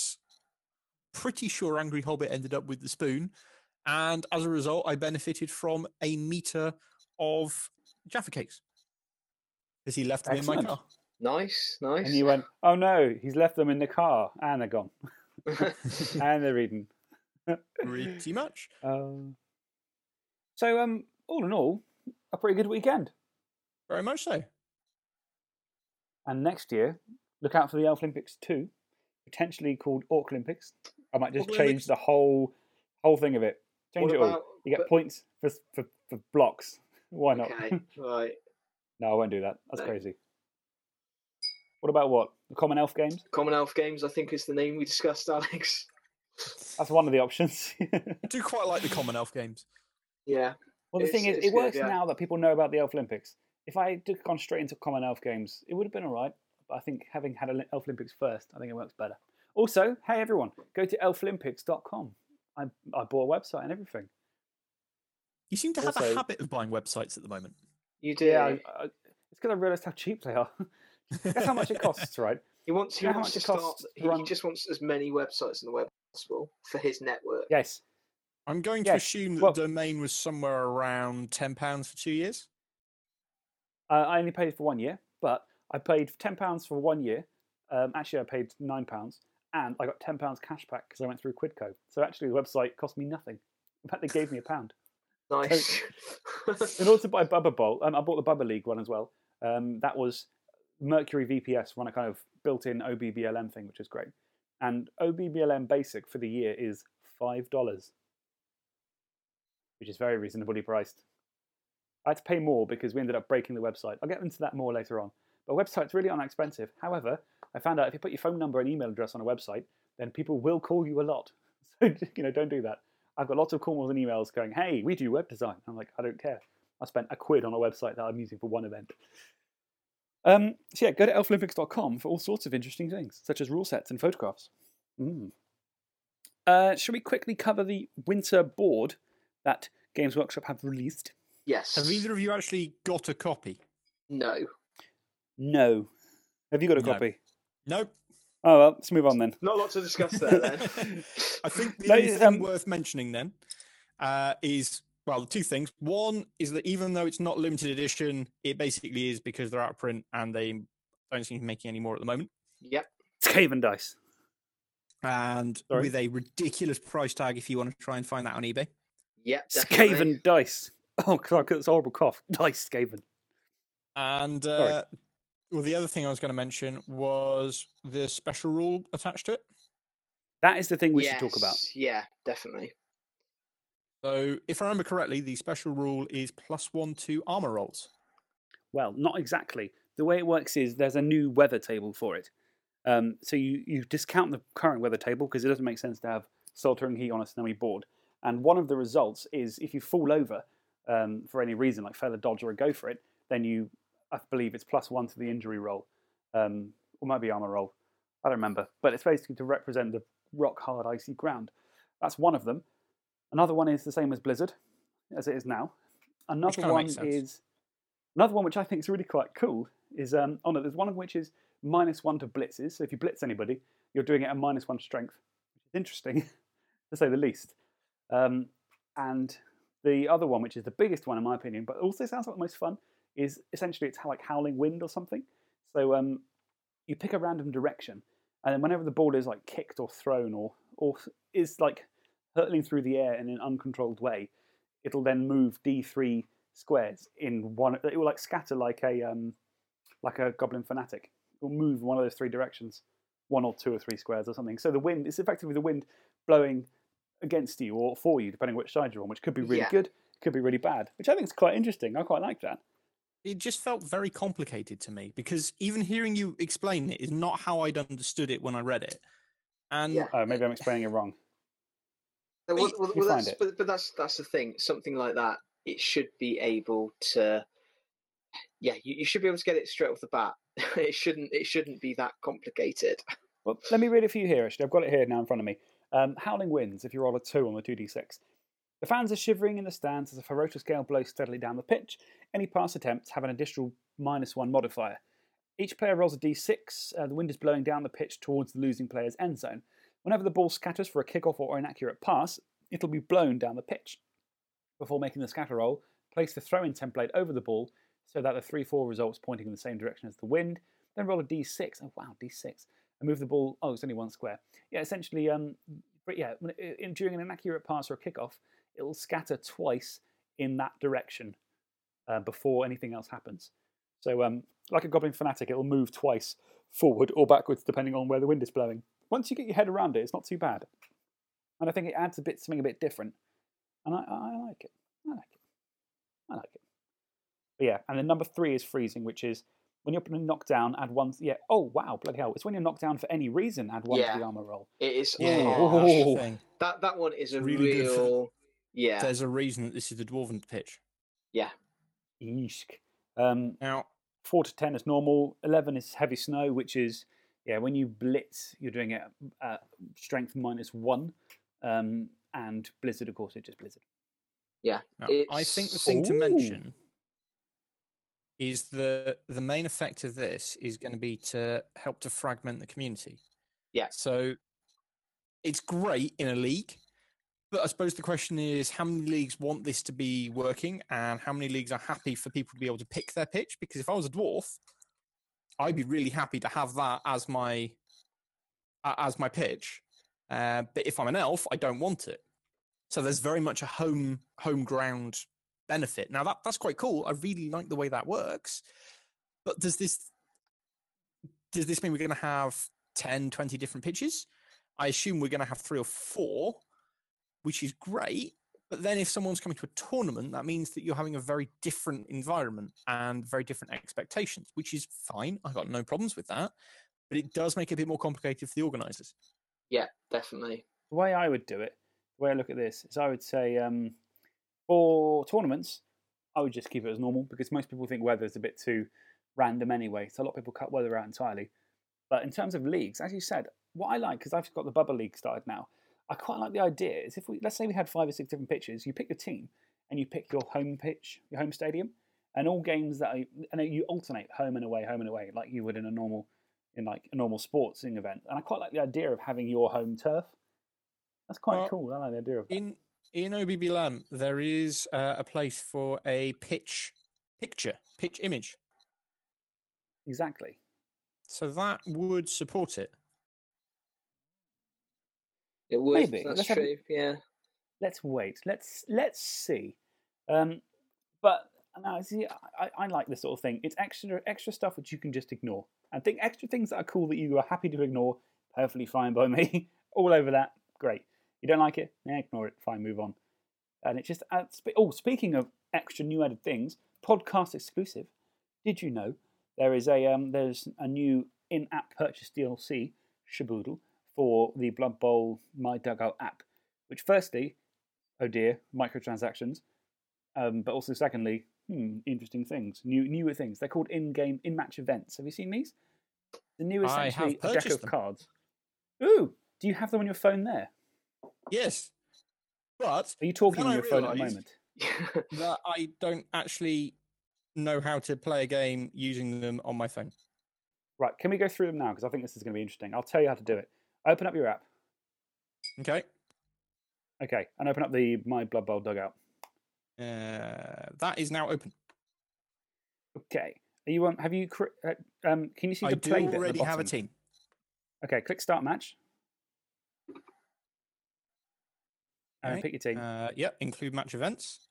pretty sure Angry Hobbit ended up with the spoon, and as a result, I benefited from a meter of Jaffa cakes because he left them in my car. Nice, nice. And you went, oh no, he's left them in the car and they're gone. and they're eaten. Pretty much. Um, so, um, all in all, a pretty good weekend. Very much so. And next year, look out for the Elf Olympics 2, potentially called Orc Olympics. I might just Orc change Olympics? the whole whole thing of it. Change What it all. You get but- points for, for, for blocks. Why not? Okay, right. no, I won't do that. That's No. crazy. What about what? The Common Elf Games? Common Elf Games, I think, is the name we discussed, Alex. That's one of the options. I do quite like the Common Elf games. Yeah. Well, the It's- thing is, it's it good, works yeah. now that people know about the Elf Olympics. If I had gone straight into Common Elf Games, it would have been all right. But I think having had Elf Olympics first, I think it works better. Also, hey everyone, go to elfolympics.com. I, I bought a website and everything. You seem to have a habit of buying websites at the moment. You do. Yeah, I, I, it's because I realised how cheap they are. That's how much it costs, right? He wants. He You know how wants to it start. He, to run- he just wants as many websites in the web as possible for his network. Yes. I'm going to Yes, assume that well- the domain was somewhere around ten pounds for two years. Uh, I only paid for one year, but I paid ten pounds for one year. Um, actually, I paid nine pounds, and I got ten pounds cash back because I went through Quidco. So actually, the website cost me nothing. In fact, they gave me a pound. Nice. In order to buy Bubba Bolt, um, I bought the Bubba League one as well. Um, that was Mercury VPS run a kind of built-in OBBLM thing, which is great. And OBBLM Basic for the year is five dollars, which is very reasonably priced. I had to pay more because we ended up breaking the website. I'll get into that more later on. But websites really aren't expensive. However, I found out if you put your phone number and email address on a website, then people will call you a lot. So you know, don't do that. I've got lots of calls and emails going, "Hey, we do web design." I'm like, I don't care. I spent a quid on a website that I'm using for one event. Um, so yeah, go to elfolympics.com for all sorts of interesting things, such as rule sets and photographs. Mm. Uh, shall we quickly cover the winter board that Games Workshop have released? Yes. Have either of you actually got a copy? No. No. Have you got a No. copy? Nope. Oh well, let's move on then. Not a lot to discuss there then. I think the No, only it's, thing um, worth mentioning then uh, is well, two things. One is that even though it's not limited edition, it basically is because they're out of print and they don't seem to be making any more at the moment. Yep. It's Cave Dice. And Sorry? with a ridiculous price tag if you want to try and find that on eBay. Yep. definitely. Skaven Dice. Oh, God, it's a horrible cough. Dice Skaven. And uh, well, the other thing I was going to mention was the special rule attached to it. That is the thing we should talk about. Yeah, definitely. So, if I remember correctly, the special rule is plus one to armor rolls. Well, not exactly. The way it works is there's a new weather table for it. Um, so you, you discount the current weather table because it doesn't make sense to have sweltering heat on a snowy board. And one of the results is if you fall over um, for any reason, like fail a dodge or a go for it, then you, I believe it's plus one to the injury roll, um, or might be armor roll. I don't remember, but it's basically to represent the rock hard icy ground. That's one of them. Another one is the same as Blizzard, as it is now. Another one is another one which I think is really quite cool. Is um, oh no, there's one of which is minus one to blitzes. So if you blitz anybody, you're doing it at minus one strength, which is interesting to say the least. Um, and the other one, which is the biggest one in my opinion, but also sounds like the most fun, is essentially it's like howling wind or something. So um, you pick a random direction, and then whenever the ball is like kicked or thrown or or is like hurtling through the air in an uncontrolled way, it'll then move d3 squares in one. It will like scatter like a um, like a goblin fanatic. It will move one of those three directions, one or two or three squares or something. So the wind it's effectively the wind blowing against you or for you, depending which side you're on, which could be really Yeah. good, could be really bad, which I think is quite interesting. I quite like that. It just felt very complicated to me because even hearing you explain it is not how I'd understood it when I read it. And Oh, maybe I'm explaining it wrong. Well, well, well, that's, it. but, but that's that's the thing. Something like that, it should be able to. Yeah, you, you should be able to get it straight off the bat. it shouldn't. It shouldn't be that complicated. Well, let me read it for you here, actually. I've got it here now in front of me. Um, howling winds, if you roll a 2 on the 2d6. The fans are shivering in the stands as a ferocious gale blows steadily down the pitch. Any pass attempts have an additional minus 1 modifier. Each player rolls a d6. Uh, the wind is blowing down the pitch towards the losing player's end zone. Whenever the ball scatters for a kickoff or inaccurate pass, it'll be blown down the pitch. Before making the scatter roll, place the throw in template over the ball so that the 3 4 results pointing in the same direction as the wind. Then roll a d6. Oh, wow, d6. And move the ball. Oh, it's only one square. Yeah, essentially, um, but yeah, during an inaccurate pass or a kickoff, it'll scatter twice in that direction uh, before anything else happens. So, um, like a goblin fanatic, it'll move twice forward or backwards depending on where the wind is blowing. Once you get your head around it, it's not too bad. And I think it adds a bit something a bit different. And I, I like it. I like it. I like it. But yeah, and then number three is freezing, which is when you're knocked down, add one. Yeah. Oh wow, bloody hell! It's when you're knocked down for any reason, add one Yeah. to the armor roll. It is. Yeah, harsh. that's. That that one is a Really good for- real. Yeah. there's a reason that this is the dwarven pitch. Yeah. Eesh. Um, now, four to ten is normal. Eleven is heavy snow, which is yeah. When you blitz, you're doing it at strength minus one, um, and blizzard, of course, it's just blizzard. Yeah. Now, I think the thing to mention is the the main effect of this is going to be to help to fragment the community. Yeah. So it's great in a league, but I suppose the question is how many leagues want this to be working and how many leagues are happy for people to be able to pick their pitch? Because if I was a dwarf, I'd be really happy to have that as my a- as my pitch. Uh, but if I'm an elf, I don't want it. So there's very much a home home ground benefit. Now that that's quite cool. I really like the way that works. But does this does this mean we're going to have 10, 20 different pitches? I assume we're going to have three or four, which is great. But then if someone's coming to a tournament, that means that you're having a very different environment and very different expectations, which is fine. I've got no problems with that. But it does make it a bit more complicated for the organisers. Yeah, definitely. The way I would do it, the way I look at this, is I would say um, for tournaments, I would just keep it as normal because most people think weather's a bit too random anyway. So a lot of people cut weather out entirely. But in terms of leagues, as you said, what I like because I've got the Bubba League started now. I quite like the idea is if we let's say we had five or six different pitches, you pick your team and you pick your home pitch, your home stadium, and all games that are, and you alternate home and away, home and away, like you would in a normal in like a normal sportsing event. And I quite like the idea of having your home turf. That's quite Well, cool. I like the idea of that. In in OBBLM, there is uh, a place for a pitch picture, pitch image. Exactly. So that would support it. It would. Maybe. That's Let's a- true. Yeah. Let's wait. Let's let's see. Um, but no, see, I, I like this sort of thing. It's extra extra stuff which you can just ignore. and think extra things that are cool that you are happy to ignore, perfectly fine by me. all over that. Great. You don't like it? Yeah, ignore it. Fine, move on. And it just adds. Oh, speaking of extra new added things, podcast exclusive. Did you know there is a um, there's a new in-app purchase DLC shaboodle for the Blood Bowl My Dugout app, which firstly, oh dear, microtransactions, um, but also secondly, hmm, interesting things, new newer things. They're called in-game in-match events. Have you seen these? The new I have essentially a deck of them. cards. Ooh, do you have them on your phone there? Yes. But Are you talking on your phone at the moment? that I don't actually know how to play a game using them on my phone. Right, can we go through them now? Because I think this is going to be interesting. I'll tell you how to do it. Open up your app. Okay. Okay, and open up the My Blood Bowl dugout. Uh, that is now open. Okay. Are you um, have you uh, um can you see I the do play bit at the already have a team. Okay, click start match. And pick your team. Uh, yep, include match events.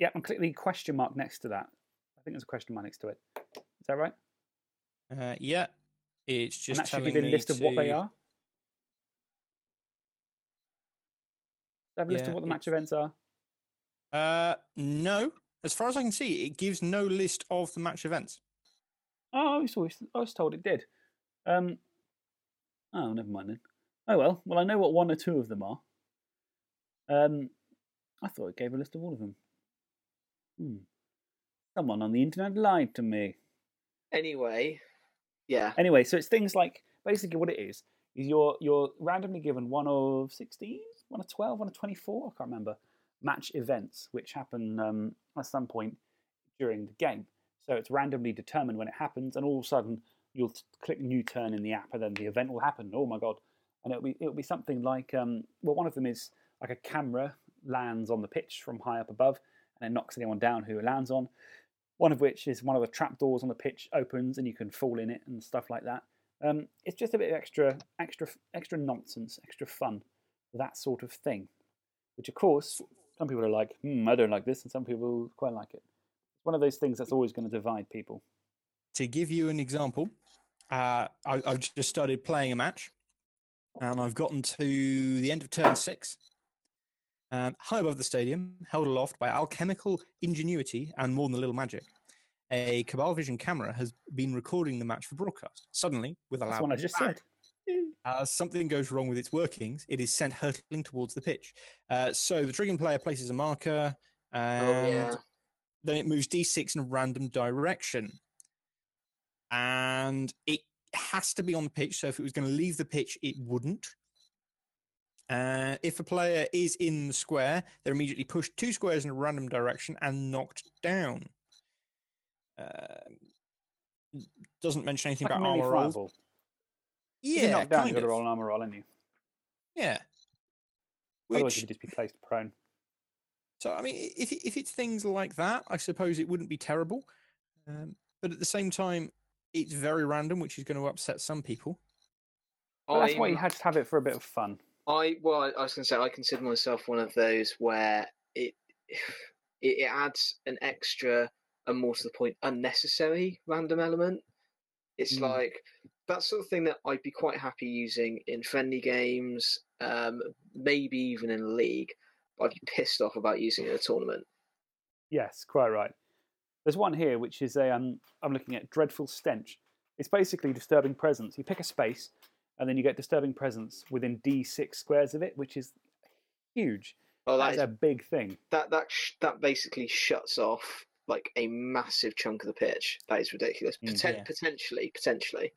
Yep, and click the question mark next to that. I think there's a question mark next to it. Is that right? Uh, yeah, it's just and that should telling give you a list of what they are. Do I have a list of what the match events are? Uh, no. As far as I can see, it gives no list of the match events. Oh, I was, always, I was told it did. Um, oh, never mind then. Oh well. Well, I know what one or two of them are. Um, I thought it gave a list of all of them. Hmm. Someone on the internet lied to me. Anyway, yeah. Anyway, so it's things like basically what it is is you're you're randomly given one of 16, one of 12, one of 24, I can't remember, match events which happen um, at some point during the game. So it's randomly determined when it happens, and all of a sudden you'll click new turn in the app, and then the event will happen. Oh my god! And it'll be it'll be something like um, well, one of them is like a camera lands on the pitch from high up above, and it knocks anyone down who it lands on. One of which is one of the trapdoors on the pitch opens, and you can fall in it and stuff like that. Um, it's just a bit of extra, extra, extra nonsense, extra fun, that sort of thing. Which, of course, some people are like, hmm, I don't like this, and some people quite like it. It's one of those things that's always going to divide people. To give you an example, uh, I, I've just started playing a match, and I've gotten to the end of turn six. And high above the stadium, held aloft by alchemical ingenuity and more than a little magic, a Cabal Vision camera has been recording the match for broadcast. Suddenly, with a That's loud what I just bang, said. As something goes wrong with its workings, it is sent hurtling towards the pitch. Uh, so the triggering player places a marker, and yeah. then it moves d6 in a random direction. And it has to be on the pitch, so if it was going to leave the pitch, it wouldn't. Uh, if a player is in the square, they're immediately pushed two squares in a random direction and knocked down. Uh, doesn't mention anything Like about mini armor rolls. fireball. If Yeah, you knock down, kind you've got to roll an armor roll, haven't you? Yeah. Otherwise, Which- you could just be placed prone. So I mean, if if it's things like that, I suppose it wouldn't be terrible. Um, but at the same time, it's very random, which is going to upset some people. But that's why you I'm- had to have it for a bit of fun. I well, I was going to say I consider myself one of those where it it, it adds an extra and more to the point unnecessary random element. It's Mm. like that sort of thing that I'd be quite happy using in friendly games, um, maybe even in a league. But I'd be pissed off about using it in a tournament. Yes, quite right. There's one here which is a um, I'm looking at dreadful stench. It's basically disturbing presence. You pick a space, and then you get disturbing presence within d6 squares of it, which is huge. Oh, that That's is- a big thing. That that sh- that basically shuts off like a massive chunk of the pitch. That is ridiculous. Mm, Poten- yeah. Potentially, potentially.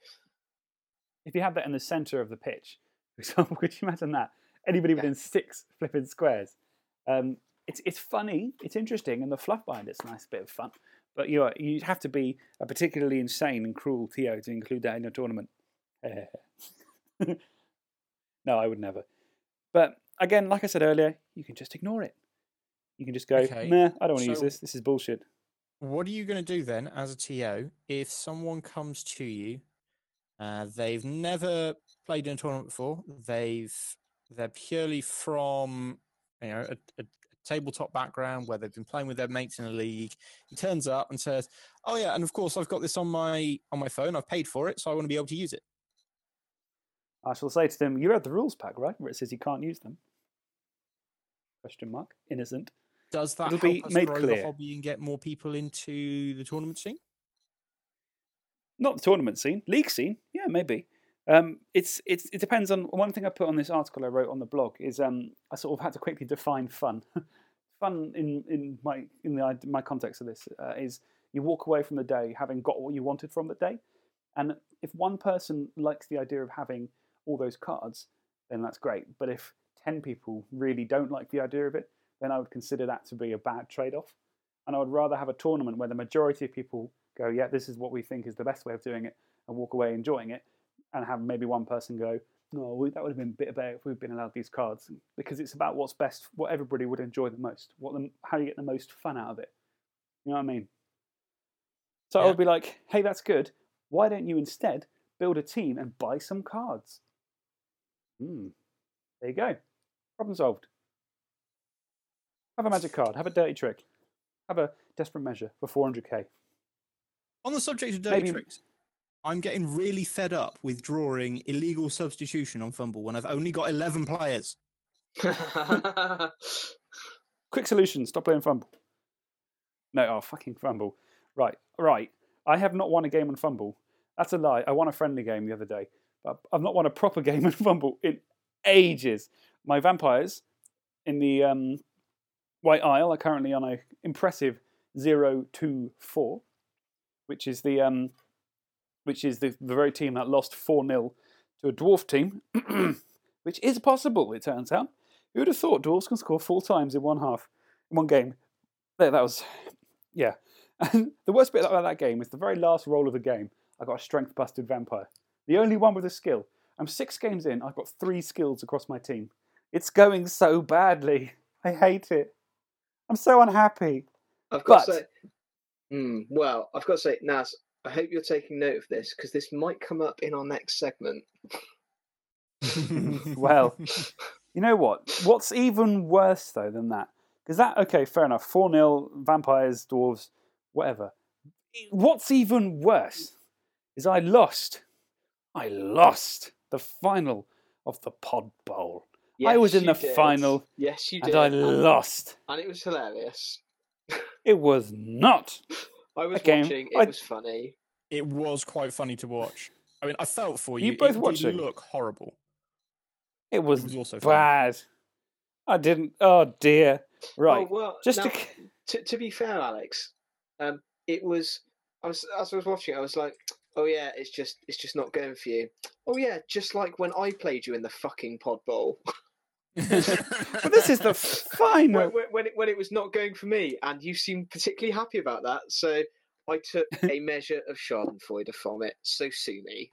If you had that in the centre of the pitch, for example, could you imagine that? Anybody within six flipping squares. Um, it's it's funny, it's interesting, and the fluff behind it's a nice bit of fun. But you know, you'd have to be a particularly insane and cruel TO to include that in a tournament. no, I would never. But again, like I said earlier, you can just ignore it. You can just go, Okay, nah, I don't want to use this. This is bullshit. What are you going to do then, as a TO, if someone comes to you? Uh, they've never played in a tournament before. They've they're purely from you know a, a, a tabletop background where they've been playing with their mates in a league. He turns up and says, "Oh yeah, and of course I've got this on my on my phone. I've paid for it, so I want to be able to use it." I shall say to them, "You read the rules pack, right? Where it says you can't use them." Question mark. Innocent. Does that It'll help be us grow clear. the hobby and get more people into the tournament scene? Not the tournament scene, league scene. Yeah, maybe. Um, it's it's it depends on one thing I put on this article I wrote on the blog is um, I sort of had to quickly define fun. fun in in my in the my context of this uh, is you walk away from the day having got what you wanted from the day, and if one person likes the idea of having all those cards, then that's great. But if ten people really don't like the idea of it, then I would consider that to be a bad trade-off. And I would rather have a tournament where the majority of people go, yeah, this is what we think is the best way of doing it, and walk away enjoying it, and have maybe one person go, no, that would have been a bit better if we'd been allowed these cards, because it's about what's best, what everybody would enjoy the most, what them, how you get the most fun out of it. You know what I mean? So I would be like, hey, that's good. Why don't you instead build a team and buy some cards? Hmm. There you go. Problem solved. Have a magic card. Have a dirty trick. Have a desperate measure for 400k. On the subject of dirty Maybe- tricks, I'm getting really fed up with drawing illegal substitution on FUMBBL when I've only got 11 players. Quick solution. Stop playing FUMBBL. No, oh, fucking FUMBBL. Right, right. I have not won a game on FUMBBL. That's a lie. I won a friendly game the other day. But I've not won a proper game on FUMBBL in ages. My vampires in the um, White Isle are currently on a impressive 0-2-4, which is the um, which is the, the very team that lost 4-0 to a dwarf team, which is possible, it turns out. Who would have thought dwarves can score four times in one half, in one game? There, that was, yeah. And the worst bit about that game is the very last roll of the game. I got a strength busted vampire, the only one with a skill. I'm six games in. I've got three skills across my team. It's going so badly. I hate it. I'm so unhappy. I've got But- to say, Hmm, well, I've got to say, Naz, I hope you're taking note of this because this might come up in our next segment. well, you know what? What's even worse though than that? Because that okay, fair enough. Four 0 vampires, dwarves, whatever. What's even worse is I lost. I lost the final of the Pod Bowl. I was in the did. final. Yes, you and. I and- lost. And it was hilarious. It was not. I was a game. watching, it I- was funny. It was quite funny to watch. I mean, I felt for You you. both it watched did it? look horrible. It was, was also fun. bad. I didn't. Oh dear. Right. Oh, well, Just now, to. to, to be fair, Alex, um, it was. I was as I was watching, it, I was like, "Oh yeah, it's just it's just not going for you." Oh yeah, just like when I played you in the fucking Pod Bowl. But this is the final. when, when, when it when it was not going for me, and you seemed particularly happy about that. So I took a measure of Schadenfreude from it. So sue me.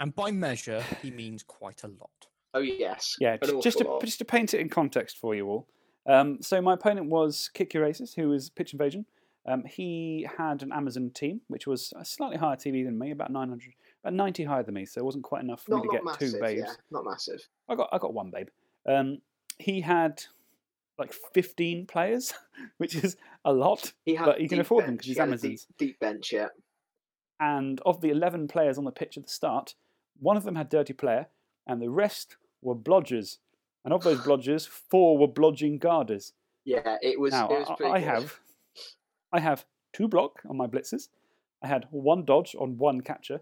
And by measure, he means quite a lot. Oh yes, Yeah, an just to lot. just to paint it in context for you all. Um, so my opponent was Kick Your Aces, who was Pitch Invasion. Um, he had an Amazon team, which was a slightly higher TV than me, about nine hundred, about ninety higher than me. So it wasn't quite enough for not, me to get massive, two babes. yeah, not massive. I got I got one babe. Um, he had like fifteen players, which is a lot, He had but he can afford them because he's he Amazon's. Deep, deep bench, yeah. And of the eleven players on the pitch at the start, one of them had dirty player, and the rest were blodgers. And of those blodgers, four were blodging guarders. Yeah, it was. Now, it was I- I have, I have two block on my blitzes. I had one dodge on one catcher,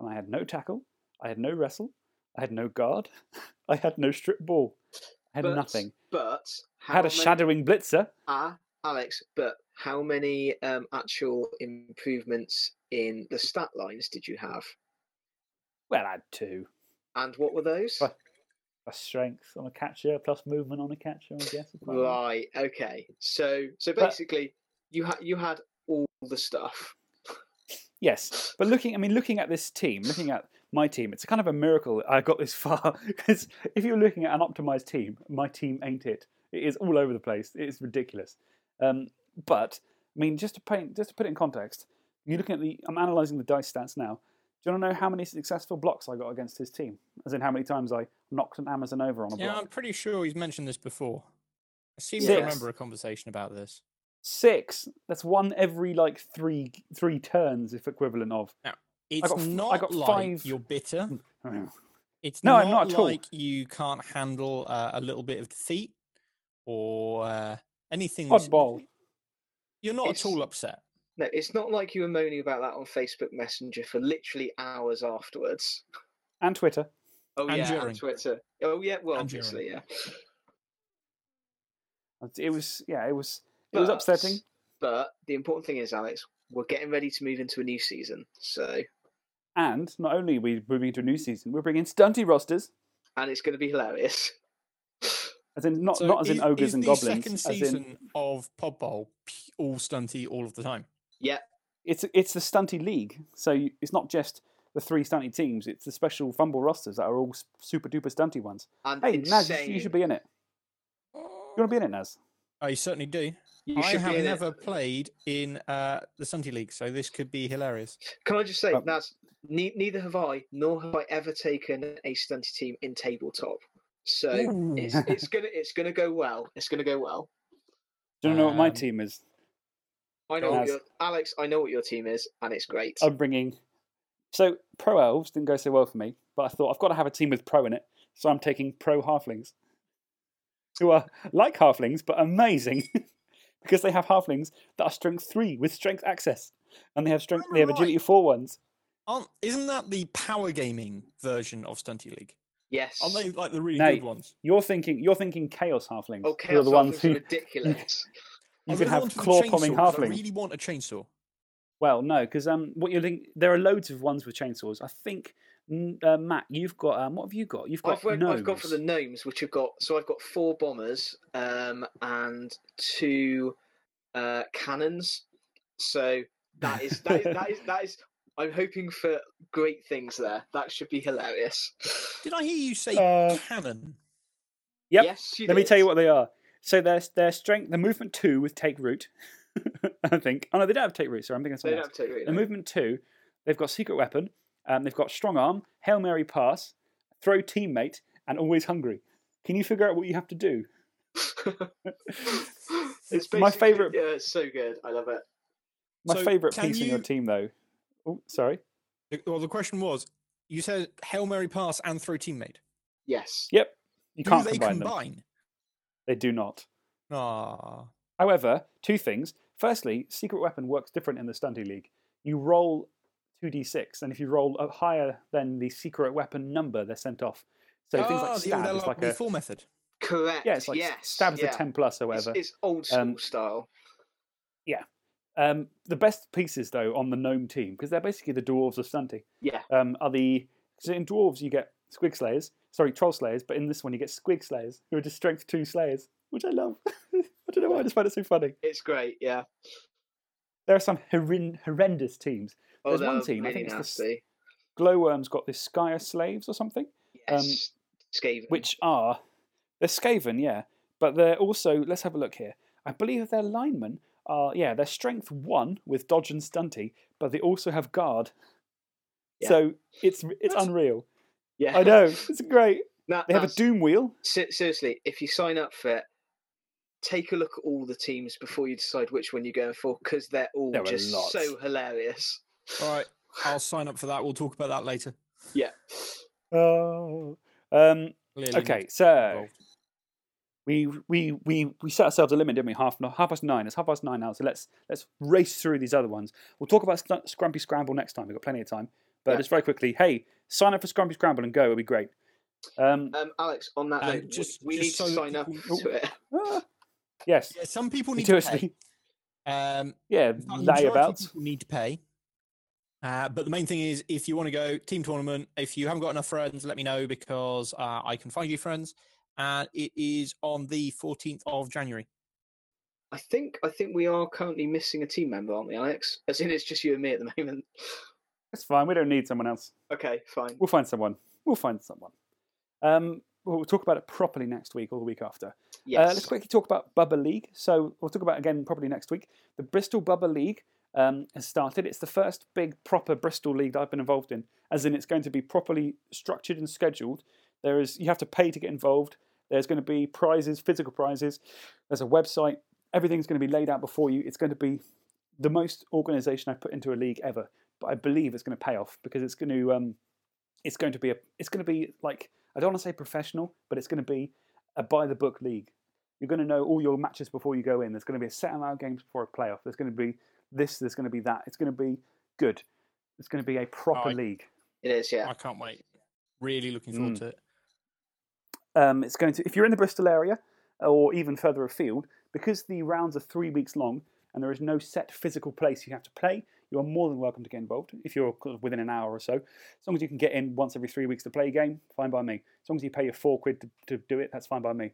and I had no tackle. I had no wrestle. I had no guard. I had no strip ball. I had but, nothing. But I had a many- shadowing blitzer. Ah, Alex, but how many um, actual improvements in the stat lines did you have? Well, I had two. And what were those? Plus, plus strength on a catcher, plus movement on a catcher. I guess. if I. Right. Okay. So so But- basically, you had you had all the stuff. Yes, but looking, I mean, looking at this team, looking at my team, it's kind of a miracle I got this far. Because if you're looking at an optimized team, my team ain't it. It is all over the place. It is ridiculous. Um, but I mean, just to paint, just to put it in context, you're looking at the. I'm analyzing the dice stats now. Do you want to know how many successful blocks I got against his team? As in, how many times I knocked an Amazon over on a Yeah, block? Yeah, I'm pretty sure he's mentioned this before. I seem to remember a conversation about this. Six. That's one every like three three turns, if equivalent of. Now, I It's got f- I not got like five. you're bitter. It's No, not, I'm not at all. you can't handle uh, a little bit of defeat or uh, anything. that's- Oddball. You're not It's- at all upset. No, it's not like you were moaning about that on Facebook Messenger for literally hours afterwards. And Twitter. Oh And yeah, during. and Twitter. Oh yeah, well And obviously yeah. It was, yeah, it was, it was upsetting. But the important thing is, Alex, we're getting ready to move into a new season. So, And not only are we moving into a new season, we're bringing stunty rosters, and it's going to be hilarious. as in not So not as in ogres is and the goblins. second season in, of Pod Bowl all stunty all of the time. Yeah, it's it's the stunty league, so you, it's not just the three stunty teams; it's the special FUMBBL rosters that are all super duper stunty ones. And hey, Naz, you, should be in it. You want to be in it, Naz? I certainly do. You I have in it. never played in uh, the Stunty League, so this could be hilarious. Can I just say, Oh. Naz, ne- neither have I, nor have I ever taken a stunty team in tabletop. So it's, Ooh. it's gonna it's gonna go well. It's gonna go well. Do you know what my Um, team is? I know what Naz. your Alex. I know what your team is, and it's great. I'm bringing. So pro elves didn't go so well for me, but I thought I've got to have a team with pro in it, so I'm taking pro halflings, who are like halflings but amazing because they have halflings that are strength three with strength access, and they have strength. They have agility four ones. Aren't, isn't that the power gaming version of Stunty League? Yes. Aren't they like the really Nate, good ones? You're thinking. You're thinking chaos halflings. Oh, who are chaos the ones Halflings who are ridiculous. you I can really have wanted claw pomming chainsaw, 'cause I halflings. really want a chainsaw. Well, no, because um, what you're thinking, there are loads of ones with chainsaws. I think, uh, Matt, you've got um, what have you got? You've got I've, went, I've gone for the gnomes, which have got so I've got four bombers um, and two uh, cannons. So that is that is, that is that is. I'm hoping for great things there. That should be hilarious. Did I hear you say Uh, cannon? Yep. Yes, you Let me tell you what they are. So their their strength, the movement two with take root. I think. Oh no, they don't have take root. Sorry, I'm thinking of They something don't else. have take root, The no. movement two, they've got secret weapon. Um, they've got strong arm, hail mary pass, throw teammate, and always hungry. Can you figure out what you have to do? It's my favourite- Yeah, it's so good. I love it. My So favourite can piece in your team, though. Oh, sorry. Well, the question was, you said Hail Mary pass and throw teammate. Yes. Yep. You Do can't they combine, them. They do not. Ah, However, two things. Firstly, secret weapon works different in the stunty league. You roll 2d6, and if you roll higher than the secret weapon number, they're sent off. So things Ah, like the old stab is like a LRB4 method. Correct. yeah, it's like yes. stab's yeah. a 10 plus or It's, whatever. it's old school Um, style. Yeah. Um, the best pieces though on the gnome team because they're basically the dwarves of stunty. Yeah. Um, are the so in dwarves you get squig slayers, sorry troll slayers, but in this one you get squig slayers who are just strength two slayers, which I love. I don't know why I just find it so funny. It's great. Yeah. There are some horren- horrendous teams. Oh, There's one team, I really think it's the nasty. Glowworm's got this Skyer slaves or something. Yes. Skaven. Which are they're Skaven, yeah, but they're also let's have a look here. I believe they're linemen are yeah they're strength one with dodge and stunty, but they also have guard. So it's it's unreal. Yeah. I know it's great. That- they have a doom wheel. Seriously, if you sign up for it, take a look at all the teams before you decide which one you're going for because they're all There just so hilarious. All right, I'll sign up for that. We'll talk about that later. Yeah. Oh. Um, Clearly okay, not so we we we we set ourselves a limit, didn't we? Half half past nine. It's half past nine now, so let's let's race through these other ones. We'll talk about Scrumpy Scramble next time. We've got plenty of time. But Yeah. just very quickly, hey, sign up for Scrumpy Scramble and go. It'll be great. Um, Um, Alex, on that Uh, note, just- we, we just need to so that sign up people- to it. yes. Yeah, some people need to pay. Um, Yeah, the majority of layabouts. need to pay. Uh, but the main thing is, if you want to go team tournament, if you haven't got enough friends, let me know because uh, I can find you friends. And it is on the 14th of January. I think I think we are currently missing a team member, aren't we, Alex? As in, it's just you and me at the moment. It's fine. We don't need someone else. Okay, fine. We'll find someone. We'll find someone. Um, we'll talk about it properly next week or the week after. Uh, Yes. let's quickly talk about Bubba League. So we'll talk about it again properly next week. The Bristol Bubba League um, has started. It's the first big proper Bristol league that I've been involved in, as in it's going to be properly structured and scheduled. There is you have to pay to get involved. There's going to be prizes, physical prizes. There's a website. Everything's going to be laid out before you. It's going to be the most organisation I've put into a league ever. But I believe it's going to pay off because it's going to um, it's going to be a it's going to be like I don't want to say professional, but it's going to be a by the book league. You're going to know all your matches before you go in. There's going to be a set amount of games before a playoff. There's going to be this. There's going to be that. It's going to be good. It's going to be a proper I- league. It is, yeah. I can't wait. Really looking forward Mm. to it. Um, it's going to if you're in the Bristol area or even further afield, because the rounds are three weeks long and there is no set physical place you have to play. You are more than welcome to get involved if you're within an hour or so. As long as you can get in once every three weeks to play a game, fine by me. As long as you pay your four quid to, to do it, that's fine by me.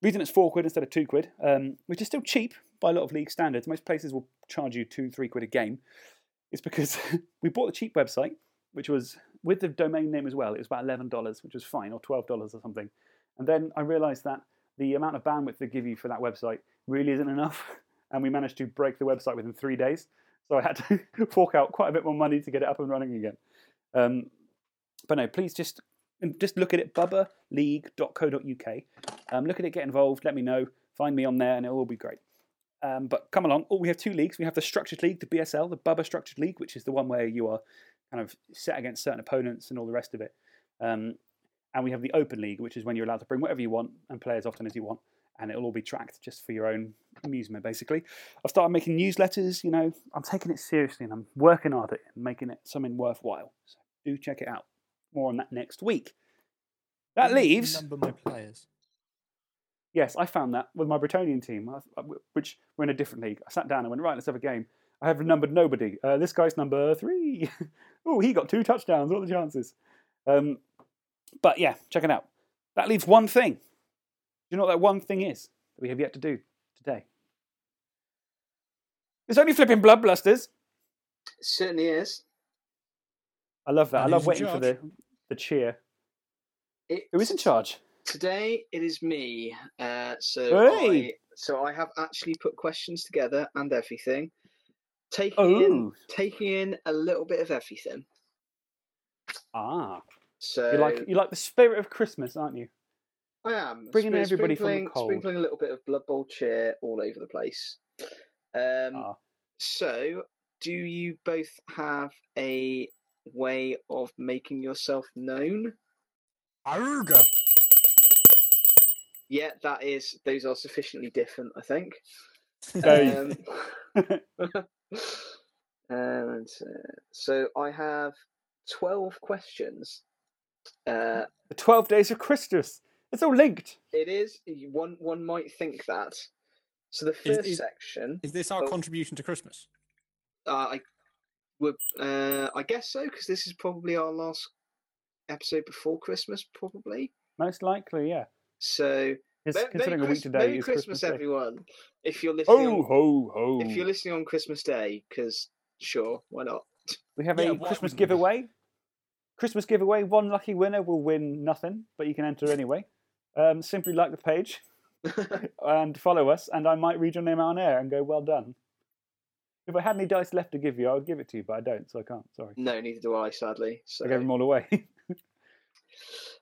reason it's four quid instead of two quid, um, which is still cheap by a lot of league standards. Most places will charge you two, three quid a game. It's because we bought the cheap website, which was with the domain name as well. It was about eleven dollars, which was fine, or twelve dollars or something. And then I realised that the amount of bandwidth they give you for that website really isn't enough, and we managed to break the website within three days. So I had to fork out quite a bit more money to get it up and running again. Um, but no, please just just look at it, bubberleague.co.uk. Um, look at it, get involved, let me know, find me on there, and it'll be great. Um, but come along. Oh, we have two leagues. We have the structured league, the BSL, the Bubba structured league, which is the one where you are kind of set against certain opponents and all the rest of it. Um, and we have the open league, which is when you're allowed to bring whatever you want and play as often as you want, and it'll all be tracked just for your own amusement, basically. I've started making newsletters. You know, I'm taking it seriously and I'm working hard at it and making it something worthwhile. So do check it out. More on that next week. That leaves. Number my players. Yes, I found that with my Bretonnian team, which we're in a different league. I sat down and went, right, let's have a game. I have numbered nobody. Uh, this guy's number three. oh, he got two touchdowns. What are the chances? Um, but yeah, check it out. That leaves one thing. Do you know what that one thing is that we have yet to do today? It's only flipping blood blusters. It certainly is. I love that. And I love waiting for the, the cheer. It, Who is in charge? Today it is me. Uh, so Hey! I, so I have actually put questions together and everything, taking Oh. in taking in a little bit of everything. Ah. So You like you like the spirit of Christmas, aren't you? I am Bringing sprin- everybody from the sprinkling, cold. sprinkling a little bit of Blood Bowl cheer all over the place. Um, Ah. So, do you both have a way of making yourself known? Aruga. Yeah, that is. Those are sufficiently different, I think. Um, and uh, so I have twelve questions. Uh, The 12 days of Christmas. It's all linked. it is one. One might think that. So the first is- section. Is this our Oh. contribution to Christmas? Uh, I would. Uh, I guess so because this is probably our last episode before Christmas, probably. Most likely, yeah. So. It's Mer- considering a week today Merry is Christmas, Christmas everyone! If you're listening, Ho, on, ho, ho. if you're listening on Christmas Day, because sure, why not? We have Yeah, a Christmas wouldn't giveaway. Christmas giveaway. One lucky winner will win nothing, but you can enter anyway. Um, simply like the page and follow us, and I might read your name out on air and go, well done. If I had any dice left to give you, I would give it to you, but I don't, so I can't. Sorry. No, neither do I, sadly. So. I gave them all away.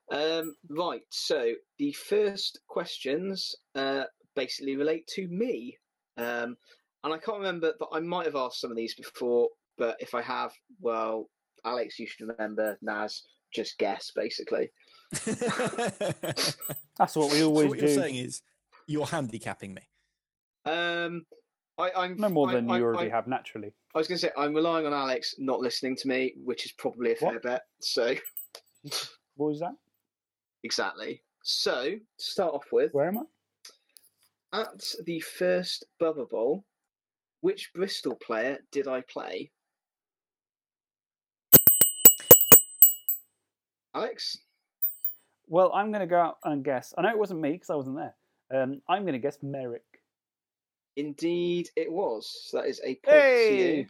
Um, right, so the first questions uh, basically relate to me. Um, and I can't remember, but I might have asked some of these before, but if I have, well, Alex, you should remember, Naz, just guess, basically. That's what we So always what do. you're saying is you're handicapping me. Um, I, I'm no more I- than I- you already I- have naturally. I was going to say, I'm relying on Alex not listening to me, which is probably a fair bet. So, What was that? exactly. So, to start off with, where am I? At the first Bubba Bowl, which Bristol player did I play? Alex? Well, I'm going to go out and guess. I know it wasn't me because I wasn't there. Um, I'm going to guess Merrick. Indeed, it was. So that is a point to you.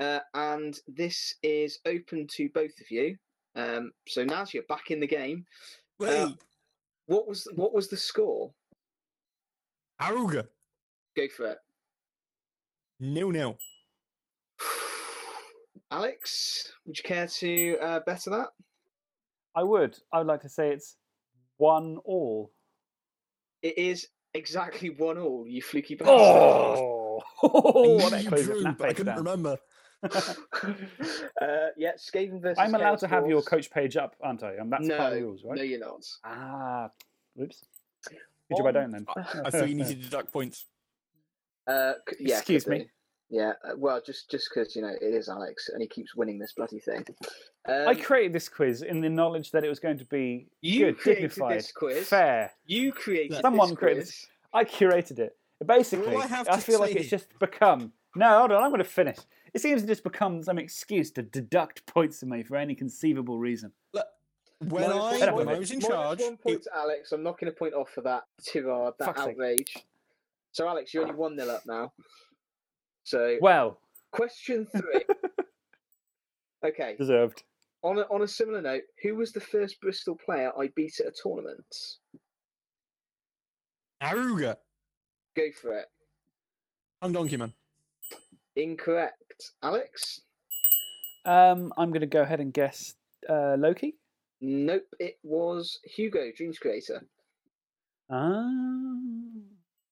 Uh, and this is open to both of you. Um, so now you're back in the game. Uh, what was what was the score? Aruga. Go for it, Nil nil. Alex. Would you care to uh, better that? I would. I would like to say it's one all. It is exactly one all. You fluky bastard. Oh, I what knew that you closed drew, snap but I face couldn't down. remember. uh, yeah, Skaven versus. I'm allowed Chaos to have your coach page up, aren't I? And that's no, part of the rules, right? No, you're not. Ah, whoops. Good job I don't then. I thought you needed to deduct points. Uh, c- yeah, Excuse could me. do. Yeah, uh, well, just just because you know it is Alex and he keeps winning this bloody thing. Um, I created this quiz in the knowledge that it was going to be You good, created dignified, this quiz? fair. You created Someone this created. quiz. This. I curated it. Basically, I have I feel like it's just become. No, hold on. I'm going to finish. It seems to just become some excuse to deduct points from me for any conceivable reason. When Minus I, one Fed up point- with when I was in charge, one point to Alex. I'm not going to point off for that too hard. That Fuck's sake. outrage. So Alex, you're only one nil up now. So Well, question three. okay. deserved. On a, on a similar note, who was the first Bristol player I beat at a tournament? Aruga, Go for it. I'm Donkey Man. Incorrect. Alex? Um, I'm going to go ahead and guess uh, Loki. Nope. It was Hugo, Dreams Creator. Ah,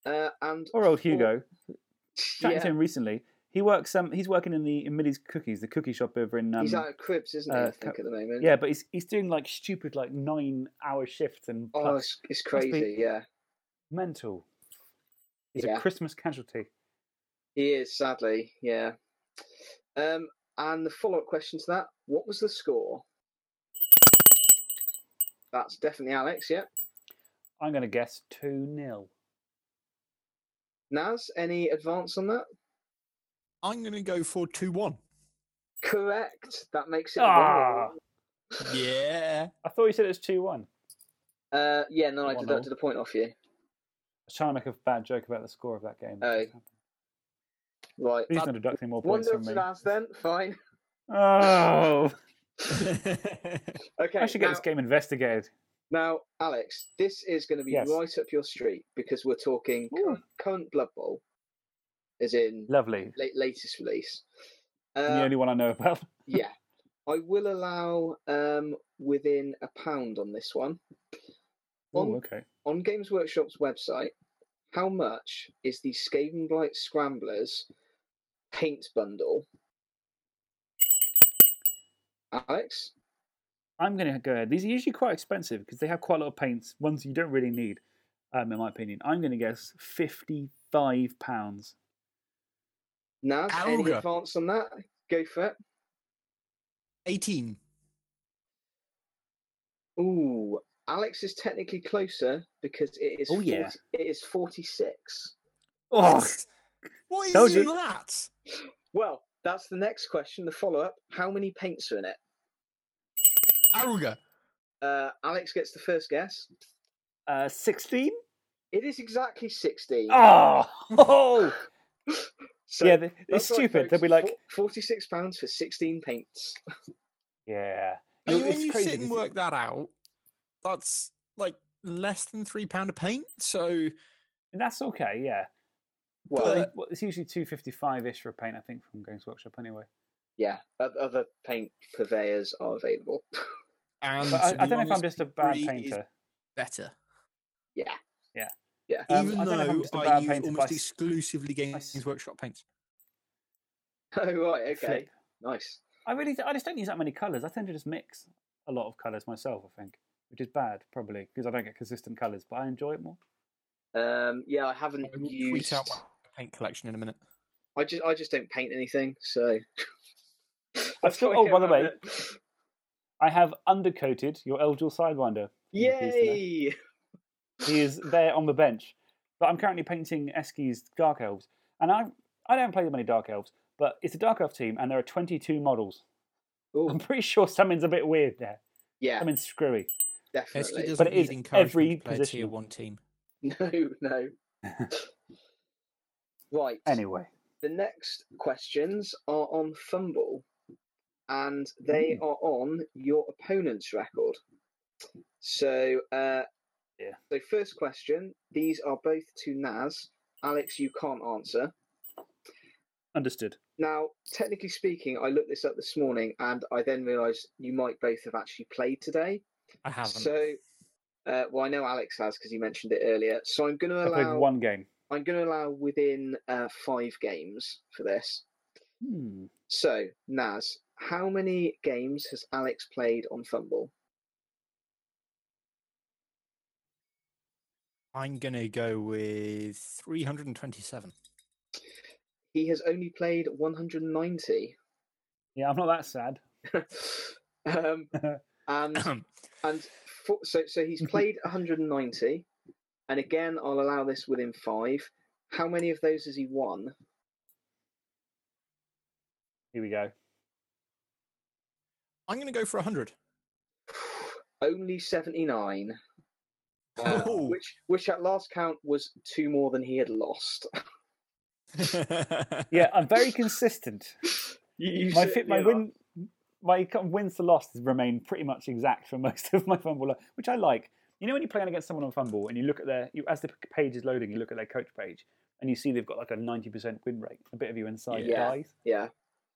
Uh, and or old for- Hugo. Chatting Yeah. to him recently. He works. Um, he's working in the in Millie's Cookies, the cookie shop over in. Um, He's out of Cribs, isn't he? uh, I think at the moment. Yeah, but he's he's doing like stupid like nine hour shifts and Oh, plus it's, it's crazy. Yeah, mental. He's Yeah. a Christmas casualty. he is sadly. Yeah. Um, and the follow-up question to that: What was the score? That's definitely Alex. Yeah. I'm going to guess two 0 Naz, any advance on that? I'm going to go for 2 1. Correct. That makes it Ah. one. Yeah. I thought you said it was two one. Uh, yeah, no, I One deducted a point off you. I was trying to make a bad joke about the score of that game. Oh. Right. He's don't deduct any more One points nil from to me. Naz then. Fine. Oh, Okay. I should get now, this game investigated. Now, Alex, this is going to be Yes. right up your street because we're talking current, current Blood Bowl, as in Lovely. late, latest release. the Uh, only one I know about. yeah, I will allow um, within a pound on this one. Oh, On, okay. on Games Workshop's website, how much is the Skavenblight Scramblers paint bundle? Alex? I'm going to go ahead. These are usually quite expensive because they have quite a lot of paints, ones you don't really need, um, in my opinion. I'm going to guess fifty-five pounds. Naz, any advance on that? Go for it. 18. Ooh, Alex is technically closer because it is. Oh, yeah. it is forty-six. Oh, What is Told in you. that? Well, that's the next question. The follow-up: How many paints are in it? Aruga. Uh, Alex gets the first guess. uh, sixteen. It is exactly sixteen. Oh, oh. So yeah, they- it's that's right, stupid. They'll be like, forty-six pounds for sixteen paints. yeah. I mean, It's when you crazy sit and work that out, that's like less than £3 a paint. So That's okay, yeah. Well, Well, uh, they- well, it's usually two fifty-five ish for a paint, I think, from Games Workshop anyway. yeah, other paint purveyors are available. and I, I don't know if I'm just a bad painter. better. yeah, Yeah. yeah. Um, Even I don't I'm though just a I bad use painter, almost but exclusively Games Workshop paints. Oh right, okay, Flip. nice. I really, I just don't use that many colours. I tend to just mix a lot of colours myself. I think, which is bad probably because I don't get consistent colours, but I enjoy it more. Um, yeah, I haven't I will tweet used. out my paint collection in a minute. I just, I just don't paint anything. So. I've still. Oh, by the way, it. I have undercoated your Eldril Sidewinder. You'll be pleased to know. Yay! He is there on the bench. But I'm currently painting Eski's Dark Elves. And I I don't play many Dark Elves, but it's a Dark Elf team and there are 22 models. I'm pretty sure something's a bit weird there. Yeah. Something's screwy. Definitely. doesn't But it is need encouragement every to play position. tier one team. No, no. right. Anyway. The next questions are on FUMBBL, and they are on your opponent's record. So, uh, yeah. So, first question. These are both to Naz. Alex, you can't answer. Understood. Now, technically speaking, I looked this up this morning, and I then realised you might both have actually played today. I haven't. So, uh, well, I know Alex has because you mentioned it earlier. So I'm going to I played allow one game. I'm going to allow within uh, five games for this. Hmm. So, Naz, how many games has Alex played on FUMBBL? I'm going to go with 327. He has only played 190. Yeah, I'm not that sad. um, and and for, so so he's played 190, and again I'll allow this within five. How many of those has he won? Here we go. I'm going to go for 100. Only 79. uh, which which at last count was two more than he had lost. Yeah, I'm very consistent. You- you my fit, my win, my wins to losses remain pretty much exact for most of my FUMBBL, which I like. You know when you're playing against someone on FUMBBL and you look at their, you, as the page is loading, you look at their coach page and you see they've got like a 90% win rate. A bit of you inside Yeah. dies. Yeah.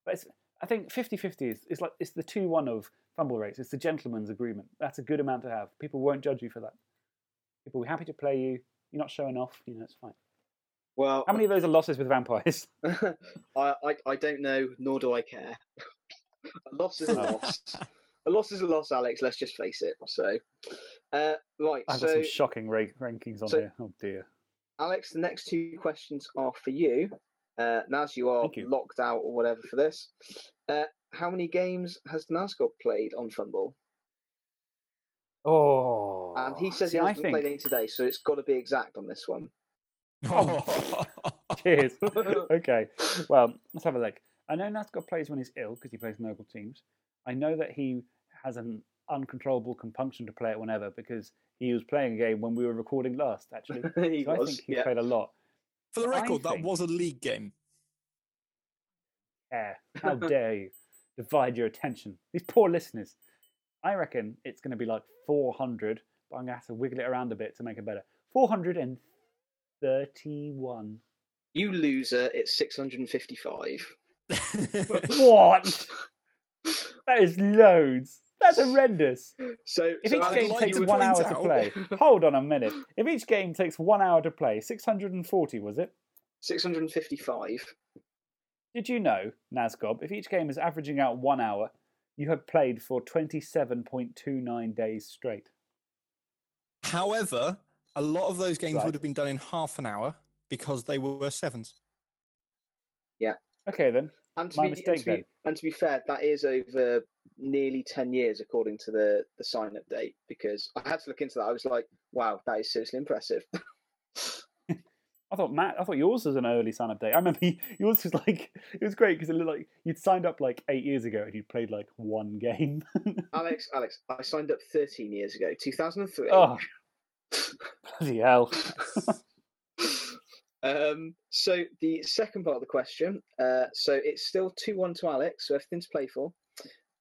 But it's, I think 50-50 is, is like it's the two one of FUMBBL rates. It's the gentleman's agreement. That's a good amount to have. People won't judge you for that. People will be happy to play you. You're not showing off. You know, it's fine. Well, How many of those are losses with vampires? I, I I don't know, nor do I care. a loss is a loss. a loss is a loss, Alex. Let's just face it. So, uh, right. I've so got some shocking ra- rankings on so- here. Oh dear. Alex, the next two questions are for you. Uh, Naz, you are locked out or whatever for this. Uh, how many games has Nazgob played on FUMBBL? Oh. And he says see, he hasn't think- played any today, so it's got to be exact on this one. Cheers. okay. Well, let's have a look. I know Nazgob plays when he's ill because he plays noble teams. I know that he has an uncontrollable compunction to play it whenever because he was playing a game when we were recording last, actually. He so I was, think he yeah. played a lot. For the I record, that was a league game. Yeah. How dare you divide your attention? These poor listeners. I reckon it's going to be like 400, but I'm going to have to wiggle it around a bit to make it better. 431. You loser, it's 655. what? That is loads. That's horrendous. So, If so each Alex, game takes one point hour to play, hold on a minute. If each game takes one hour to play, 640 was it? 655. Did you know, Nazgob, if each game is averaging out one hour, you have played for 27.29 days straight? However, a lot of those games Right. would have been done in half an hour because they were sevens. Yeah. Okay then. And to, My be, and, to be, and to be fair, that is over nearly 10 years according to the, the sign up date because I had to look into that. I was like, wow, that is seriously impressive. I thought Matt, I thought yours was an early sign up date. I remember yours was like it was great because it looked like you'd signed up like eight years ago and you'd played like one game. Alex, Alex, I signed up 13 years ago, 2003. oh, bloody hell! Um, so the second part of the question, uh, so it's still two one to Alex, so everything to play for.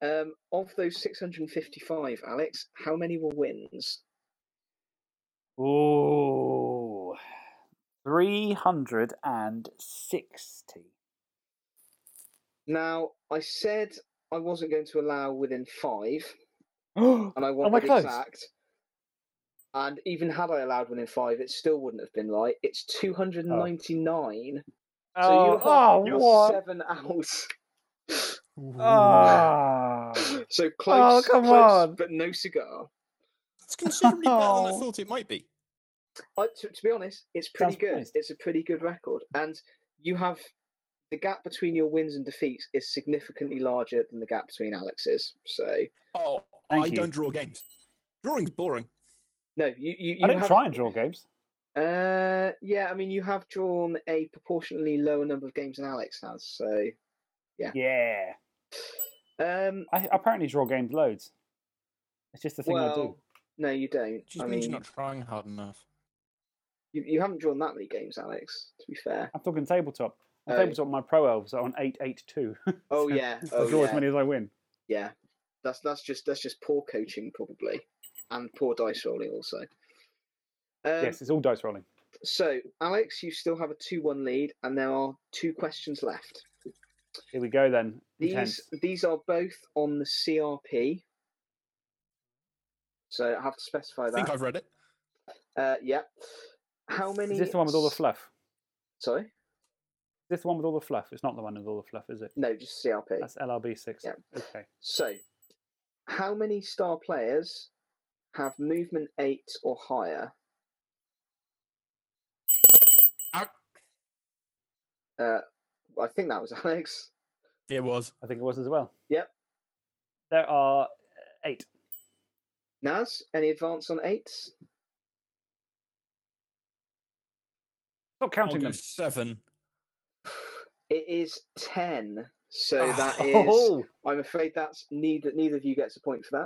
Um, of those six hundred and fifty-five, Alex, how many were wins? Oh, 360. Now I said I wasn't going to allow within five, and I wanted close? exact. And even had I allowed one in five, it still wouldn't have been right. It's two hundred and ninety-nine. So Oh, you're, oh, you're what? seven out. Ah. So close, oh, come close, on. but no cigar. It's considerably better than I Oh. thought it might be. I, to, to be honest, it's pretty Sounds good. pleased. It's a pretty good record, and you have the gap between your wins and defeats is significantly larger than the gap between Alex's. So, oh, Thank I you. don't draw games. Drawing's boring. No, you you, you I don't have, try and draw games. Uh, yeah, I mean, you have drawn a proportionally lower number of games than Alex has. So, yeah. Yeah. Um, I apparently draw games loads. It's just the thing I do. no, you don't. Just I means mean, you're not trying hard enough. you, you haven't drawn that many games, Alex. To be fair. I'm talking tabletop. On Oh. tabletop, my pro elves are on eight eight two. Oh yeah. I Oh draw as many as I win. Yeah, that's that's just that's just poor coaching probably, and poor dice rolling also. Um, yes, it's all dice rolling. So, Alex, you still have a two-one lead, and there are two questions left. Here we go then. These Intense. these are both on the CRP. So I have to specify that. I that. think I've read it. Uh, yeah. How many? Is this the one with all the fluff? Sorry. Is this the one with all the fluff? It's not the one with all the fluff, is it? No, just CRP. That's LRB six. Yeah. Okay. So, how many star players have movement eight or higher? Uh, I think that was Alex. It was. I think it was as well. Yep. There are eight. Naz, any advance on eights? Stop counting I'll go them. Seven. It is ten. So that Oh. is. I'm afraid that's neither. Neither of you gets a point for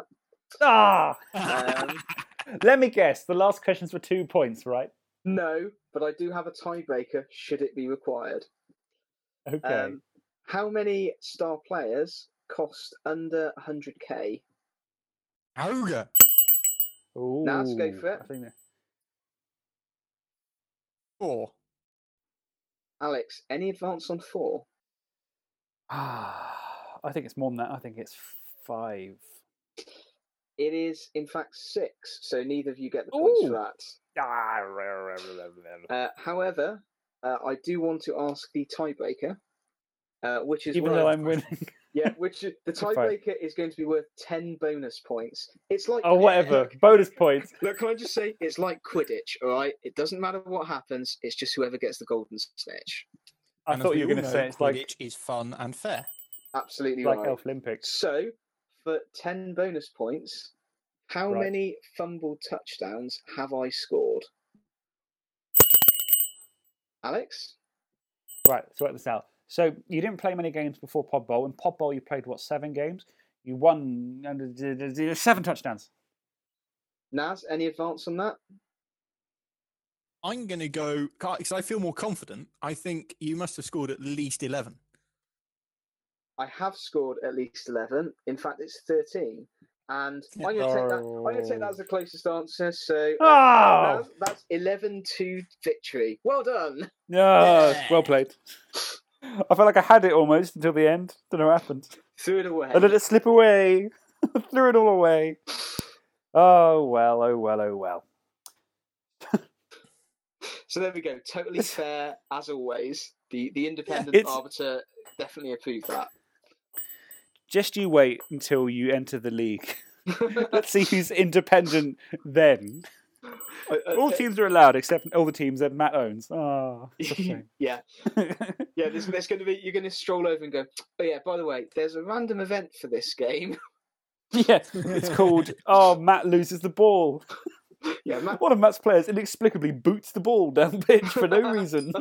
Ah! that. Um, Let me guess. The last questions were two points, right? no, but I do have a tiebreaker. Should it be required? Okay. Um, how many star players cost under 100k? Ogre. Ooh, Naz, go for it. I think that- Four. Alex, any advance on four? Ah, I think it's more than that. I think it's five. It is, in fact, six. So neither of you get the points for that. Ah, Uh, however, uh, I do want to ask the tiebreaker, uh, which is Even worth- though I'm winning. yeah, which is, the tiebreaker is going to be worth ten bonus points. It's like Oh, whatever. Bonus points. Look, can I just say it's like Quidditch, all right? It doesn't matter what happens. It's just whoever gets the golden snitch. I And thought you were going to say it's like Quidditch is fun and fair. Absolutely like right. Elf Olympics. So, for ten bonus points, how Right. many fumbled touchdowns have I scored? Alex? Right, let's work this out. So you didn't play many games before Pod Bowl, and Pod Bowl you played what seven games? You won uh, seven touchdowns. Naz, any advance on that? I'm going to go because I feel more confident. I think you must have scored at least eleven. I have scored at least 11. In fact, it's 13. And I'm going to take that. I'm going to take that as the closest answer. So uh, Oh! Naz, that's 11-2 victory. Well done. Yeah, well played. I felt like I had it almost until the end. Don't know what happened. Threw it away. I let it slip away. Threw it all away. Oh well, oh well, oh well. So there we go. Totally fair as always. The the independent It's- arbiter definitely approved that. Just you wait until you enter the league. Let's see who's independent then. All teams are allowed except all the teams that Matt owns. Oh, it's a shame. yeah, yeah. There's, there's going to be you're going to stroll over and go. Oh yeah. By the way, there's a random event for this game. yeah, it's called Oh, Matt loses the ball. Yeah, Matt. One of Matt's players inexplicably boots the ball down the pitch for no reason.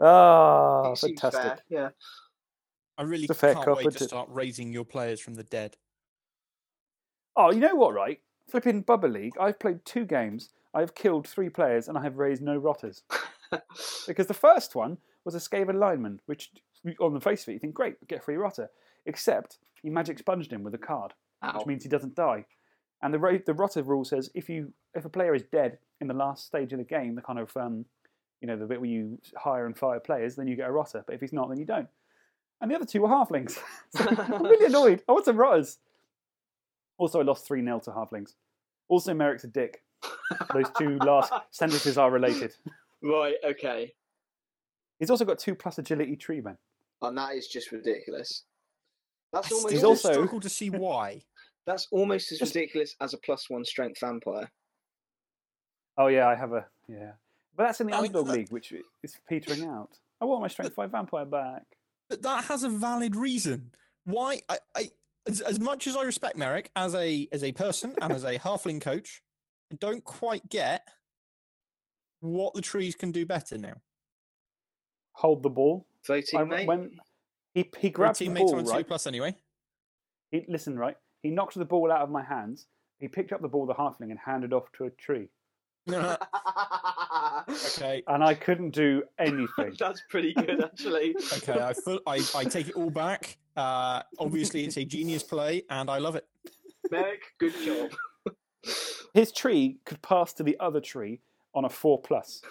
Ah, seems fantastic. fair, Yeah. I really It's a fair can't wait to it? start raising your players from the dead. Oh, you know what, right? Flipping Bubba League, I've played two games, I've killed three players, and I have raised no rotters. because the first one was a Skaven lineman, which on the face of it, you think, great, get a free rotter. Except you magic sponged him with a card, Ow. which means he doesn't die. And the the rotter rule says if you if a player is dead in the last stage of the game, the kind of um, you know the bit where you hire and fire players, then you get a rotter. But if he's not, then you don't. And the other two were halflings. So I'm really annoyed. I want some rotters. Also, I lost 3 0 to halflings. Also, Merrick's a dick. Those two last sentences are related. Right. Okay. He's also got 2 plus agility tree men. And that is just ridiculous. That's I almost. He's also- struggle to see why. That's almost as ridiculous as a plus one strength vampire. Oh, yeah, I have a. Yeah. But that's in the I mean, Underdog that- League, which is petering out. I want my Strength 5 vampire back. But that has a valid reason. Why I, I as, as much as I respect Merrick as a as a person and as a halfling coach, I don't quite get what the trees can do better now. Hold the ball. So I, teammate. when he, he Your grabbed the teammates ball, on right? plus anyway. He, listen, right? He knocked the ball out of my hands. He picked up the ball, the halfling, and handed off to a tree. Okay. And I couldn't do anything. That's pretty good, actually. Okay, I, full, I I take it all back. Uh, obviously, it's a genius play, and I love it. Merrick, good job. His tree could pass to the other tree on a four plus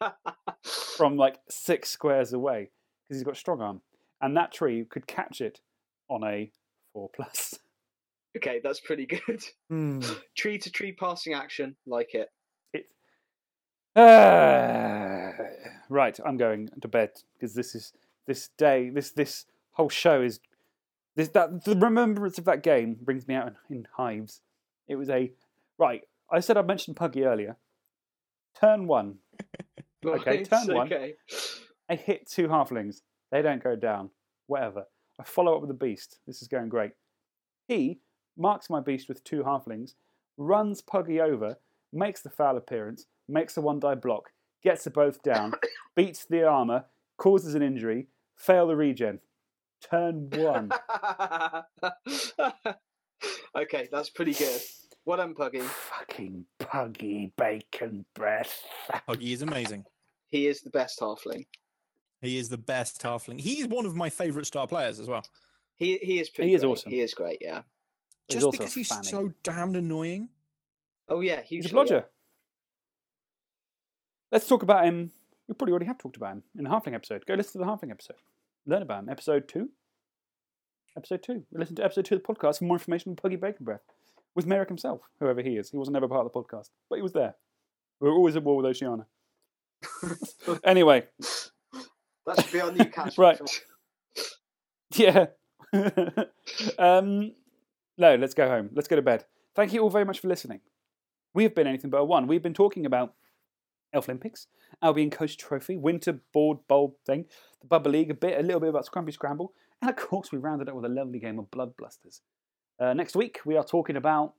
from like six squares away because he's got strong arm, and that tree could catch it on a four plus. Okay, that's pretty good. Hmm. Tree to tree passing action, like it. Ah, right, I'm going to bed because this is this day, this this whole show is this that the remembrance of that game brings me out in, in hives. It was a right. I said I mentioned Puggy earlier. Turn one. okay, turn one. I hit two halflings. They don't go down. Whatever. I follow up with a beast. This is going great. He marks my beast with two halflings, runs Puggy over, makes the foul appearance, makes a one die block, gets the both down, beats the armor, causes an injury, fail the regen. Turn one. okay, that's pretty good. What well am Puggy. Fucking Puggy bacon breath. Puggy is amazing. He is the best halfling. He is the best halfling. He is one of my favourite star players as well. He he is pretty. He is great. awesome. He is great. Yeah. Just also because he's fanny. so damned annoying. Oh yeah, He's a hugely. blodger. Let's talk about him. We probably already have talked about him in the Halfling episode. Go listen to the Halfling episode. Learn about him. Episode two. Episode two. Listen to episode two of the podcast for more information on Puggy Baconbreath with Merrick himself, whoever he is. He wasn't ever part of the podcast, but he was there. We were always at war with Oceana. anyway, That should be our new catch. Right. yeah. um, no, let's go home. Let's go to bed. Thank you all very much for listening. We have been anything but a one. We've been talking about Olympics, Albion Coast Trophy, Winter Board Bowl thing, the Bubble League, a bit, a little bit about Scrumpy Scramble, and of course we rounded up with a lovely game of Blood Blusters. Uh, next week we are talking about.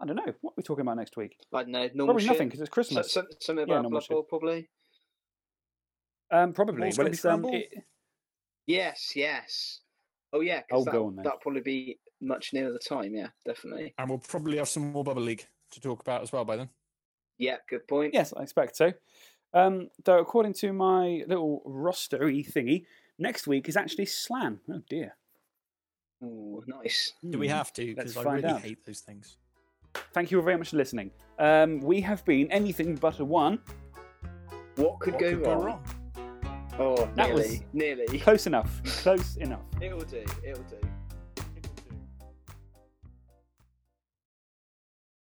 I don't know what we're we talking about next week. I don't know. Normal Probably shit. nothing because it's Christmas. So, so, something about normal Blood shit. Bowl, probably. Um, probably. Well, it's um, it, Yes, yes. Oh yeah, Oh, that, go on then. that'll probably be much nearer the time. Yeah, definitely. And we'll probably have some more Bubble League to talk about as well by then. Yeah, good point. Yes, I expect so. Um, though, according to my little rostery thingy, next week is actually Slann. Oh dear. Oh, nice. Do we Hmm. have to? Let's Because I find really out. hate those things. Thank you very much for listening. Um, we have been anything but a one. What could, What go, could go wrong? wrong? Oh, That nearly, was nearly. Close enough. Close enough. It'll do. It'll do.